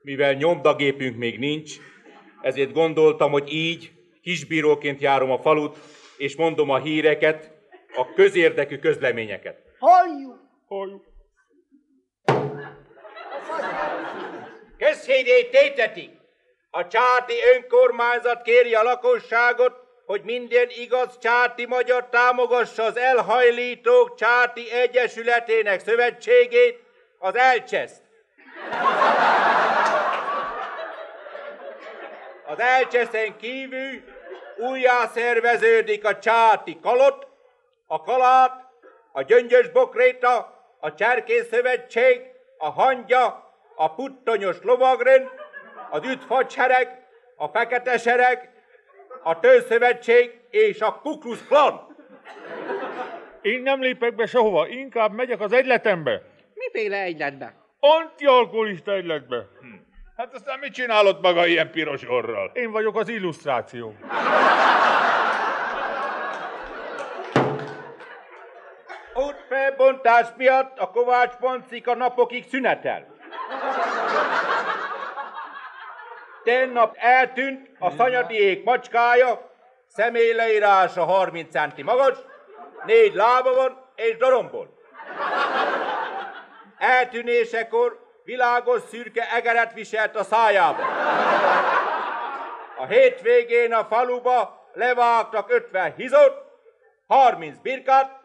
Speaker 24: Mivel nyomdagépünk még nincs, ezért gondoltam, hogy így kisbíróként járom a falut, és mondom a híreket, a közérdekű közleményeket.
Speaker 26: Halljuk!
Speaker 29: Halljuk!
Speaker 24: Közhelyét tétetik! A csáti önkormányzat kéri a lakosságot, hogy minden igaz csáti magyar támogassa az elhajlítók csáti egyesületének szövetségét, az elcseszt. Az elcseszen kívül újjá szerveződik a csáti kalot, a kalát, a gyöngyös bokréta, a cserkész szövetség, a hangya, a puttonyos lovagrend, az üdfacsereg, a fekete sereg, a tőszövetség és a Kuklus Klan.
Speaker 29: Én nem lépek be sehova, inkább megyek az egyletembe.
Speaker 27: Miféle egyletbe?
Speaker 29: Antialkoholista egyletbe. Hm.
Speaker 12: Hát aztán mit csinálott maga ilyen piros orral?
Speaker 29: Én vagyok az illusztráció.
Speaker 24: Útfelbontás miatt a Kovács Pancika napokig szünetel. Tennap eltűnt a szanyadiék macskája, személyleírása 30 centi magas, négy lába van és dorombol. Eltűnésekor világos szürke egeret viselt a szájába. A hétvégén a faluba levágtak 50 hizot, 30 birkát,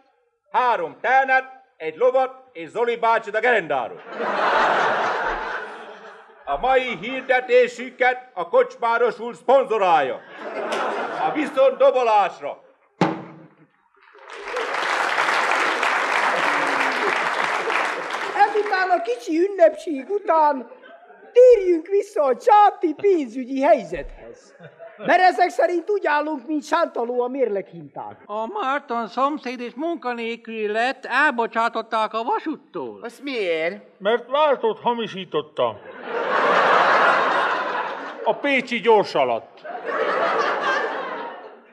Speaker 24: három telnet, egy lovat és Zoli bácsit a gerendáról. A mai hirdetésüket a kocsmáros úr szponzorálja. A viszont dobolásra.
Speaker 26: A kicsi ünnepség után térjünk vissza a csáti pénzügyi helyzethez. Mert ezek szerint úgy állunk, mint sántaló a mérleghintán.
Speaker 27: A Márton szomszéd és munkanélküli lett, elbocsátották a vasúttól.
Speaker 28: Azt miért?
Speaker 29: Mert váltót hamisítottam. A pécsi gyors alatt.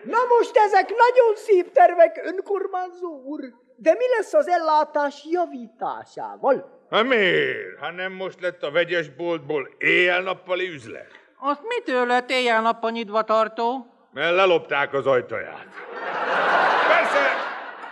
Speaker 26: Na most ezek nagyon szép tervek, önkormányzó úr, de mi lesz az ellátás javításával?
Speaker 12: Hát miért? Hát nem most lett a vegyes boltból éjjel-nappali üzlet?
Speaker 27: Azt mitől lett éjjel-nappal nyitva tartó?
Speaker 12: Mert lelopták az ajtaját. Persze,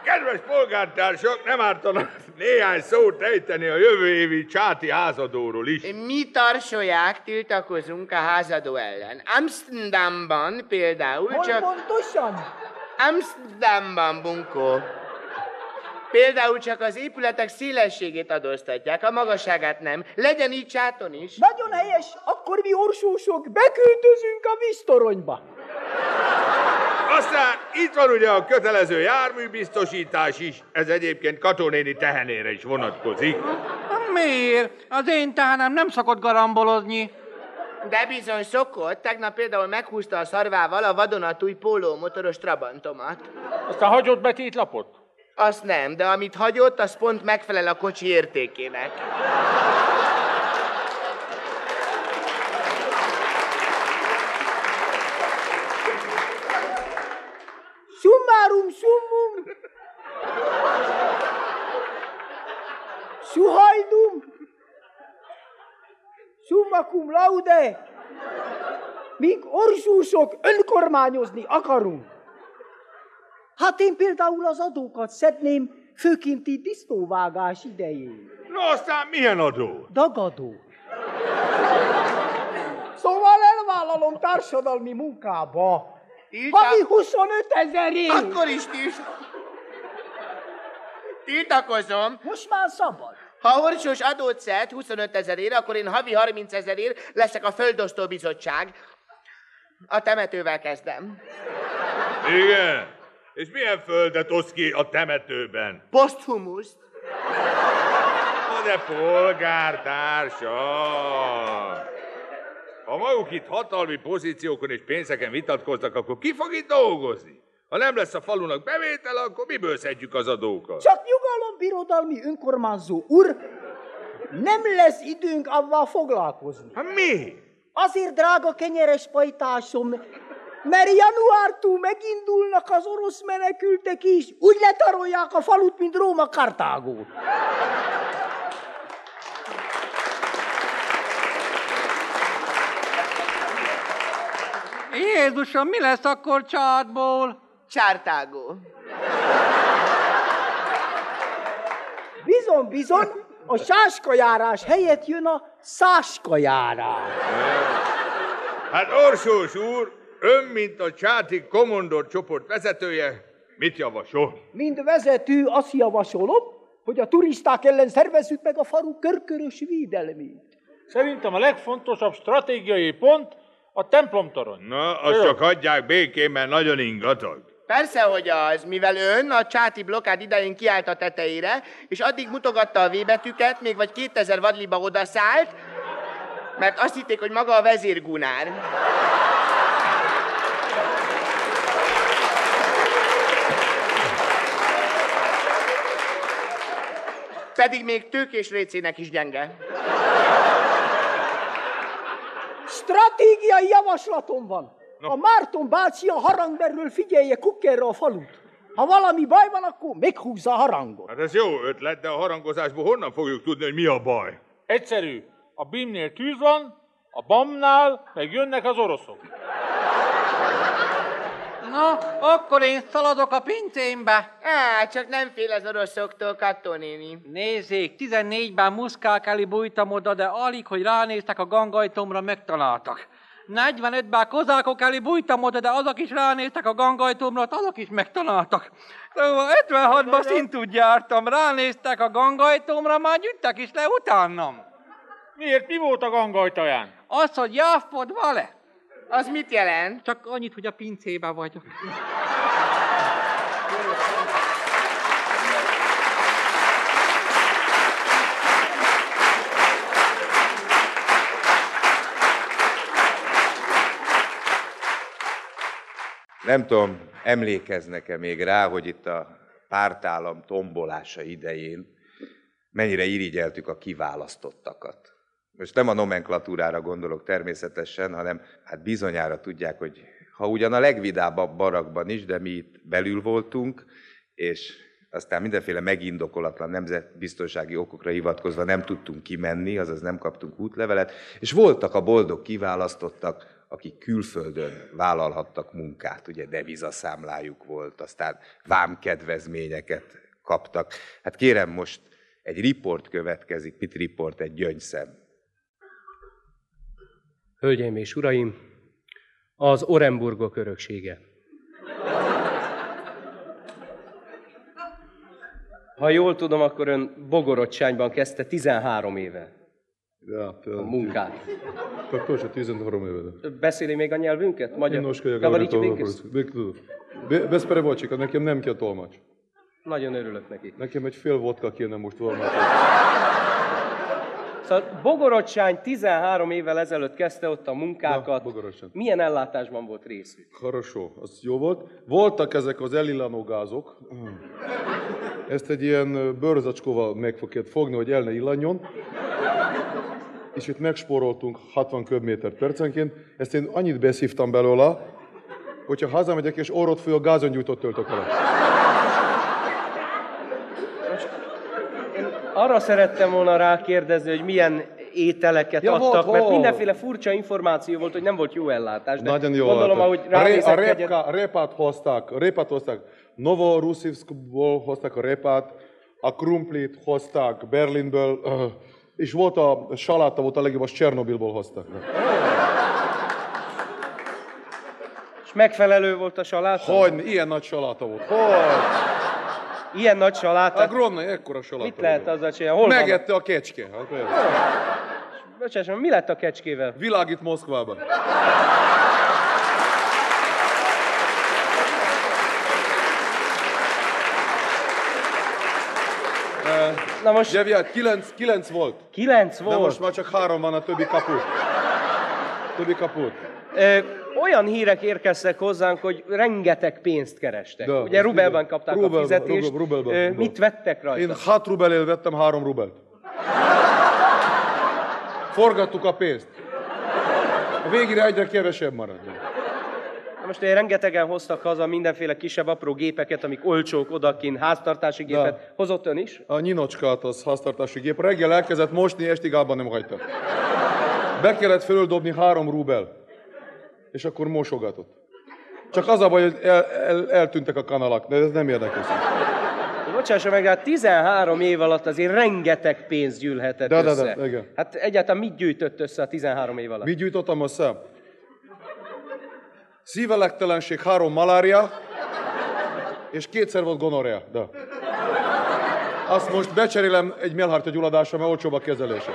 Speaker 12: kedves polgártársak, nem ártana néhány szót ejteni a jövő évi csáti házadóról is.
Speaker 28: Mi tarsolják tiltakozunk a házadó ellen. Amsterdamban például
Speaker 26: Hol
Speaker 28: csak...
Speaker 26: pontosan?
Speaker 28: Amsterdamban, bunkó. Például csak az épületek szélességét adóztatják, a magasságát nem. Legyen így csáton is.
Speaker 26: Nagyon helyes, akkor mi orsósok beköltözünk a víztoronyba.
Speaker 12: Aztán itt van ugye a kötelező járműbiztosítás is, ez egyébként katonéni tehenére is vonatkozik.
Speaker 27: Miért? Az én tehenem nem szokott garambolozni.
Speaker 28: De bizony szokott, tegnap például meghúzta a szarvával a vadonatúj póló motoros trabantomat.
Speaker 29: Aztán hagyott betétlapot?
Speaker 28: Azt nem, de amit hagyott, az pont megfelel a kocsi értékének.
Speaker 26: Summarum summum. Suhajdum. Summa cum laude. Mink orsúsok önkormányozni akarunk. Hát én például az adókat szedném, főként itt disznóvágás idején.
Speaker 12: No, aztán milyen adó?
Speaker 26: Dagadó. Szóval elvállalom társadalmi munkába. Havi 25 ezerért.
Speaker 28: Akkor is is. Tiltakozom.
Speaker 26: Most már szabad.
Speaker 28: Ha Orsós adót szed 25 ezerért, akkor én havi 30 ezerért leszek a Földosztó Bizottság. A temetővel kezdem.
Speaker 12: Igen. És milyen földet osz ki a temetőben?
Speaker 28: Posthumuszt.
Speaker 12: Na de polgártársa! Ha maguk itt hatalmi pozíciókon és pénzeken vitatkoznak, akkor ki fog itt dolgozni? Ha nem lesz a falunak bevétele, akkor miből szedjük az adókat?
Speaker 26: Csak nyugalom, birodalmi önkormányzó úr, nem lesz időnk avval foglalkozni.
Speaker 12: Hát mi?
Speaker 26: Azért, drága kenyeres pajtásom, mert januártól megindulnak az orosz menekültek is, úgy letarolják a falut, mint Róma Kartágót.
Speaker 27: Jézusom, mi lesz akkor csátból?
Speaker 28: Csártágó.
Speaker 26: Bizony, bizony, a sáskajárás helyett jön a száskajárás.
Speaker 12: Hát Orsós úr, ön, mint a Csáti Komondor csoport vezetője, mit javasol?
Speaker 26: Mind vezető azt javasolom, hogy a turisták ellen szervezzük meg a falu körkörös védelmét.
Speaker 29: Szerintem a legfontosabb stratégiai pont A templomtorony.
Speaker 30: Na, azt csak hagyják békén, mert nagyon ingatag.
Speaker 28: Persze, hogy az, mivel ön a csáti blokkád idején kiállt a tetejére, és addig mutogatta a V betűket, még vagy 2000 vadliba odaszállt, mert azt hitték, hogy maga a vezérgunár. Pedig még tőkés récének is gyenge.
Speaker 26: Stratégiai javaslatom van. A Márton bácsi a harangberről figyelje Kukkerre a falut. Ha valami baj van, akkor meghúzza a harangot.
Speaker 30: Hát ez jó ötlet, de a harangozásból honnan fogjuk tudni, hogy mi a baj?
Speaker 29: Egyszerű. A BIM-nél tűz van, a BAM-nál meg jönnek az oroszok.
Speaker 27: Na, akkor én szaladok a pincémbe.
Speaker 28: Á, csak nem fél az oroszoktól, Kattó néni.
Speaker 27: Nézzék, 14-ben muszkálkeli bújtam oda, de alig, hogy ránéztek a gangajtomra, megtaláltak. 45-ben kozákok elé bújtam oda, de azok is ránéztek a gangajtomra, azok is megtaláltak. Szóval 56-ban szintúgy jártam, ránéztek a gangajtomra, már gyűjtek is le utánam.
Speaker 29: Miért? Mi volt a gangajtaján?
Speaker 27: Az, hogy Jáfpod vale.
Speaker 28: Az mit jelent?
Speaker 27: Csak annyit, hogy a pincébe vagyok.
Speaker 4: Nem tudom, emlékeznek-e még rá, hogy itt a pártállam tombolása idején mennyire irigyeltük a kiválasztottakat. Most nem a nomenklatúrára gondolok természetesen, hanem hát bizonyára tudják, hogy ha ugyan a legvidábbabb barakban is, de mi itt belül voltunk, és aztán mindenféle megindokolatlan nemzetbiztonsági okokra hivatkozva nem tudtunk kimenni, azaz nem kaptunk útlevelet, és voltak a boldog kiválasztottak, akik külföldön vállalhattak munkát, ugye devizaszámlájuk volt, aztán vámkedvezményeket kaptak. Hát kérem most egy riport következik, mit riport, egy gyöngyszem.
Speaker 31: Hölgyeim és uraim, az Orenburgok öröksége. Ha jól tudom, akkor ön Bogorocsányban kezdte 13 éve
Speaker 32: Да,
Speaker 31: a munkát.
Speaker 32: Так точно, 13 éve.
Speaker 31: Beszéli még a nyelvünket? Magyar?
Speaker 32: Немножко я говорю
Speaker 31: Говорите
Speaker 32: то
Speaker 31: по-английски?
Speaker 32: вопрос. Be- Без переводчика, nekem nem kell tolmács.
Speaker 31: Nagyon örülök neki.
Speaker 32: Nekem egy fél vodka kéne most tolmács.
Speaker 31: Szóval Bogorocsány 13 évvel ezelőtt kezdte ott a munkákat.
Speaker 32: Bogorocsány.
Speaker 31: Milyen ellátásban volt részük?
Speaker 32: Хорошо, az jó volt. Voltak ezek az elillanó gázok. Ezt egy ilyen ö, bőrzacskóval meg fogják fogni, hogy el ne illanjon. És itt megspóroltunk 60 köbméter percenként. Ezt én annyit beszívtam belőle, hogyha hazamegyek és orrot fő a gázon gyújtott töltök alatt.
Speaker 31: Arra szerettem volna rákérdezni, hogy milyen ételeket
Speaker 32: Ja,
Speaker 31: adtak,
Speaker 32: volt,
Speaker 31: mert mindenféle furcsa információ volt, hogy nem volt jó ellátás. De
Speaker 32: Nagyon jó
Speaker 31: Gondolom,
Speaker 32: volt.
Speaker 31: ahogy
Speaker 32: a, ré, a
Speaker 31: ránézek egyet,
Speaker 32: repka, a repát hozták, a repát hozták. Novorusivskból hozták a repát, a krumplit hozták Berlinből, és volt a saláta, volt a legjobb, azt Csernobilból hozták.
Speaker 31: és megfelelő volt a saláta?
Speaker 32: Hogy, ilyen nagy saláta volt. Hogy?
Speaker 31: Ilyen nagy saláta?
Speaker 32: A gronna, ekkora saláta
Speaker 31: Mit lehet azzal csinálni? Hol van?
Speaker 32: Megette a kecske. Hát,
Speaker 31: mi lett a kecskével?
Speaker 32: Világít Moszkvában.
Speaker 31: Na most...
Speaker 32: Gyevját, kilenc, kilenc volt.
Speaker 31: Kilenc
Speaker 32: De
Speaker 31: volt?
Speaker 32: most már csak három van a többi kaput. Többi kaput.
Speaker 31: Ö, olyan hírek érkeztek hozzánk, hogy rengeteg pénzt kerestek.
Speaker 32: De,
Speaker 31: Ugye rubelben kapták a
Speaker 32: Rubelben,
Speaker 31: fizetést.
Speaker 32: rubel- rubelben, rubel.
Speaker 31: Mit vettek rajta?
Speaker 32: Én 6 rubelért vettem 3 rubelt. Forgattuk a pénzt. A végére egyre kevesebb marad.
Speaker 31: Na Most ugye rengetegen hoztak haza mindenféle kisebb apró gépeket, amik olcsók odakin, háztartási gépet. Hozott ön is?
Speaker 32: A nyinocskát az háztartási gép. Reggel elkezdett mosni, estig abban nem hagyta. Be kellett földobni három rubel. És akkor mosogatott. Csak az a baj, hogy el, el, eltűntek a kanalak, de ez nem érdekes.
Speaker 31: Bocsássa meg, hát 13 év alatt azért rengeteg pénz gyűlhetett
Speaker 32: De, de,
Speaker 31: össze.
Speaker 32: de, igen.
Speaker 31: Hát egyáltalán mit gyűjtött össze a 13 év alatt?
Speaker 32: Mit gyújtottam össze? Szívelektelenség, három malária, és kétszer volt gonorrea. De. Azt most becserélem egy melhártya gyulladásra, mert olcsóbb a kezelése.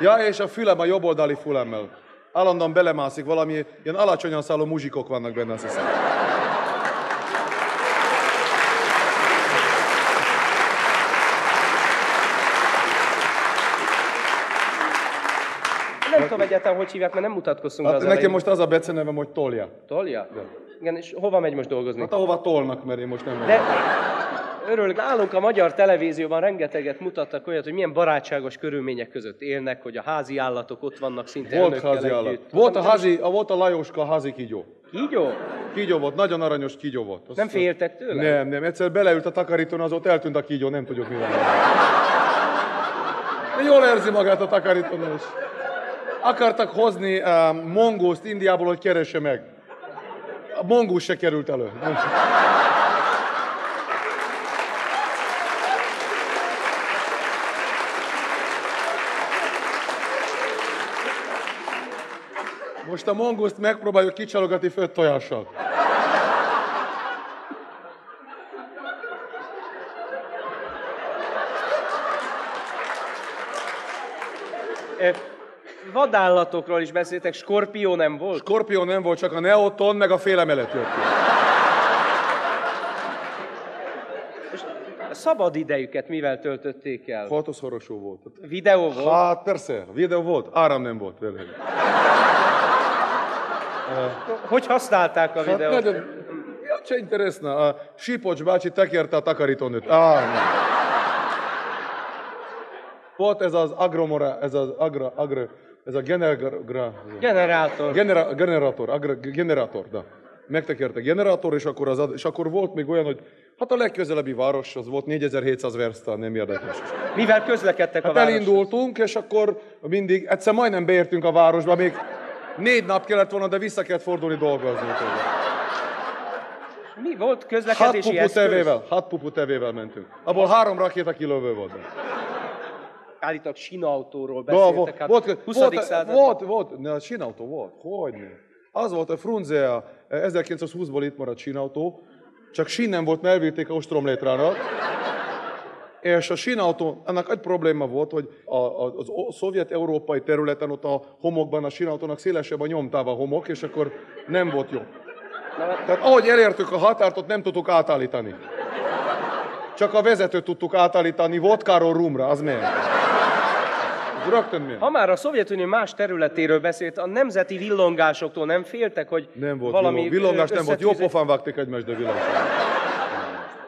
Speaker 32: Ja, és a fülem a jobboldali fülemmel. Állandóan belemászik valami, ilyen alacsonyan szálló muzsikok vannak benne, azt hiszem.
Speaker 31: Nem tudom egyáltalán, hogy hívják, mert nem mutatkoztunk
Speaker 32: Hát
Speaker 31: az
Speaker 32: nekem
Speaker 31: elején.
Speaker 32: most az a becenevem, hogy Tolja.
Speaker 31: Tolja? Igen, és hova megy most dolgozni?
Speaker 32: Hát ahova tolnak, mert én most nem
Speaker 31: De örülök, nálunk a magyar televízióban rengeteget mutattak olyat, hogy milyen barátságos körülmények között élnek, hogy a házi állatok ott vannak szinte
Speaker 32: Volt házi állat. Volt a,
Speaker 31: Nem-
Speaker 32: házi, a, volt a Lajoska házi kígyó.
Speaker 31: Kígyó?
Speaker 32: Kígyó volt, nagyon aranyos kígyó volt. Azt
Speaker 31: Nem féltek tőle?
Speaker 32: Nem, nem. Egyszer beleült a takarítón, az ott eltűnt a kígyó, nem tudjuk mi van. De jól érzi magát a takarítón is. Akartak hozni uh, mongószt Indiából, hogy keresse meg. A mongós se került elő. Most a mongószt megpróbáljuk kicsalogatni főtt tojással.
Speaker 31: Vadállatokról is beszéltek, skorpió nem volt?
Speaker 32: Skorpió nem volt, csak a neoton meg a félemelet jött ki.
Speaker 31: A szabad idejüket mivel töltötték el?
Speaker 32: Fotoszorosó volt.
Speaker 31: Videó volt?
Speaker 32: Hát persze, videó volt, áram nem volt vele.
Speaker 31: Hogy használták a
Speaker 32: Hát
Speaker 31: videót?
Speaker 32: nagyon, ja, ce interesna, a Sipocs bácsi tekerte a takarítónőt. Á, nem. Volt ez az agromora, ez az agra, agra, ez a generagra,
Speaker 31: Generátor.
Speaker 32: genera, generátor, agra, generátor, da. Megtekerte generátor, és akkor, az, és akkor volt még olyan, hogy hát a legközelebbi város, az volt 4700 versta, nem érdekes.
Speaker 31: Mivel közlekedtek a
Speaker 32: Hát
Speaker 31: városhoz?
Speaker 32: elindultunk, és akkor mindig, egyszer majdnem beértünk a városba, még négy nap kellett volna, de vissza kellett fordulni dolgozni.
Speaker 31: Mi volt
Speaker 32: Hat
Speaker 31: közlekedési
Speaker 32: pupu
Speaker 31: eszköz?
Speaker 32: tevével, hat pupu tevével mentünk. Abból három rakéta kilövő volt.
Speaker 31: Állítólag sinautóról beszéltek,
Speaker 32: volt,
Speaker 31: hát
Speaker 32: volt,
Speaker 31: 20.
Speaker 32: volt,
Speaker 31: század.
Speaker 32: volt, volt, ne, a sinautó volt, hogy. Az volt a Frunze, a 1920-ból itt maradt sinautó, csak sín nem volt, mert elvitték a ostromlétrának. És a sínautó, annak egy probléma volt, hogy a, a, az szovjet-európai területen ott a homokban a sínautónak szélesebb a nyomtáva a homok, és akkor nem volt jó. Tehát ahogy elértük a határt, ott nem tudtuk átállítani. Csak a vezetőt tudtuk átállítani vodkáról rumra, az miért? Rögtön miért?
Speaker 31: Ha már a Szovjetunió más területéről beszélt, a nemzeti villongásoktól nem féltek, hogy
Speaker 32: Nem volt
Speaker 31: valami
Speaker 32: villong, villongás, nem volt. Jó pofán vágték egymást, de villongás.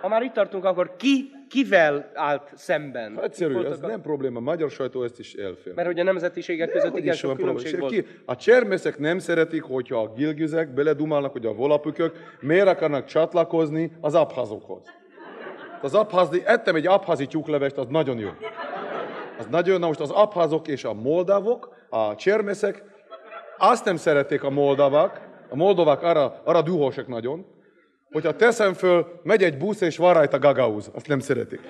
Speaker 31: Ha már itt tartunk, akkor ki, kivel állt szemben?
Speaker 32: Egyszerű,
Speaker 31: Voltak
Speaker 32: ez
Speaker 31: a-
Speaker 32: nem probléma. Magyar sajtó ezt is elfér.
Speaker 31: Mert hogy a nemzetiségek között igen sok különbség
Speaker 32: probléma.
Speaker 31: volt.
Speaker 32: Ki- A csermészek nem szeretik, hogyha a gilgizek beledumálnak, hogy a volapükök miért akarnak csatlakozni az abhazokhoz. Az abházi, ettem egy abházi tyúklevest, az nagyon jó. Az nagyon. Na most az abházok és a moldavok, a csermészek, azt nem szerették a moldavak, a moldovák arra, arra dühösek nagyon, hogyha teszem föl, megy egy busz és van rajta gagauz, azt nem szeretik.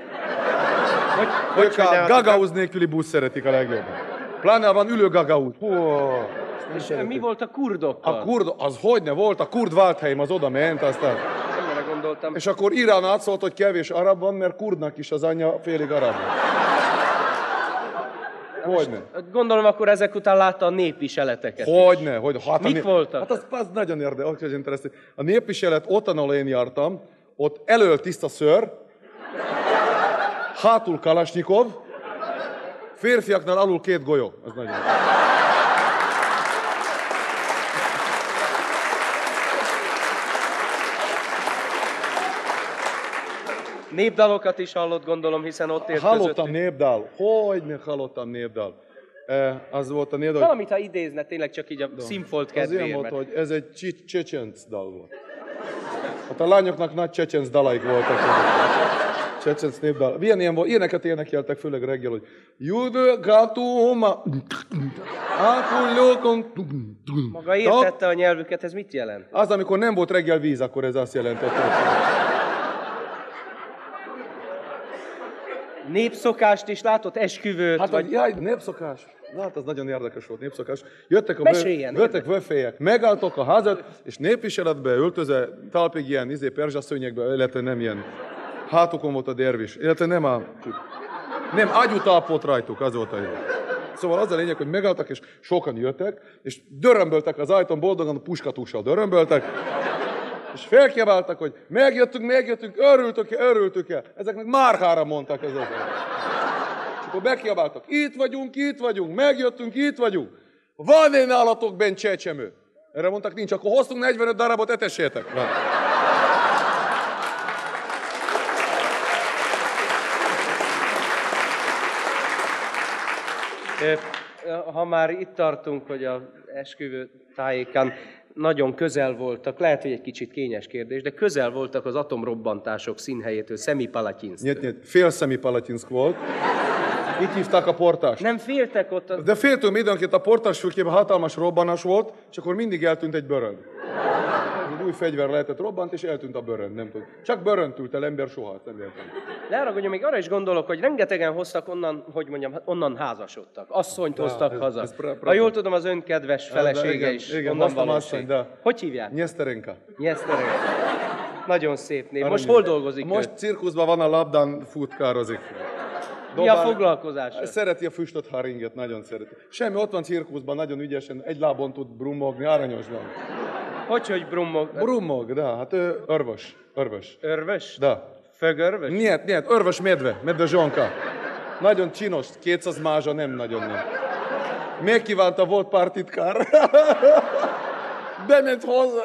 Speaker 31: Hogy,
Speaker 32: Ők a gagauz nélküli busz szeretik a legjobban. Pláne van ülő gagauz. Hú,
Speaker 31: És mi volt a kurdokkal?
Speaker 32: a kurd, az hogyne volt, a kurd Waldheim az oda ment, aztán...
Speaker 31: Nem gondoltam.
Speaker 32: És akkor Irán átszólt, hogy kevés arab van, mert kurdnak is az anyja félig arab. Hogyne.
Speaker 31: Gondolom, akkor ezek után látta a népviseleteket.
Speaker 32: Hogyne, hogy hát
Speaker 31: Mik
Speaker 32: nép-
Speaker 31: voltak?
Speaker 32: Hát az, az nagyon érdekes, hogy interesting. A népviselet ott, ahol én jártam, ott elől tiszta ször, hátul Kalasnyikov, férfiaknál alul két golyó. Az nagyon.
Speaker 31: Népdalokat is hallott, gondolom, hiszen ott ért
Speaker 32: Hallottam
Speaker 31: közöttük.
Speaker 32: népdal. Hogy ne hallottam népdal. Eh, az volt a népdal.
Speaker 31: Valamit, ha idézne, tényleg csak így a színfolt
Speaker 32: Az ilyen
Speaker 31: kedvéért.
Speaker 32: volt,
Speaker 31: mert-
Speaker 32: hogy ez egy csi- csecsenc dal volt. Hát a lányoknak nagy csecsenc dalaik voltak. Csecsenc népdal. Milyen ilyen volt? Ilyeneket énekeltek, főleg reggel, hogy Judő gatuma, ákullókon.
Speaker 31: Maga értette a nyelvüket, ez mit jelent?
Speaker 32: Az, amikor nem volt reggel víz, akkor ez azt jelentette.
Speaker 31: Népszokást is látott, esküvőt,
Speaker 32: Hát,
Speaker 31: vagy...
Speaker 32: jaj, népszokás. Na, hát az nagyon érdekes volt, népszokás. Jöttek a
Speaker 31: Meséljen,
Speaker 32: vö, jöttek vöfélyek, megálltok a házat, és népviseletbe öltözve, talpig ilyen izé, perzsaszőnyekbe, illetve nem ilyen hátukon volt a dervis, illetve nem a... Nem, volt rajtuk, az volt a jó. Szóval az a lényeg, hogy megálltak, és sokan jöttek, és dörömböltek az ajtón, boldogan a puskatússal dörömböltek, és felkiabáltak, hogy megjöttünk, megjöttünk, örültök-e, örültök-e. Ezeknek márhára mondtak ezeket. És akkor bekiabáltak, itt vagyunk, itt vagyunk, megjöttünk, itt vagyunk. Van-e nálatok bent csecsemő? Erre mondtak, nincs, akkor hoztunk 45 darabot, etessétek. Na.
Speaker 31: Ha már itt tartunk, hogy a esküvő tájékán nagyon közel voltak, lehet, hogy egy kicsit kényes kérdés, de közel voltak az atomrobbantások színhelyétől, Szemipalatyinszk.
Speaker 32: Nyet, nyet, fél szemi Palatinsk volt. Itt hívták a portást.
Speaker 31: Nem féltek ott? A...
Speaker 32: De féltünk időnként a portás fülkében hatalmas robbanás volt, és akkor mindig eltűnt egy bőrönd. Egy új fegyver lehetett robbant, és eltűnt a bőrönd, nem tudom. Csak bőrönt ült el, ember soha, nem értem.
Speaker 31: Ne haragudjon, még arra is gondolok, hogy rengetegen hoztak onnan, hogy mondjam, onnan házasodtak. Asszonyt
Speaker 32: De,
Speaker 31: hoztak
Speaker 32: ez-
Speaker 31: haza.
Speaker 32: ez pra-
Speaker 31: ha jól tudom, az ön kedves felesége
Speaker 32: igen,
Speaker 31: is
Speaker 32: igen,
Speaker 31: onnan
Speaker 32: asszonyt, de-
Speaker 31: Hogy hívják?
Speaker 32: Nyeszterenka.
Speaker 31: Nyeszterenka. Nagyon szép név. Most hol dolgozik
Speaker 32: Most
Speaker 31: ő?
Speaker 32: cirkuszban van a labdán, futkározik.
Speaker 31: Mi a foglalkozása?
Speaker 32: Szereti a füstöt haringet, nagyon szereti. Semmi, ott van cirkuszban, nagyon ügyesen, egy lábon tud brummogni, aranyos van.
Speaker 31: Hogy, hogy brummog?
Speaker 32: Brummog, da, hát ő örvös, örvös.
Speaker 31: Örvös?
Speaker 32: Da.
Speaker 31: Fögörvös?
Speaker 32: Niet, niet, örvös medve, medve zsonka. Nagyon csinos, 200 mázsa, nem nagyon nem. Megkívánta, volt pártitkár. Bement hozzá.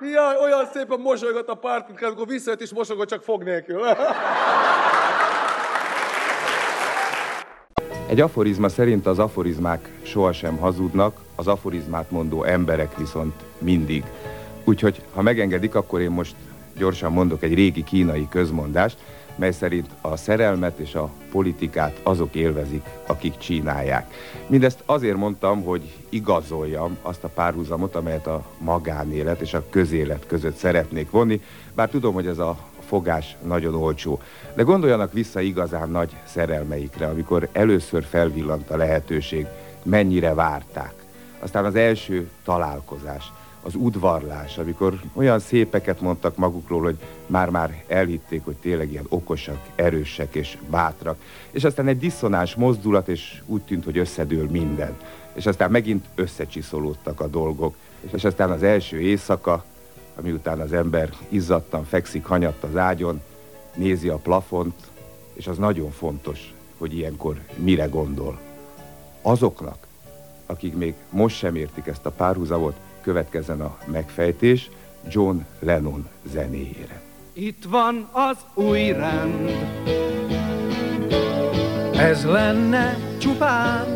Speaker 32: Jaj, olyan szépen mosolygott a pártitkár, akkor visszajött és mosolygott csak fog nélkül.
Speaker 4: Egy aforizma szerint az aforizmák sohasem hazudnak, az aforizmát mondó emberek viszont mindig. Úgyhogy, ha megengedik, akkor én most gyorsan mondok egy régi kínai közmondást, mely szerint a szerelmet és a politikát azok élvezik, akik csinálják. Mindezt azért mondtam, hogy igazoljam azt a párhuzamot, amelyet a magánélet és a közélet között szeretnék vonni, bár tudom, hogy ez a fogás nagyon olcsó. De gondoljanak vissza igazán nagy szerelmeikre, amikor először felvillant a lehetőség, mennyire várták. Aztán az első találkozás, az udvarlás, amikor olyan szépeket mondtak magukról, hogy már-már elhitték, hogy tényleg ilyen okosak, erősek és bátrak. És aztán egy diszonáns mozdulat, és úgy tűnt, hogy összedől minden. És aztán megint összecsiszolódtak a dolgok. És aztán az első éjszaka, ami után az ember izzadtan fekszik hanyatt az ágyon, nézi a plafont, és az nagyon fontos, hogy ilyenkor mire gondol. Azoknak, akik még most sem értik ezt a párhuzamot, következzen a megfejtés John Lennon zenéjére.
Speaker 33: Itt van az új rend, ez lenne csupán.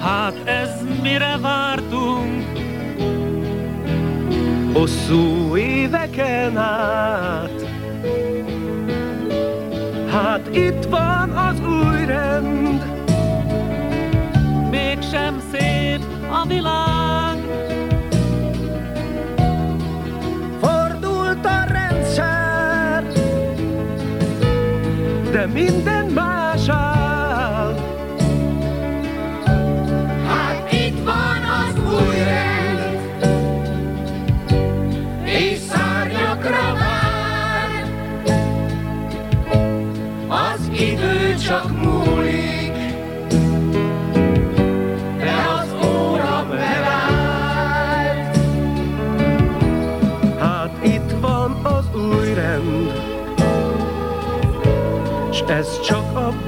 Speaker 33: Hát ez mire vártunk, hosszú éveken át. Hát itt van az új rend, mégsem szép a világ. Fordult a rendszer, de minden más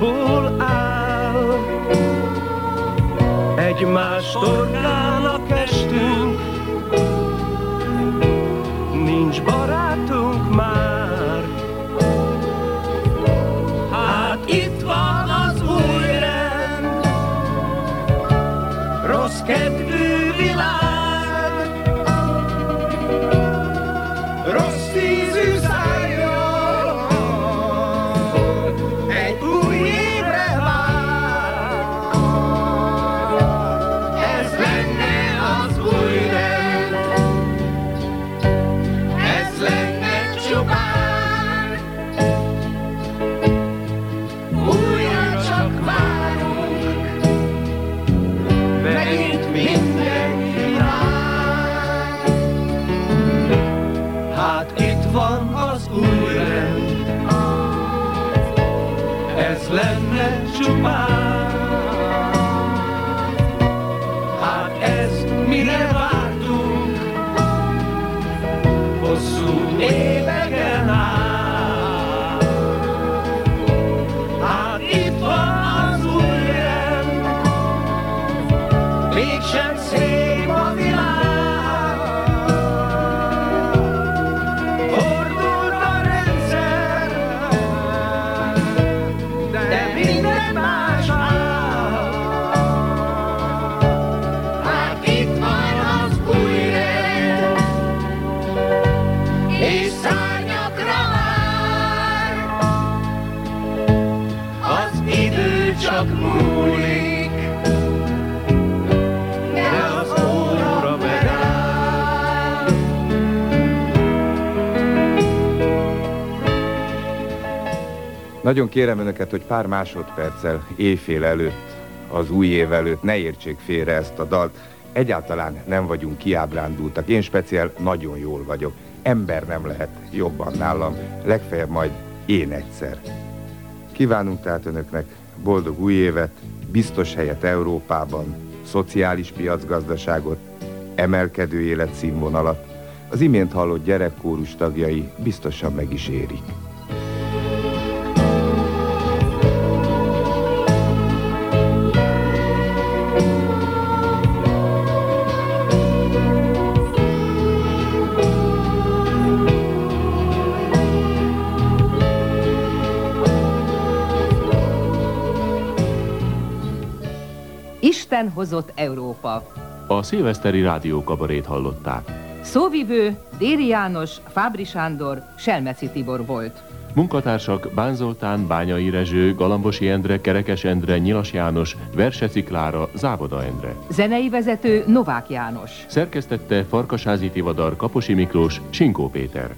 Speaker 33: abból áll. Egymás torkának estünk, nincs barátunk már. Mégsem
Speaker 4: Nagyon kérem önöket, hogy pár másodperccel éjfél előtt, az új év előtt ne értsék félre ezt a dalt. Egyáltalán nem vagyunk kiábrándultak. Én speciál nagyon jól vagyok. Ember nem lehet jobban nálam. Legfeljebb majd én egyszer. Kívánunk tehát önöknek boldog új évet, biztos helyet Európában, szociális piacgazdaságot, emelkedő életszínvonalat. Az imént hallott gyerekkórus tagjai biztosan meg is érik.
Speaker 34: Isten hozott Európa.
Speaker 35: A szilveszteri rádiókabarét hallották.
Speaker 34: Szóvivő Déri János, Fábri Sándor, Selmeci Tibor volt.
Speaker 35: Munkatársak Bán Zoltán, Bányai Rezső, Galambosi Endre, Kerekes Endre, Nyilas János, Verseci Klára, Závoda Endre.
Speaker 34: Zenei vezető Novák János.
Speaker 35: Szerkesztette Farkasázi Tivadar, Kaposi Miklós, Sinkó Péter.